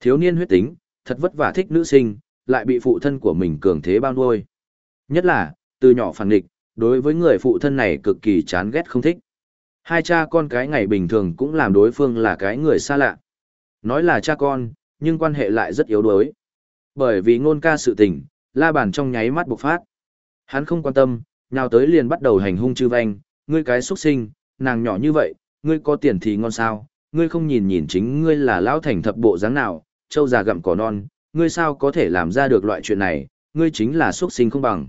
Thiếu niên huyết tính, thật vất vả thích nữ sinh, lại bị phụ thân của mình cường thế bao nuôi. Nhất là, từ nhỏ phản nghịch, đối với người phụ thân này cực kỳ chán ghét không thích. Hai cha con cái ngày bình thường cũng làm đối phương là cái người xa lạ. Nói là cha con, nhưng quan hệ lại rất yếu đuối. Bởi vì ngôn ca sự tình, la bàn trong nháy mắt bộc phát. Hắn không quan tâm, nào tới liền bắt đầu hành hung chư vanh, ngươi cái xuất sinh, nàng nhỏ như vậy, ngươi có tiền thì ngon sao, ngươi không nhìn nhìn chính ngươi là lão thành thập bộ dáng nào, trâu già gặm cỏ non, ngươi sao có thể làm ra được loại chuyện này, ngươi chính là xuất sinh không bằng.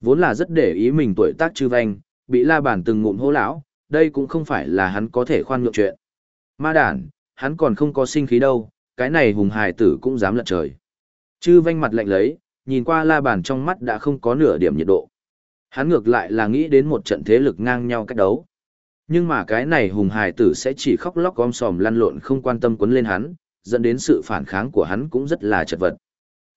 Vốn là rất để ý mình tuổi tác chư vanh, bị la bàn từng ngụm hô lão, đây cũng không phải là hắn có thể khoan nhượng chuyện. Ma đản, hắn còn không có sinh khí đâu, cái này hùng hài tử cũng dám lật trời. Chư vanh mặt lạnh lấy, nhìn qua la bàn trong mắt đã không có nửa điểm nhiệt độ. Hắn ngược lại là nghĩ đến một trận thế lực ngang nhau cách đấu. Nhưng mà cái này hùng hài tử sẽ chỉ khóc lóc gom sòm lăn lộn không quan tâm quấn lên hắn, dẫn đến sự phản kháng của hắn cũng rất là chật vật.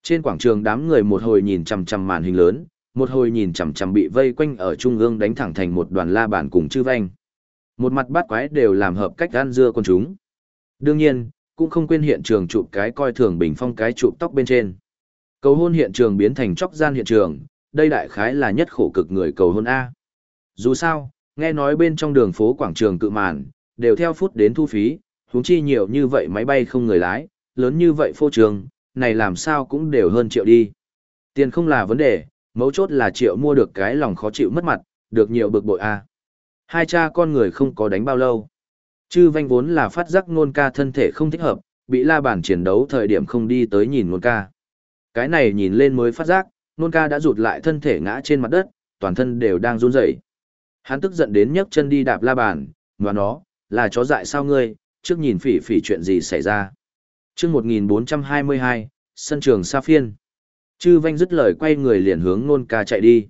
Trên quảng trường đám người một hồi nhìn chằm chằm màn hình lớn, một hồi nhìn chằm chằm bị vây quanh ở trung ương đánh thẳng thành một đoàn la bàn cùng chư vanh. Một mặt bát quái đều làm hợp cách ăn dưa con chúng. Đương nhiên, cũng không quên hiện trường chụp cái coi thường bình phong cái chụp tóc bên trên. Cầu hôn hiện trường biến thành chóc gian hiện trường, đây đại khái là nhất khổ cực người cầu hôn A. Dù sao, nghe nói bên trong đường phố quảng trường cự màn, đều theo phút đến thu phí, huống chi nhiều như vậy máy bay không người lái, lớn như vậy phô trường, này làm sao cũng đều hơn triệu đi. Tiền không là vấn đề, mấu chốt là triệu mua được cái lòng khó chịu mất mặt, được nhiều bực bội a. Hai cha con người không có đánh bao lâu. Chư vanh vốn là phát giác nôn ca thân thể không thích hợp, bị la bản chiến đấu thời điểm không đi tới nhìn nôn ca. Cái này nhìn lên mới phát giác, nôn ca đã rụt lại thân thể ngã trên mặt đất, toàn thân đều đang run rẩy. Hắn tức giận đến nhấc chân đi đạp la bàn, và nó, là chó dại sao ngươi, trước nhìn phỉ phỉ chuyện gì xảy ra. chương 1422, sân trường Sa Phiên. Chư vanh dứt lời quay người liền hướng nôn ca chạy đi.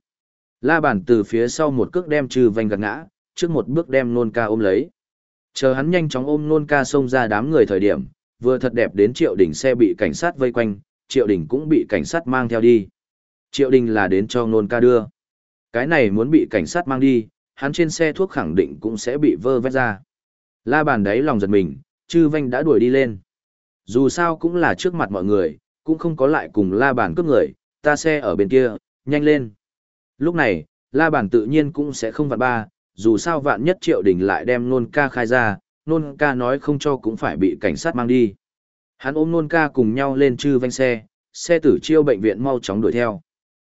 La bàn từ phía sau một cước đem chư vanh gạt ngã, trước một bước đem nôn ca ôm lấy. Chờ hắn nhanh chóng ôm nôn ca xông ra đám người thời điểm, vừa thật đẹp đến triệu Đình xe bị cảnh sát vây quanh, triệu Đình cũng bị cảnh sát mang theo đi. Triệu đình là đến cho nôn ca đưa. Cái này muốn bị cảnh sát mang đi, hắn trên xe thuốc khẳng định cũng sẽ bị vơ vét ra. La bàn đấy lòng giật mình, chư vanh đã đuổi đi lên. Dù sao cũng là trước mặt mọi người, cũng không có lại cùng la bàn cướp người, ta xe ở bên kia, nhanh lên. Lúc này, la bàn tự nhiên cũng sẽ không vạn ba, dù sao vạn nhất triệu đình lại đem nôn ca khai ra, nôn ca nói không cho cũng phải bị cảnh sát mang đi. Hắn ôm nôn ca cùng nhau lên chư vanh xe, xe tử chiêu bệnh viện mau chóng đuổi theo.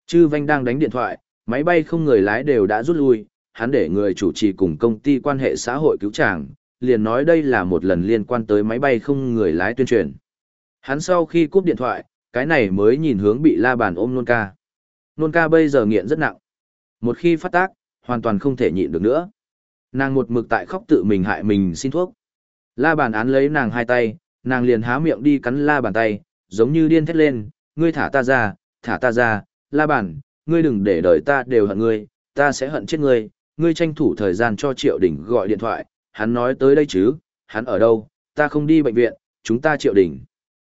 Chư vanh đang đánh điện thoại, máy bay không người lái đều đã rút lui, hắn để người chủ trì cùng công ty quan hệ xã hội cứu tràng, liền nói đây là một lần liên quan tới máy bay không người lái tuyên truyền. Hắn sau khi cúp điện thoại, cái này mới nhìn hướng bị la bàn ôm nôn ca. Nôn ca bây giờ nghiện rất nặng. Một khi phát tác, hoàn toàn không thể nhịn được nữa. Nàng một mực tại khóc tự mình hại mình xin thuốc. La bàn án lấy nàng hai tay, nàng liền há miệng đi cắn la bàn tay, giống như điên thét lên, ngươi thả ta ra, thả ta ra, la bàn, ngươi đừng để đời ta đều hận ngươi, ta sẽ hận chết ngươi, ngươi tranh thủ thời gian cho Triệu Đình gọi điện thoại, hắn nói tới đây chứ, hắn ở đâu, ta không đi bệnh viện, chúng ta Triệu Đình.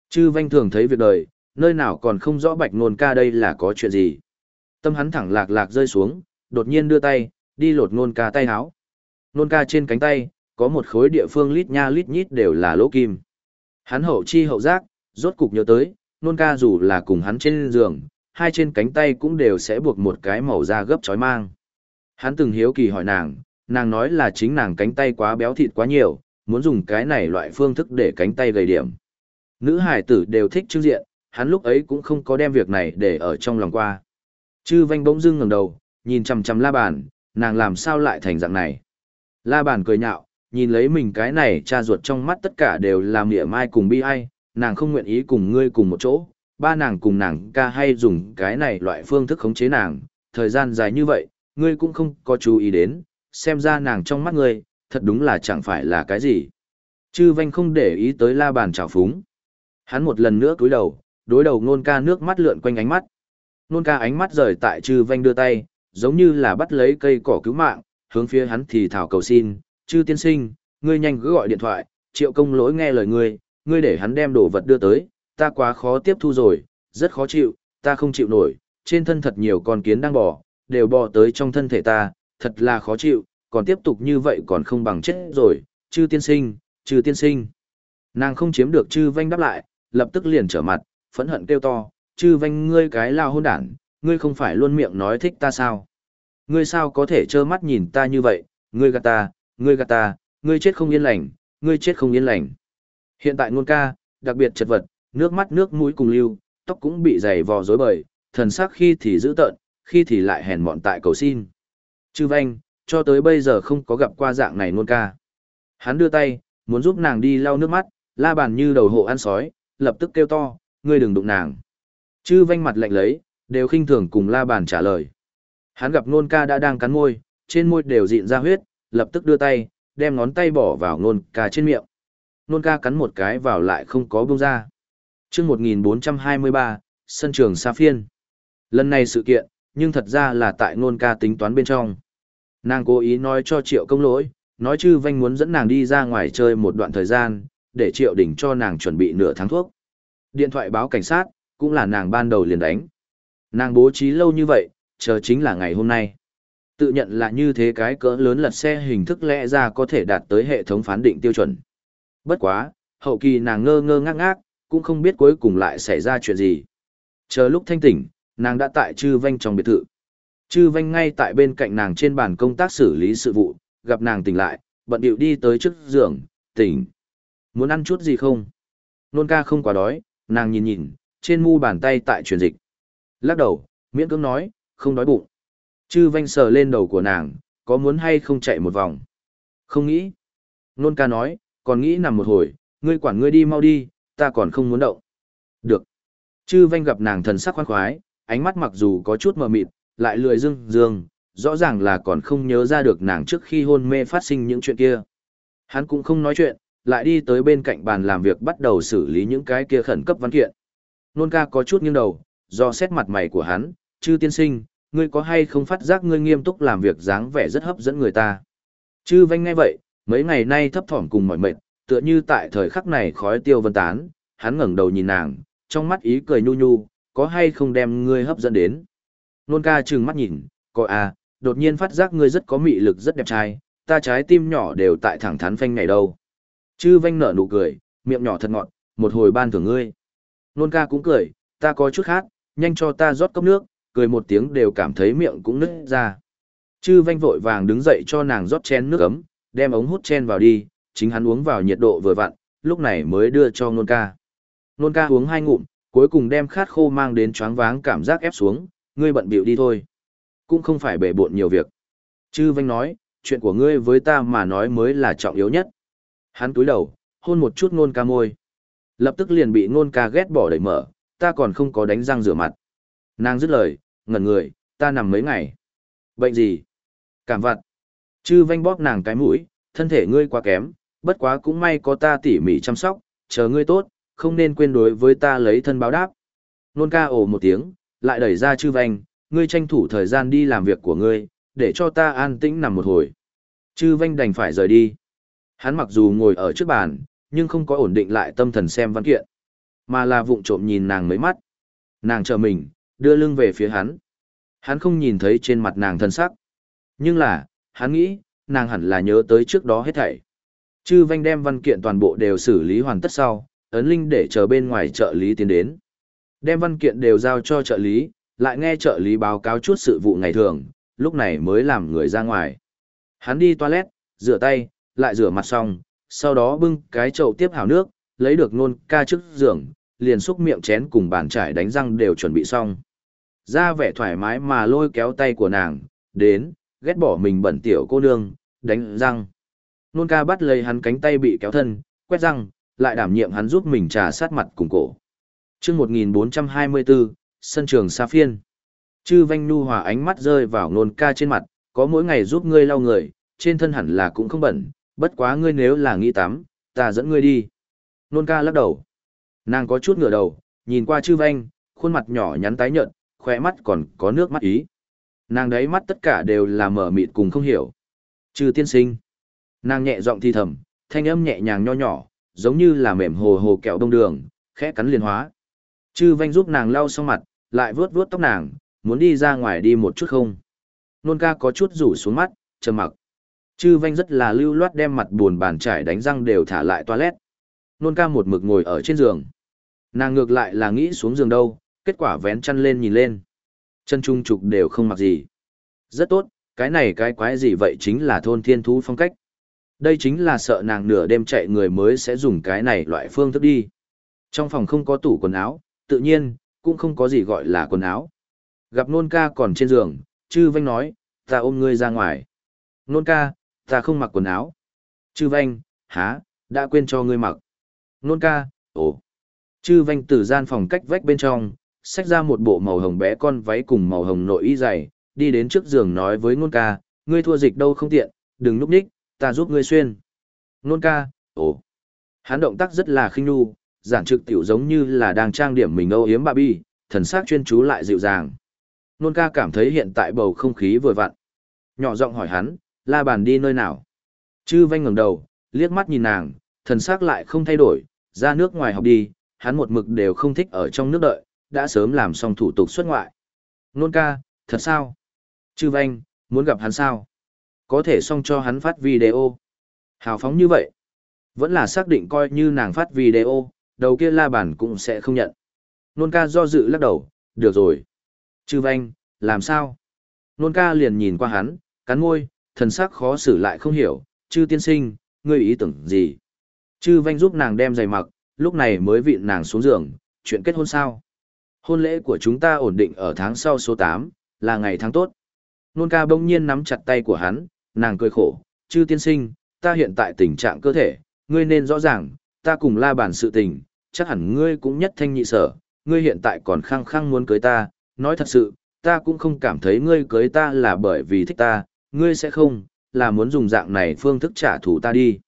Chư vanh thường thấy việc đời, nơi nào còn không rõ bạch nôn ca đây là có chuyện gì. Tâm hắn thẳng lạc lạc rơi xuống, đột nhiên đưa tay, đi lột nôn ca tay háo. Nôn ca trên cánh tay, có một khối địa phương lít nha lít nhít đều là lỗ kim. Hắn hậu chi hậu giác, rốt cục nhớ tới, nôn ca dù là cùng hắn trên giường, hai trên cánh tay cũng đều sẽ buộc một cái màu da gấp chói mang. Hắn từng hiếu kỳ hỏi nàng, nàng nói là chính nàng cánh tay quá béo thịt quá nhiều, muốn dùng cái này loại phương thức để cánh tay gầy điểm. Nữ hải tử đều thích trưng diện, hắn lúc ấy cũng không có đem việc này để ở trong lòng qua. Chư vanh bỗng dưng ngẩng đầu, nhìn chằm chằm la bàn, nàng làm sao lại thành dạng này. La bàn cười nhạo, nhìn lấy mình cái này cha ruột trong mắt tất cả đều là mỉa mai cùng bi ai, nàng không nguyện ý cùng ngươi cùng một chỗ, ba nàng cùng nàng ca hay dùng cái này loại phương thức khống chế nàng, thời gian dài như vậy, ngươi cũng không có chú ý đến, xem ra nàng trong mắt ngươi, thật đúng là chẳng phải là cái gì. Chư vanh không để ý tới la bàn trào phúng. Hắn một lần nữa cúi đầu, đối đầu nôn ca nước mắt lượn quanh ánh mắt. Nôn ca ánh mắt rời tại chư vanh đưa tay, giống như là bắt lấy cây cỏ cứu mạng, hướng phía hắn thì thảo cầu xin, chư tiên sinh, ngươi nhanh cứ gọi điện thoại, triệu công lỗi nghe lời ngươi, ngươi để hắn đem đồ vật đưa tới, ta quá khó tiếp thu rồi, rất khó chịu, ta không chịu nổi, trên thân thật nhiều con kiến đang bò, đều bò tới trong thân thể ta, thật là khó chịu, còn tiếp tục như vậy còn không bằng chết rồi, chư tiên sinh, chư tiên sinh. Nàng không chiếm được chư vanh đáp lại, lập tức liền trở mặt, phẫn hận kêu to, chư vanh ngươi cái lao hôn đản, ngươi không phải luôn miệng nói thích ta sao? Ngươi sao có thể trơ mắt nhìn ta như vậy, ngươi gạt ta, ngươi gạt ta, ngươi chết không yên lành, ngươi chết không yên lành. Hiện tại ngôn ca, đặc biệt chật vật, nước mắt nước mũi cùng lưu, tóc cũng bị dày vò rối bời, thần sắc khi thì dữ tợn, khi thì lại hèn mọn tại cầu xin. Chư vanh, cho tới bây giờ không có gặp qua dạng này ngôn ca. Hắn đưa tay, muốn giúp nàng đi lau nước mắt, la bàn như đầu hộ ăn sói, lập tức kêu to, ngươi đừng đụng nàng. Chư vanh mặt lạnh lấy, đều khinh thường cùng la bàn trả lời. Hắn gặp nôn ca đã đang cắn môi, trên môi đều dịn ra huyết, lập tức đưa tay, đem ngón tay bỏ vào nôn ca trên miệng. Nôn ca cắn một cái vào lại không có buông ra. chương 1423, sân trường Sa Phiên. Lần này sự kiện, nhưng thật ra là tại nôn ca tính toán bên trong. Nàng cố ý nói cho triệu công lỗi, nói chư vanh muốn dẫn nàng đi ra ngoài chơi một đoạn thời gian, để triệu đỉnh cho nàng chuẩn bị nửa tháng thuốc. Điện thoại báo cảnh sát, cũng là nàng ban đầu liền đánh. Nàng bố trí lâu như vậy, chờ chính là ngày hôm nay. Tự nhận là như thế cái cỡ lớn lật xe hình thức lẽ ra có thể đạt tới hệ thống phán định tiêu chuẩn. Bất quá, hậu kỳ nàng ngơ ngơ ngác ngác, cũng không biết cuối cùng lại xảy ra chuyện gì. Chờ lúc thanh tỉnh, nàng đã tại chư vanh trong biệt thự. Chư vanh ngay tại bên cạnh nàng trên bàn công tác xử lý sự vụ, gặp nàng tỉnh lại, bận điệu đi tới trước giường, tỉnh. Muốn ăn chút gì không? Nôn ca không quá đói, nàng nhìn nhìn, trên mu bàn tay tại truyền dịch. Lắc đầu, miễn cưỡng nói, không đói bụng. Chư vanh sờ lên đầu của nàng, có muốn hay không chạy một vòng? Không nghĩ. Nôn ca nói, còn nghĩ nằm một hồi, ngươi quản ngươi đi mau đi, ta còn không muốn động. Được. Chư vanh gặp nàng thần sắc khoan khoái, ánh mắt mặc dù có chút mờ mịt, lại lười dương dương, rõ ràng là còn không nhớ ra được nàng trước khi hôn mê phát sinh những chuyện kia. Hắn cũng không nói chuyện, lại đi tới bên cạnh bàn làm việc bắt đầu xử lý những cái kia khẩn cấp văn kiện. Nôn ca có chút nghiêng đầu, do xét mặt mày của hắn, chư tiên sinh, ngươi có hay không phát giác ngươi nghiêm túc làm việc dáng vẻ rất hấp dẫn người ta. Chư vanh ngay vậy, mấy ngày nay thấp thỏm cùng mỏi mệt, tựa như tại thời khắc này khói tiêu vân tán, hắn ngẩng đầu nhìn nàng, trong mắt ý cười nhu nhu, có hay không đem ngươi hấp dẫn đến. Nôn ca trừng mắt nhìn, có à, đột nhiên phát giác ngươi rất có mị lực rất đẹp trai, ta trái tim nhỏ đều tại thẳng thắn phanh ngày đâu. Chư vanh nở nụ cười, miệng nhỏ thật ngọt, một hồi ban thưởng ngươi. Nôn ca cũng cười, ta có chút khác, nhanh cho ta rót cốc nước, cười một tiếng đều cảm thấy miệng cũng nứt ra. Chư vanh vội vàng đứng dậy cho nàng rót chén nước ấm, đem ống hút chen vào đi, chính hắn uống vào nhiệt độ vừa vặn, lúc này mới đưa cho nôn ca. Nôn ca uống hai ngụm, cuối cùng đem khát khô mang đến choáng váng cảm giác ép xuống, ngươi bận bịu đi thôi. Cũng không phải bể bộn nhiều việc. Chư vanh nói, chuyện của ngươi với ta mà nói mới là trọng yếu nhất. Hắn túi đầu, hôn một chút nôn ca môi. Lập tức liền bị nôn ca ghét bỏ đẩy mở, ta còn không có đánh răng rửa mặt. Nàng dứt lời, ngẩn người, ta nằm mấy ngày. Bệnh gì? Cảm vặt. Chư vanh bóp nàng cái mũi, thân thể ngươi quá kém, bất quá cũng may có ta tỉ mỉ chăm sóc, chờ ngươi tốt, không nên quên đối với ta lấy thân báo đáp. Nôn ca ồ một tiếng, lại đẩy ra chư vanh, ngươi tranh thủ thời gian đi làm việc của ngươi, để cho ta an tĩnh nằm một hồi. Chư vanh đành phải rời đi. Hắn mặc dù ngồi ở trước bàn, nhưng không có ổn định lại tâm thần xem văn kiện, mà là vụng trộm nhìn nàng mấy mắt. Nàng chờ mình, đưa lưng về phía hắn. Hắn không nhìn thấy trên mặt nàng thân sắc. Nhưng là, hắn nghĩ, nàng hẳn là nhớ tới trước đó hết thảy. Chư vanh đem văn kiện toàn bộ đều xử lý hoàn tất sau, ấn linh để chờ bên ngoài trợ lý tiến đến. Đem văn kiện đều giao cho trợ lý, lại nghe trợ lý báo cáo chút sự vụ ngày thường, lúc này mới làm người ra ngoài. Hắn đi toilet, rửa tay, lại rửa mặt xong, sau đó bưng cái chậu tiếp hào nước, lấy được nôn ca trước giường, liền xúc miệng chén cùng bàn trải đánh răng đều chuẩn bị xong. Ra vẻ thoải mái mà lôi kéo tay của nàng, đến, ghét bỏ mình bẩn tiểu cô nương, đánh răng. Nôn ca bắt lấy hắn cánh tay bị kéo thân, quét răng, lại đảm nhiệm hắn giúp mình trà sát mặt cùng cổ. chương 1424, sân trường Sa Phiên. Chư Vanh Nu hòa ánh mắt rơi vào nôn ca trên mặt, có mỗi ngày giúp ngươi lau người, trên thân hẳn là cũng không bẩn, bất quá ngươi nếu là nghĩ tắm, ta dẫn ngươi đi. Nôn ca lắc đầu. Nàng có chút ngửa đầu, nhìn qua chư Vanh, khuôn mặt nhỏ nhắn tái nhợt, khỏe mắt còn có nước mắt ý. Nàng đấy mắt tất cả đều là mở mịt cùng không hiểu. trừ tiên sinh. Nàng nhẹ giọng thi thầm, thanh âm nhẹ nhàng nho nhỏ, giống như là mềm hồ hồ kẹo đông đường, khẽ cắn liền hóa. Chư vanh giúp nàng lau xong mặt, lại vướt vướt tóc nàng, muốn đi ra ngoài đi một chút không. Nôn ca có chút rủ xuống mắt, trầm mặc. Chư vanh rất là lưu loát đem mặt buồn bàn trải đánh răng đều thả lại toilet. Nôn ca một mực ngồi ở trên giường. Nàng ngược lại là nghĩ xuống giường đâu, kết quả vén chăn lên nhìn lên. Chân trung trục đều không mặc gì. Rất tốt, cái này cái quái gì vậy chính là thôn thiên thú phong cách. Đây chính là sợ nàng nửa đêm chạy người mới sẽ dùng cái này loại phương thức đi. Trong phòng không có tủ quần áo, tự nhiên, cũng không có gì gọi là quần áo. Gặp nôn ca còn trên giường, chư vanh nói, ta ôm ngươi ra ngoài. Nôn ca, ta không mặc quần áo. Chư vanh, há, đã quên cho ngươi mặc. Nôn ca, ồ. Chư vanh từ gian phòng cách vách bên trong, xách ra một bộ màu hồng bé con váy cùng màu hồng nội y dày, đi đến trước giường nói với nôn ca, ngươi thua dịch đâu không tiện, đừng núp ních, ta giúp ngươi xuyên. Nôn ca, ồ. Hắn động tác rất là khinh nu, giản trực tiểu giống như là đang trang điểm mình âu yếm bà bi, thần sắc chuyên chú lại dịu dàng. Nôn ca cảm thấy hiện tại bầu không khí vừa vặn. Nhỏ giọng hỏi hắn, la bàn đi nơi nào? Chư vanh ngẩng đầu, liếc mắt nhìn nàng, thần sắc lại không thay đổi, ra nước ngoài học đi, hắn một mực đều không thích ở trong nước đợi, đã sớm làm xong thủ tục xuất ngoại. Nôn ca, thật sao? Chư vanh, muốn gặp hắn sao? Có thể xong cho hắn phát video. Hào phóng như vậy. Vẫn là xác định coi như nàng phát video, đầu kia la bản cũng sẽ không nhận. Nôn ca do dự lắc đầu, được rồi. Chư vanh, làm sao? Nôn ca liền nhìn qua hắn, cắn môi, thần sắc khó xử lại không hiểu, chư tiên sinh, ngươi ý tưởng gì? Chư vanh giúp nàng đem giày mặc, lúc này mới vịn nàng xuống giường, chuyện kết hôn sao? Hôn lễ của chúng ta ổn định ở tháng sau số 8, là ngày tháng tốt. Nôn ca bỗng nhiên nắm chặt tay của hắn, nàng cười khổ, chư tiên sinh, ta hiện tại tình trạng cơ thể, ngươi nên rõ ràng, ta cùng la bàn sự tình, chắc hẳn ngươi cũng nhất thanh nhị sở, ngươi hiện tại còn khăng khăng muốn cưới ta, nói thật sự, ta cũng không cảm thấy ngươi cưới ta là bởi vì thích ta, ngươi sẽ không, là muốn dùng dạng này phương thức trả thù ta đi.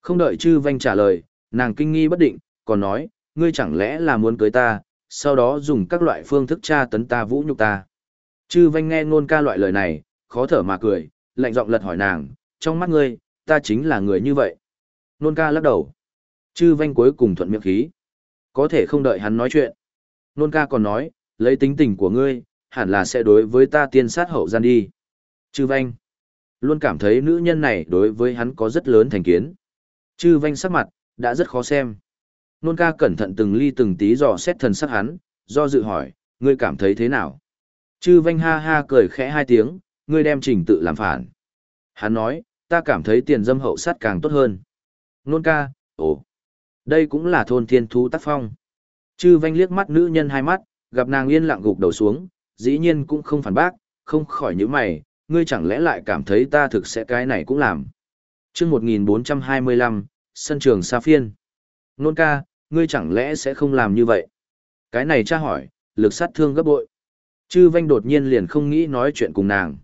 Không đợi chư vanh trả lời, nàng kinh nghi bất định, còn nói, ngươi chẳng lẽ là muốn cưới ta, sau đó dùng các loại phương thức tra tấn ta vũ nhục ta. Chư vanh nghe ngôn ca loại lời này, khó thở mà cười, lạnh giọng lật hỏi nàng, trong mắt ngươi, ta chính là người như vậy. Nôn ca lắc đầu. Chư vanh cuối cùng thuận miệng khí. Có thể không đợi hắn nói chuyện. Nôn ca còn nói, lấy tính tình của ngươi, hẳn là sẽ đối với ta tiên sát hậu gian đi. Chư Vanh luôn cảm thấy nữ nhân này đối với hắn có rất lớn thành kiến. Chư Vanh sắc mặt, đã rất khó xem. Nôn ca cẩn thận từng ly từng tí dò xét thần sắc hắn, do dự hỏi, ngươi cảm thấy thế nào? Chư Vanh ha ha cười khẽ hai tiếng, ngươi đem trình tự làm phản. Hắn nói, ta cảm thấy tiền dâm hậu sát càng tốt hơn. Nôn ca, ồ, đây cũng là thôn thiên thú tác phong. Chư Vanh liếc mắt nữ nhân hai mắt, gặp nàng yên lặng gục đầu xuống, dĩ nhiên cũng không phản bác, không khỏi những mày, ngươi chẳng lẽ lại cảm thấy ta thực sẽ cái này cũng làm. chương 1425, sân trường Sa Phiên. Nôn ca, ngươi chẳng lẽ sẽ không làm như vậy? Cái này cha hỏi, lực sát thương gấp bội. Chư Vanh đột nhiên liền không nghĩ nói chuyện cùng nàng.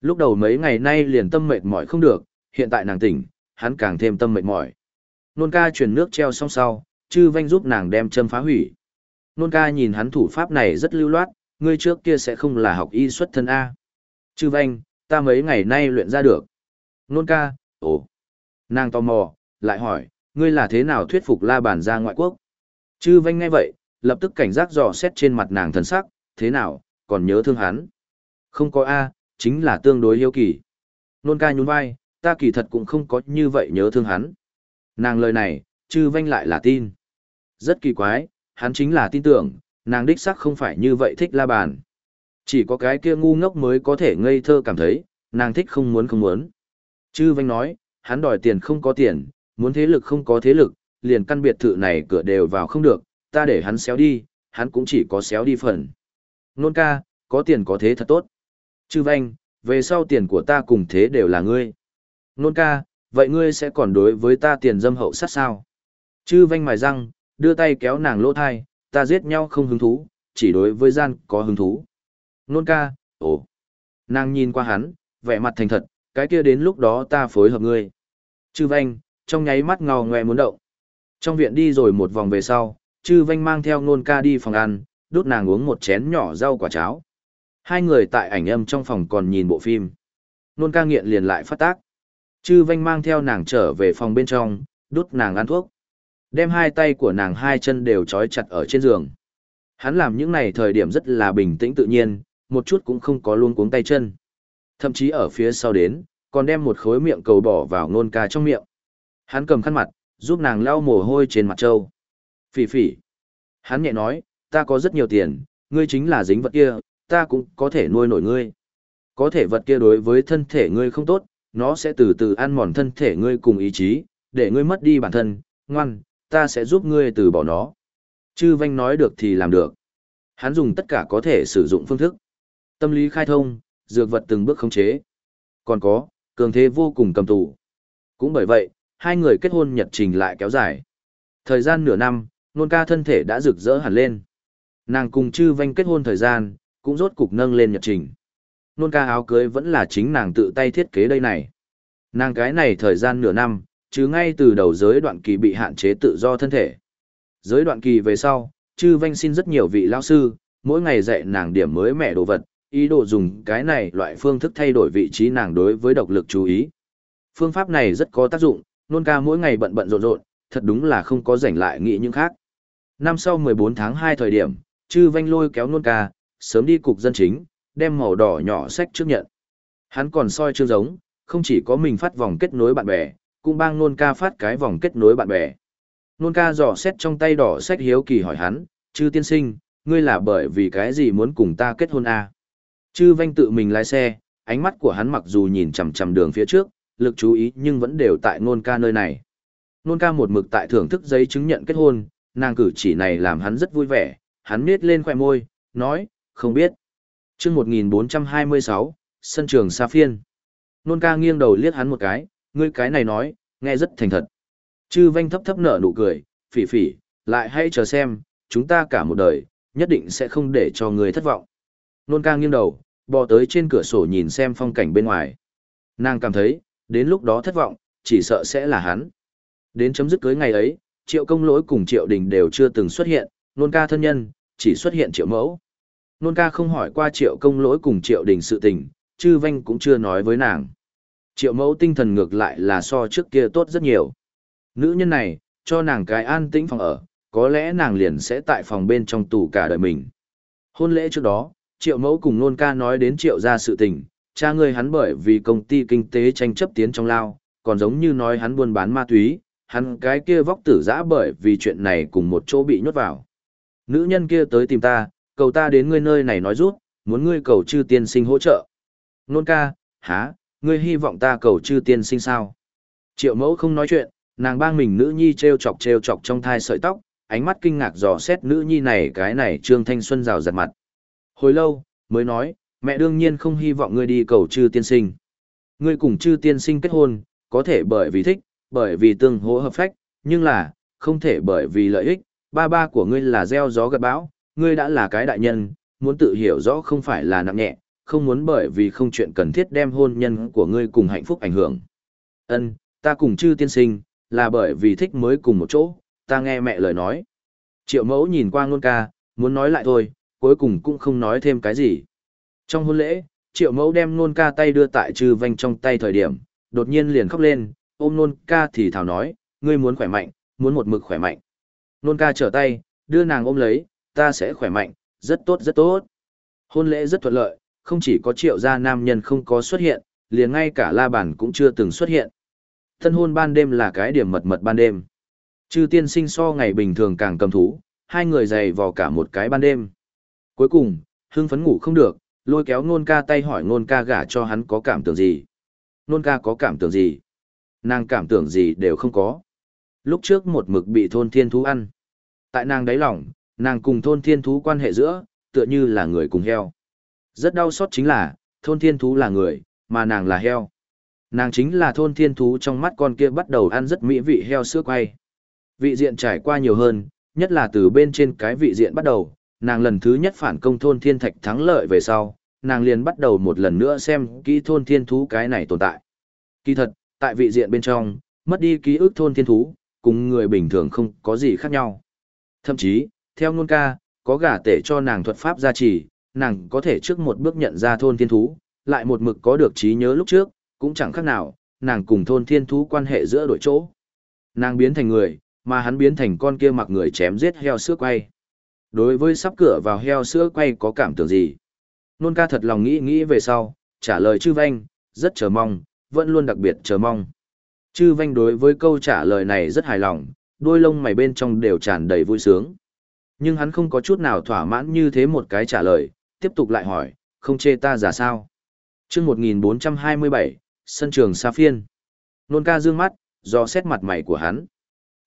Lúc đầu mấy ngày nay liền tâm mệt mỏi không được, hiện tại nàng tỉnh, hắn càng thêm tâm mệt mỏi. Nôn ca truyền nước treo xong sau, chư Vanh giúp nàng đem châm phá hủy. Nôn ca nhìn hắn thủ pháp này rất lưu loát, ngươi trước kia sẽ không là học y xuất thân A. Chư Vanh, ta mấy ngày nay luyện ra được. Nôn ca, ồ. Nàng tò mò, lại hỏi, ngươi là thế nào thuyết phục la bàn ra ngoại quốc? Chư Vanh nghe vậy, lập tức cảnh giác dò xét trên mặt nàng thần sắc, thế nào, còn nhớ thương hắn? Không có A, chính là tương đối hiếu kỳ. Nôn ca nhún vai, ta kỳ thật cũng không có như vậy nhớ thương hắn. Nàng lời này, chư Vanh lại là tin. Rất kỳ quái, hắn chính là tin tưởng, nàng đích sắc không phải như vậy thích la bàn. Chỉ có cái kia ngu ngốc mới có thể ngây thơ cảm thấy, nàng thích không muốn không muốn. Chư Vanh nói, hắn đòi tiền không có tiền, muốn thế lực không có thế lực, liền căn biệt thự này cửa đều vào không được, ta để hắn xéo đi, hắn cũng chỉ có xéo đi phần. Nôn ca, có tiền có thế thật tốt. Chư Vanh, về sau tiền của ta cùng thế đều là ngươi. Nôn ca, vậy ngươi sẽ còn đối với ta tiền dâm hậu sát sao? Chư Vanh mài răng, đưa tay kéo nàng lỗ thai, ta giết nhau không hứng thú, chỉ đối với gian có hứng thú. Nôn ca, ồ. Nàng nhìn qua hắn, vẻ mặt thành thật, cái kia đến lúc đó ta phối hợp ngươi. Chư Vanh, trong nháy mắt ngò ngoe muốn động. Trong viện đi rồi một vòng về sau, Chư Vanh mang theo nôn ca đi phòng ăn, đút nàng uống một chén nhỏ rau quả cháo. Hai người tại ảnh âm trong phòng còn nhìn bộ phim. Nôn ca nghiện liền lại phát tác. Chư Vanh mang theo nàng trở về phòng bên trong, đút nàng ăn thuốc. Đem hai tay của nàng hai chân đều trói chặt ở trên giường. Hắn làm những này thời điểm rất là bình tĩnh tự nhiên, một chút cũng không có luôn cuống tay chân. Thậm chí ở phía sau đến, còn đem một khối miệng cầu bỏ vào nôn ca trong miệng. Hắn cầm khăn mặt, giúp nàng lau mồ hôi trên mặt trâu. Phỉ phỉ. Hắn nhẹ nói, ta có rất nhiều tiền, ngươi chính là dính vật kia, ta cũng có thể nuôi nổi ngươi. Có thể vật kia đối với thân thể ngươi không tốt, nó sẽ từ từ ăn mòn thân thể ngươi cùng ý chí, để ngươi mất đi bản thân, ngoan, ta sẽ giúp ngươi từ bỏ nó. Chư Vanh nói được thì làm được. Hắn dùng tất cả có thể sử dụng phương thức. Tâm lý khai thông, dược vật từng bước khống chế. Còn có, cường thế vô cùng cầm tù. Cũng bởi vậy, hai người kết hôn nhật trình lại kéo dài. Thời gian nửa năm, nôn ca thân thể đã rực rỡ hẳn lên. Nàng cùng chư vanh kết hôn thời gian, cũng rốt cục nâng lên nhật trình. Nôn ca áo cưới vẫn là chính nàng tự tay thiết kế đây này. Nàng cái này thời gian nửa năm, chứ ngay từ đầu giới đoạn kỳ bị hạn chế tự do thân thể. Giới đoạn kỳ về sau, chư vanh xin rất nhiều vị lao sư, mỗi ngày dạy nàng điểm mới mẻ đồ vật, ý đồ dùng cái này loại phương thức thay đổi vị trí nàng đối với độc lực chú ý. Phương pháp này rất có tác dụng, nôn ca mỗi ngày bận bận rộn rộn, thật đúng là không có rảnh lại nghĩ những khác. Năm sau 14 tháng 2 thời điểm, chư vanh lôi kéo nôn ca, sớm đi cục dân chính, đem màu đỏ nhỏ sách trước nhận. Hắn còn soi chưa giống, không chỉ có mình phát vòng kết nối bạn bè, cũng bang nôn ca phát cái vòng kết nối bạn bè. Nôn ca dò xét trong tay đỏ sách hiếu kỳ hỏi hắn, chư tiên sinh, ngươi là bởi vì cái gì muốn cùng ta kết hôn à? Chư vanh tự mình lái xe, ánh mắt của hắn mặc dù nhìn chằm chằm đường phía trước, lực chú ý nhưng vẫn đều tại nôn ca nơi này. Nôn ca một mực tại thưởng thức giấy chứng nhận kết hôn, nàng cử chỉ này làm hắn rất vui vẻ, hắn nết lên khoẻ môi, nói, không biết. chương 1426, sân trường Sa Phiên. Nôn ca nghiêng đầu liếc hắn một cái, ngươi cái này nói, nghe rất thành thật. Chư vanh thấp thấp nở nụ cười, phỉ phỉ, lại hãy chờ xem, chúng ta cả một đời, nhất định sẽ không để cho người thất vọng. Nôn ca nghiêng đầu, bò tới trên cửa sổ nhìn xem phong cảnh bên ngoài. Nàng cảm thấy, đến lúc đó thất vọng, chỉ sợ sẽ là hắn. Đến chấm dứt cưới ngày ấy, triệu công lỗi cùng triệu đình đều chưa từng xuất hiện, nôn ca thân nhân, chỉ xuất hiện triệu mẫu. Nôn ca không hỏi qua triệu công lỗi cùng triệu đình sự tình, chư vanh cũng chưa nói với nàng. Triệu mẫu tinh thần ngược lại là so trước kia tốt rất nhiều. Nữ nhân này, cho nàng cái an tĩnh phòng ở, có lẽ nàng liền sẽ tại phòng bên trong tù cả đời mình. Hôn lễ trước đó, triệu mẫu cùng nôn ca nói đến triệu gia sự tình, cha ngươi hắn bởi vì công ty kinh tế tranh chấp tiến trong lao, còn giống như nói hắn buôn bán ma túy, hắn cái kia vóc tử giã bởi vì chuyện này cùng một chỗ bị nhốt vào. Nữ nhân kia tới tìm ta, cầu ta đến ngươi nơi này nói rút, muốn ngươi cầu chư tiên sinh hỗ trợ. Nôn ca, há, ngươi hy vọng ta cầu chư tiên sinh sao? Triệu mẫu không nói chuyện, nàng bang mình nữ nhi treo chọc treo chọc trong thai sợi tóc, ánh mắt kinh ngạc dò xét nữ nhi này cái này trương thanh xuân rào giật mặt. Hồi lâu, mới nói, mẹ đương nhiên không hy vọng ngươi đi cầu chư tiên sinh. Ngươi cùng chư tiên sinh kết hôn, có thể bởi vì thích, bởi vì tương hỗ hợp phách, nhưng là, không thể bởi vì lợi ích, ba ba của ngươi là gieo gió gặt bão, ngươi đã là cái đại nhân, muốn tự hiểu rõ không phải là nặng nhẹ, không muốn bởi vì không chuyện cần thiết đem hôn nhân của ngươi cùng hạnh phúc ảnh hưởng. Ân, ta cùng chư tiên sinh, là bởi vì thích mới cùng một chỗ, ta nghe mẹ lời nói. Triệu mẫu nhìn qua ngôn ca, muốn nói lại thôi, cuối cùng cũng không nói thêm cái gì. Trong hôn lễ, triệu mẫu đem nôn ca tay đưa tại trừ vanh trong tay thời điểm, đột nhiên liền khóc lên, ôm nôn ca thì thảo nói, ngươi muốn khỏe mạnh, muốn một mực khỏe mạnh. nôn ca trở tay, đưa nàng ôm lấy, ta sẽ khỏe mạnh, rất tốt rất tốt. Hôn lễ rất thuận lợi, không chỉ có triệu gia nam nhân không có xuất hiện, liền ngay cả la bản cũng chưa từng xuất hiện. Thân hôn ban đêm là cái điểm mật mật ban đêm. Chư tiên sinh so ngày bình thường càng cầm thú, hai người dày vò cả một cái ban đêm. Cuối cùng, hưng phấn ngủ không được, lôi kéo nôn ca tay hỏi nôn ca gả cho hắn có cảm tưởng gì. Nôn ca có cảm tưởng gì? Nàng cảm tưởng gì đều không có. Lúc trước một mực bị thôn thiên thú ăn. Tại nàng đáy lòng, nàng cùng thôn thiên thú quan hệ giữa, tựa như là người cùng heo. Rất đau xót chính là, thôn thiên thú là người, mà nàng là heo. Nàng chính là thôn thiên thú trong mắt con kia bắt đầu ăn rất mỹ vị heo sữa quay. Vị diện trải qua nhiều hơn, nhất là từ bên trên cái vị diện bắt đầu, nàng lần thứ nhất phản công thôn thiên thạch thắng lợi về sau, nàng liền bắt đầu một lần nữa xem kỹ thôn thiên thú cái này tồn tại. Kỳ thật, tại vị diện bên trong, mất đi ký ức thôn thiên thú, cùng người bình thường không có gì khác nhau. Thậm chí, theo ngôn ca, có gả tể cho nàng thuật pháp gia trì, nàng có thể trước một bước nhận ra thôn thiên thú, lại một mực có được trí nhớ lúc trước, cũng chẳng khác nào, nàng cùng thôn thiên thú quan hệ giữa đổi chỗ. Nàng biến thành người, mà hắn biến thành con kia mặc người chém giết heo sữa quay. Đối với sắp cửa vào heo sữa quay có cảm tưởng gì? Nôn ca thật lòng nghĩ nghĩ về sau, trả lời chư vanh, rất chờ mong, vẫn luôn đặc biệt chờ mong. Chư vanh đối với câu trả lời này rất hài lòng, đôi lông mày bên trong đều tràn đầy vui sướng. Nhưng hắn không có chút nào thỏa mãn như thế một cái trả lời, tiếp tục lại hỏi, không chê ta giả sao? chương 1427, sân trường Sa Phiên. Nôn ca dương mắt, do xét mặt mày của hắn.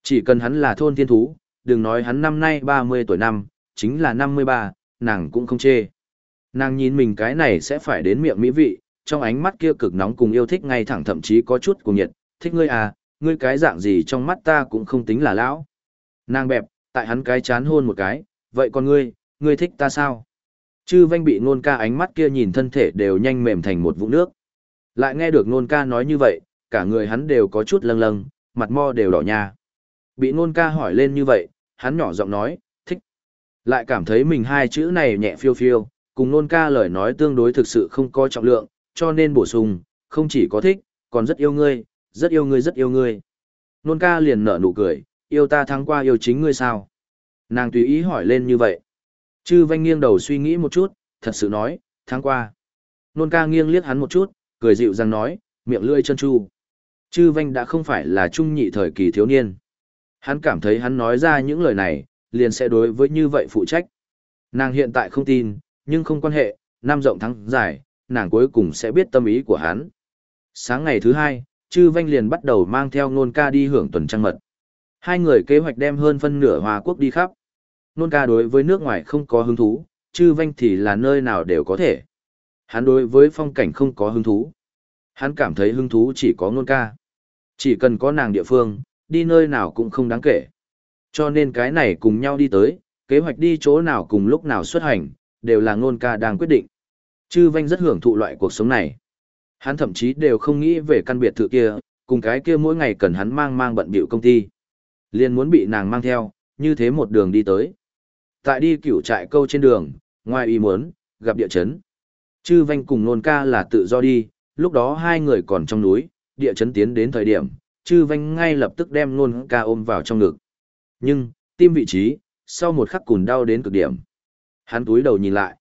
Chỉ cần hắn là thôn thiên thú, đừng nói hắn năm nay 30 tuổi năm, chính là 53, nàng cũng không chê. Nàng nhìn mình cái này sẽ phải đến miệng mỹ vị, trong ánh mắt kia cực nóng cùng yêu thích ngay thẳng thậm chí có chút cùng nhiệt, thích ngươi à, ngươi cái dạng gì trong mắt ta cũng không tính là lão. Nàng bẹp, tại hắn cái chán hôn một cái, vậy còn ngươi, ngươi thích ta sao? Chư vanh bị nôn ca ánh mắt kia nhìn thân thể đều nhanh mềm thành một vũng nước. Lại nghe được nôn ca nói như vậy, cả người hắn đều có chút lâng lâng, mặt mo đều đỏ nha. Bị nôn ca hỏi lên như vậy, hắn nhỏ giọng nói. Lại cảm thấy mình hai chữ này nhẹ phiêu phiêu, cùng nôn ca lời nói tương đối thực sự không có trọng lượng, cho nên bổ sung, không chỉ có thích, còn rất yêu ngươi, rất yêu ngươi rất yêu ngươi. Nôn ca liền nở nụ cười, yêu ta thắng qua yêu chính ngươi sao? Nàng tùy ý hỏi lên như vậy. Chư vanh nghiêng đầu suy nghĩ một chút, thật sự nói, tháng qua. Nôn ca nghiêng liếc hắn một chút, cười dịu dàng nói, miệng lưỡi chân chu. Chư vanh đã không phải là trung nhị thời kỳ thiếu niên. Hắn cảm thấy hắn nói ra những lời này, liền sẽ đối với như vậy phụ trách. Nàng hiện tại không tin, nhưng không quan hệ, năm rộng thắng dài, nàng cuối cùng sẽ biết tâm ý của hắn. Sáng ngày thứ hai, chư vanh liền bắt đầu mang theo nôn ca đi hưởng tuần trăng mật. Hai người kế hoạch đem hơn phân nửa Hòa Quốc đi khắp. Nôn ca đối với nước ngoài không có hứng thú, chư vanh thì là nơi nào đều có thể. Hắn đối với phong cảnh không có hứng thú. Hắn cảm thấy hứng thú chỉ có nôn ca. Chỉ cần có nàng địa phương, đi nơi nào cũng không đáng kể. Cho nên cái này cùng nhau đi tới, kế hoạch đi chỗ nào cùng lúc nào xuất hành, đều là nôn ca đang quyết định. Chư vanh rất hưởng thụ loại cuộc sống này. Hắn thậm chí đều không nghĩ về căn biệt thự kia, cùng cái kia mỗi ngày cần hắn mang mang bận bịu công ty. Liên muốn bị nàng mang theo, như thế một đường đi tới. Tại đi cửu trại câu trên đường, ngoài ý muốn, gặp địa chấn. Chư vanh cùng nôn ca là tự do đi, lúc đó hai người còn trong núi, địa chấn tiến đến thời điểm, chư vanh ngay lập tức đem nôn ca ôm vào trong ngực. Nhưng, tim vị trí, sau một khắc cùn đau đến cực điểm. Hắn túi đầu nhìn lại.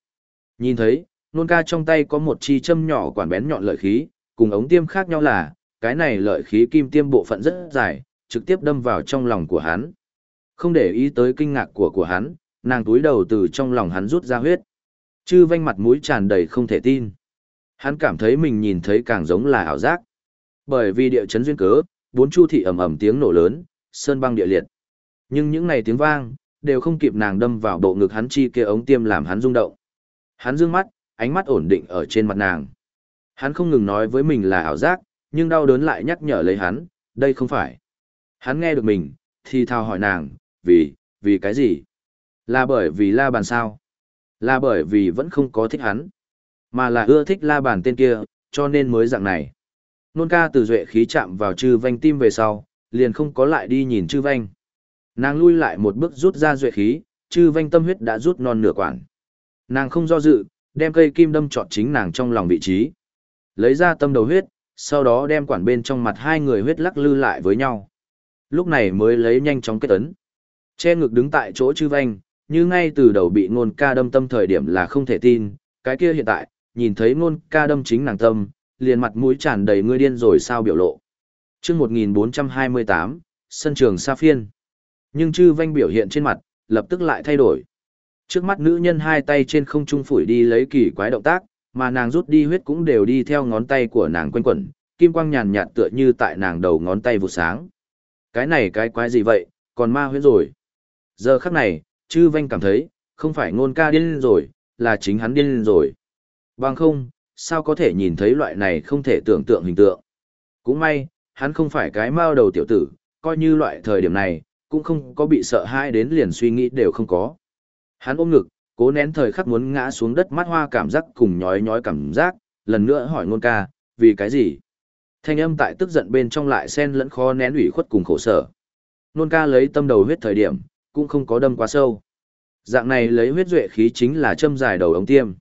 Nhìn thấy, nôn ca trong tay có một chi châm nhỏ quản bén nhọn lợi khí, cùng ống tiêm khác nhau là, cái này lợi khí kim tiêm bộ phận rất dài, trực tiếp đâm vào trong lòng của hắn. Không để ý tới kinh ngạc của của hắn, nàng túi đầu từ trong lòng hắn rút ra huyết. Chư vanh mặt mũi tràn đầy không thể tin. Hắn cảm thấy mình nhìn thấy càng giống là ảo giác. Bởi vì địa chấn duyên cớ, bốn chu thị ầm ầm tiếng nổ lớn, sơn băng địa liệt. Nhưng những này tiếng vang, đều không kịp nàng đâm vào bộ ngực hắn chi kia ống tiêm làm hắn rung động. Hắn dương mắt, ánh mắt ổn định ở trên mặt nàng. Hắn không ngừng nói với mình là ảo giác, nhưng đau đớn lại nhắc nhở lấy hắn, đây không phải. Hắn nghe được mình, thì thào hỏi nàng, vì, vì cái gì? Là bởi vì la bàn sao? Là bởi vì vẫn không có thích hắn. Mà là ưa thích la bàn tên kia, cho nên mới dạng này. Nôn ca từ duệ khí chạm vào chư vanh tim về sau, liền không có lại đi nhìn chư vanh. Nàng lui lại một bước rút ra duệ khí, chư vanh tâm huyết đã rút non nửa quản. Nàng không do dự, đem cây kim đâm trọt chính nàng trong lòng vị trí. Lấy ra tâm đầu huyết, sau đó đem quản bên trong mặt hai người huyết lắc lư lại với nhau. Lúc này mới lấy nhanh chóng kết ấn. Che ngực đứng tại chỗ chư vanh, như ngay từ đầu bị ngôn ca đâm tâm thời điểm là không thể tin, cái kia hiện tại, nhìn thấy ngôn ca đâm chính nàng tâm, liền mặt mũi tràn đầy ngươi điên rồi sao biểu lộ. Trước 1428, sân trường Sa Phiên. Nhưng chư vanh biểu hiện trên mặt, lập tức lại thay đổi. Trước mắt nữ nhân hai tay trên không trung phủi đi lấy kỳ quái động tác, mà nàng rút đi huyết cũng đều đi theo ngón tay của nàng quanh quẩn, kim quang nhàn nhạt tựa như tại nàng đầu ngón tay vụ sáng. Cái này cái quái gì vậy, còn ma huyết rồi. Giờ khắc này, chư vanh cảm thấy, không phải ngôn ca điên rồi, là chính hắn điên rồi. Bằng không, sao có thể nhìn thấy loại này không thể tưởng tượng hình tượng. Cũng may, hắn không phải cái mao đầu tiểu tử, coi như loại thời điểm này, cũng không có bị sợ hãi đến liền suy nghĩ đều không có. Hắn ôm ngực, cố nén thời khắc muốn ngã xuống đất mắt hoa cảm giác cùng nhói nhói cảm giác, lần nữa hỏi ngôn ca, vì cái gì? Thanh âm tại tức giận bên trong lại xen lẫn khó nén ủy khuất cùng khổ sở. Nôn ca lấy tâm đầu huyết thời điểm, cũng không có đâm quá sâu. Dạng này lấy huyết duệ khí chính là châm dài đầu ống tiêm.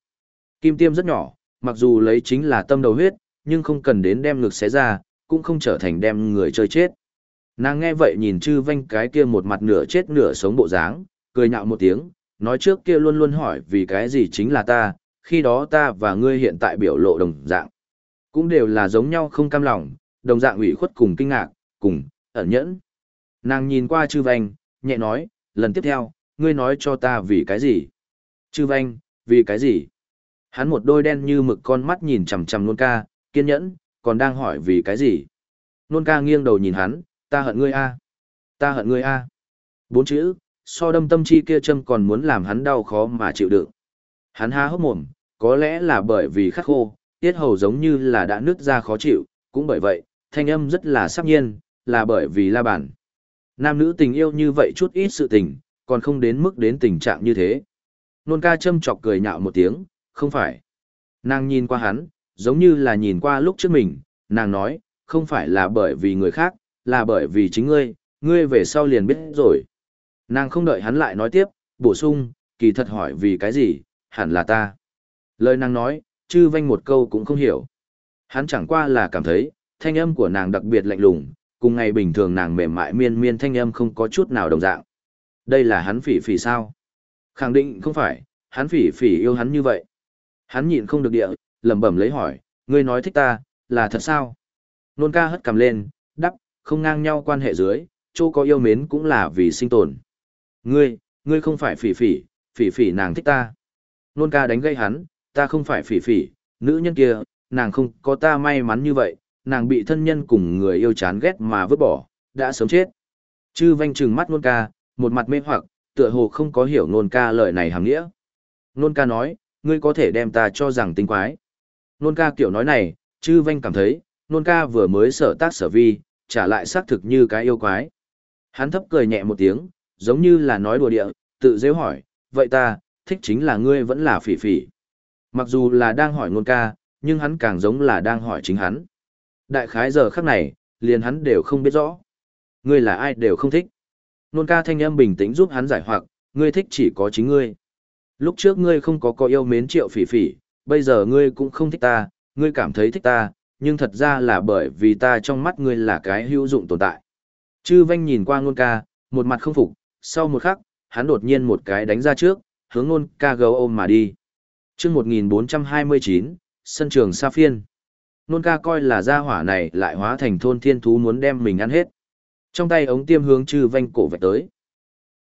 Kim tiêm rất nhỏ, mặc dù lấy chính là tâm đầu huyết, nhưng không cần đến đem ngực xé ra, cũng không trở thành đem người chơi chết. Nàng nghe vậy nhìn chư vanh cái kia một mặt nửa chết nửa sống bộ dáng, cười nhạo một tiếng, nói trước kia luôn luôn hỏi vì cái gì chính là ta, khi đó ta và ngươi hiện tại biểu lộ đồng dạng. Cũng đều là giống nhau không cam lòng, đồng dạng ủy khuất cùng kinh ngạc, cùng, ẩn nhẫn. Nàng nhìn qua chư vanh, nhẹ nói, lần tiếp theo, ngươi nói cho ta vì cái gì? Chư vanh, vì cái gì? Hắn một đôi đen như mực con mắt nhìn chằm chằm nôn ca, kiên nhẫn, còn đang hỏi vì cái gì? Nôn ca nghiêng đầu nhìn hắn, ta hận ngươi a, ta hận ngươi a. Bốn chữ, so đâm tâm chi kia châm còn muốn làm hắn đau khó mà chịu đựng. Hắn há hốc mồm, có lẽ là bởi vì khắc khô, tiết hầu giống như là đã nứt ra khó chịu, cũng bởi vậy, thanh âm rất là sắp nhiên, là bởi vì la bản. Nam nữ tình yêu như vậy chút ít sự tình, còn không đến mức đến tình trạng như thế. Nôn ca châm chọc cười nhạo một tiếng, không phải. Nàng nhìn qua hắn, giống như là nhìn qua lúc trước mình, nàng nói, không phải là bởi vì người khác, là bởi vì chính ngươi, ngươi về sau liền biết rồi. Nàng không đợi hắn lại nói tiếp, bổ sung, kỳ thật hỏi vì cái gì, hẳn là ta. Lời nàng nói, chư vanh một câu cũng không hiểu. Hắn chẳng qua là cảm thấy, thanh âm của nàng đặc biệt lạnh lùng, cùng ngày bình thường nàng mềm mại miên miên thanh âm không có chút nào đồng dạng. Đây là hắn phỉ phỉ sao? Khẳng định không phải, hắn phỉ phỉ yêu hắn như vậy. Hắn nhịn không được địa, lẩm bẩm lấy hỏi, ngươi nói thích ta, là thật sao? Nôn ca hất cầm lên, không ngang nhau quan hệ dưới, chỗ có yêu mến cũng là vì sinh tồn. Ngươi, ngươi không phải phỉ phỉ, phỉ phỉ nàng thích ta. Nôn ca đánh gây hắn, ta không phải phỉ phỉ, nữ nhân kia, nàng không có ta may mắn như vậy, nàng bị thân nhân cùng người yêu chán ghét mà vứt bỏ, đã sớm chết. Chư vanh trừng mắt nôn ca, một mặt mê hoặc, tựa hồ không có hiểu nôn ca lời này hàm nghĩa. Nôn ca nói, ngươi có thể đem ta cho rằng tinh quái. Nôn ca kiểu nói này, chư vanh cảm thấy, nôn ca vừa mới sở tác sở vi, trả lại xác thực như cái yêu quái. Hắn thấp cười nhẹ một tiếng, giống như là nói đùa địa, tự dễ hỏi, vậy ta, thích chính là ngươi vẫn là phỉ phỉ. Mặc dù là đang hỏi nôn ca, nhưng hắn càng giống là đang hỏi chính hắn. Đại khái giờ khắc này, liền hắn đều không biết rõ. Ngươi là ai đều không thích. Nôn ca thanh âm bình tĩnh giúp hắn giải hoặc, ngươi thích chỉ có chính ngươi. Lúc trước ngươi không có có yêu mến triệu phỉ phỉ, bây giờ ngươi cũng không thích ta, ngươi cảm thấy thích ta, nhưng thật ra là bởi vì ta trong mắt ngươi là cái hữu dụng tồn tại. Chư vanh nhìn qua ngôn ca, một mặt không phục, sau một khắc, hắn đột nhiên một cái đánh ra trước, hướng Ngôn ca gấu ôm mà đi. chương 1429, sân trường Sa Phiên. Ngôn ca coi là gia hỏa này lại hóa thành thôn thiên thú muốn đem mình ăn hết. Trong tay ống tiêm hướng chư vanh cổ vạch tới.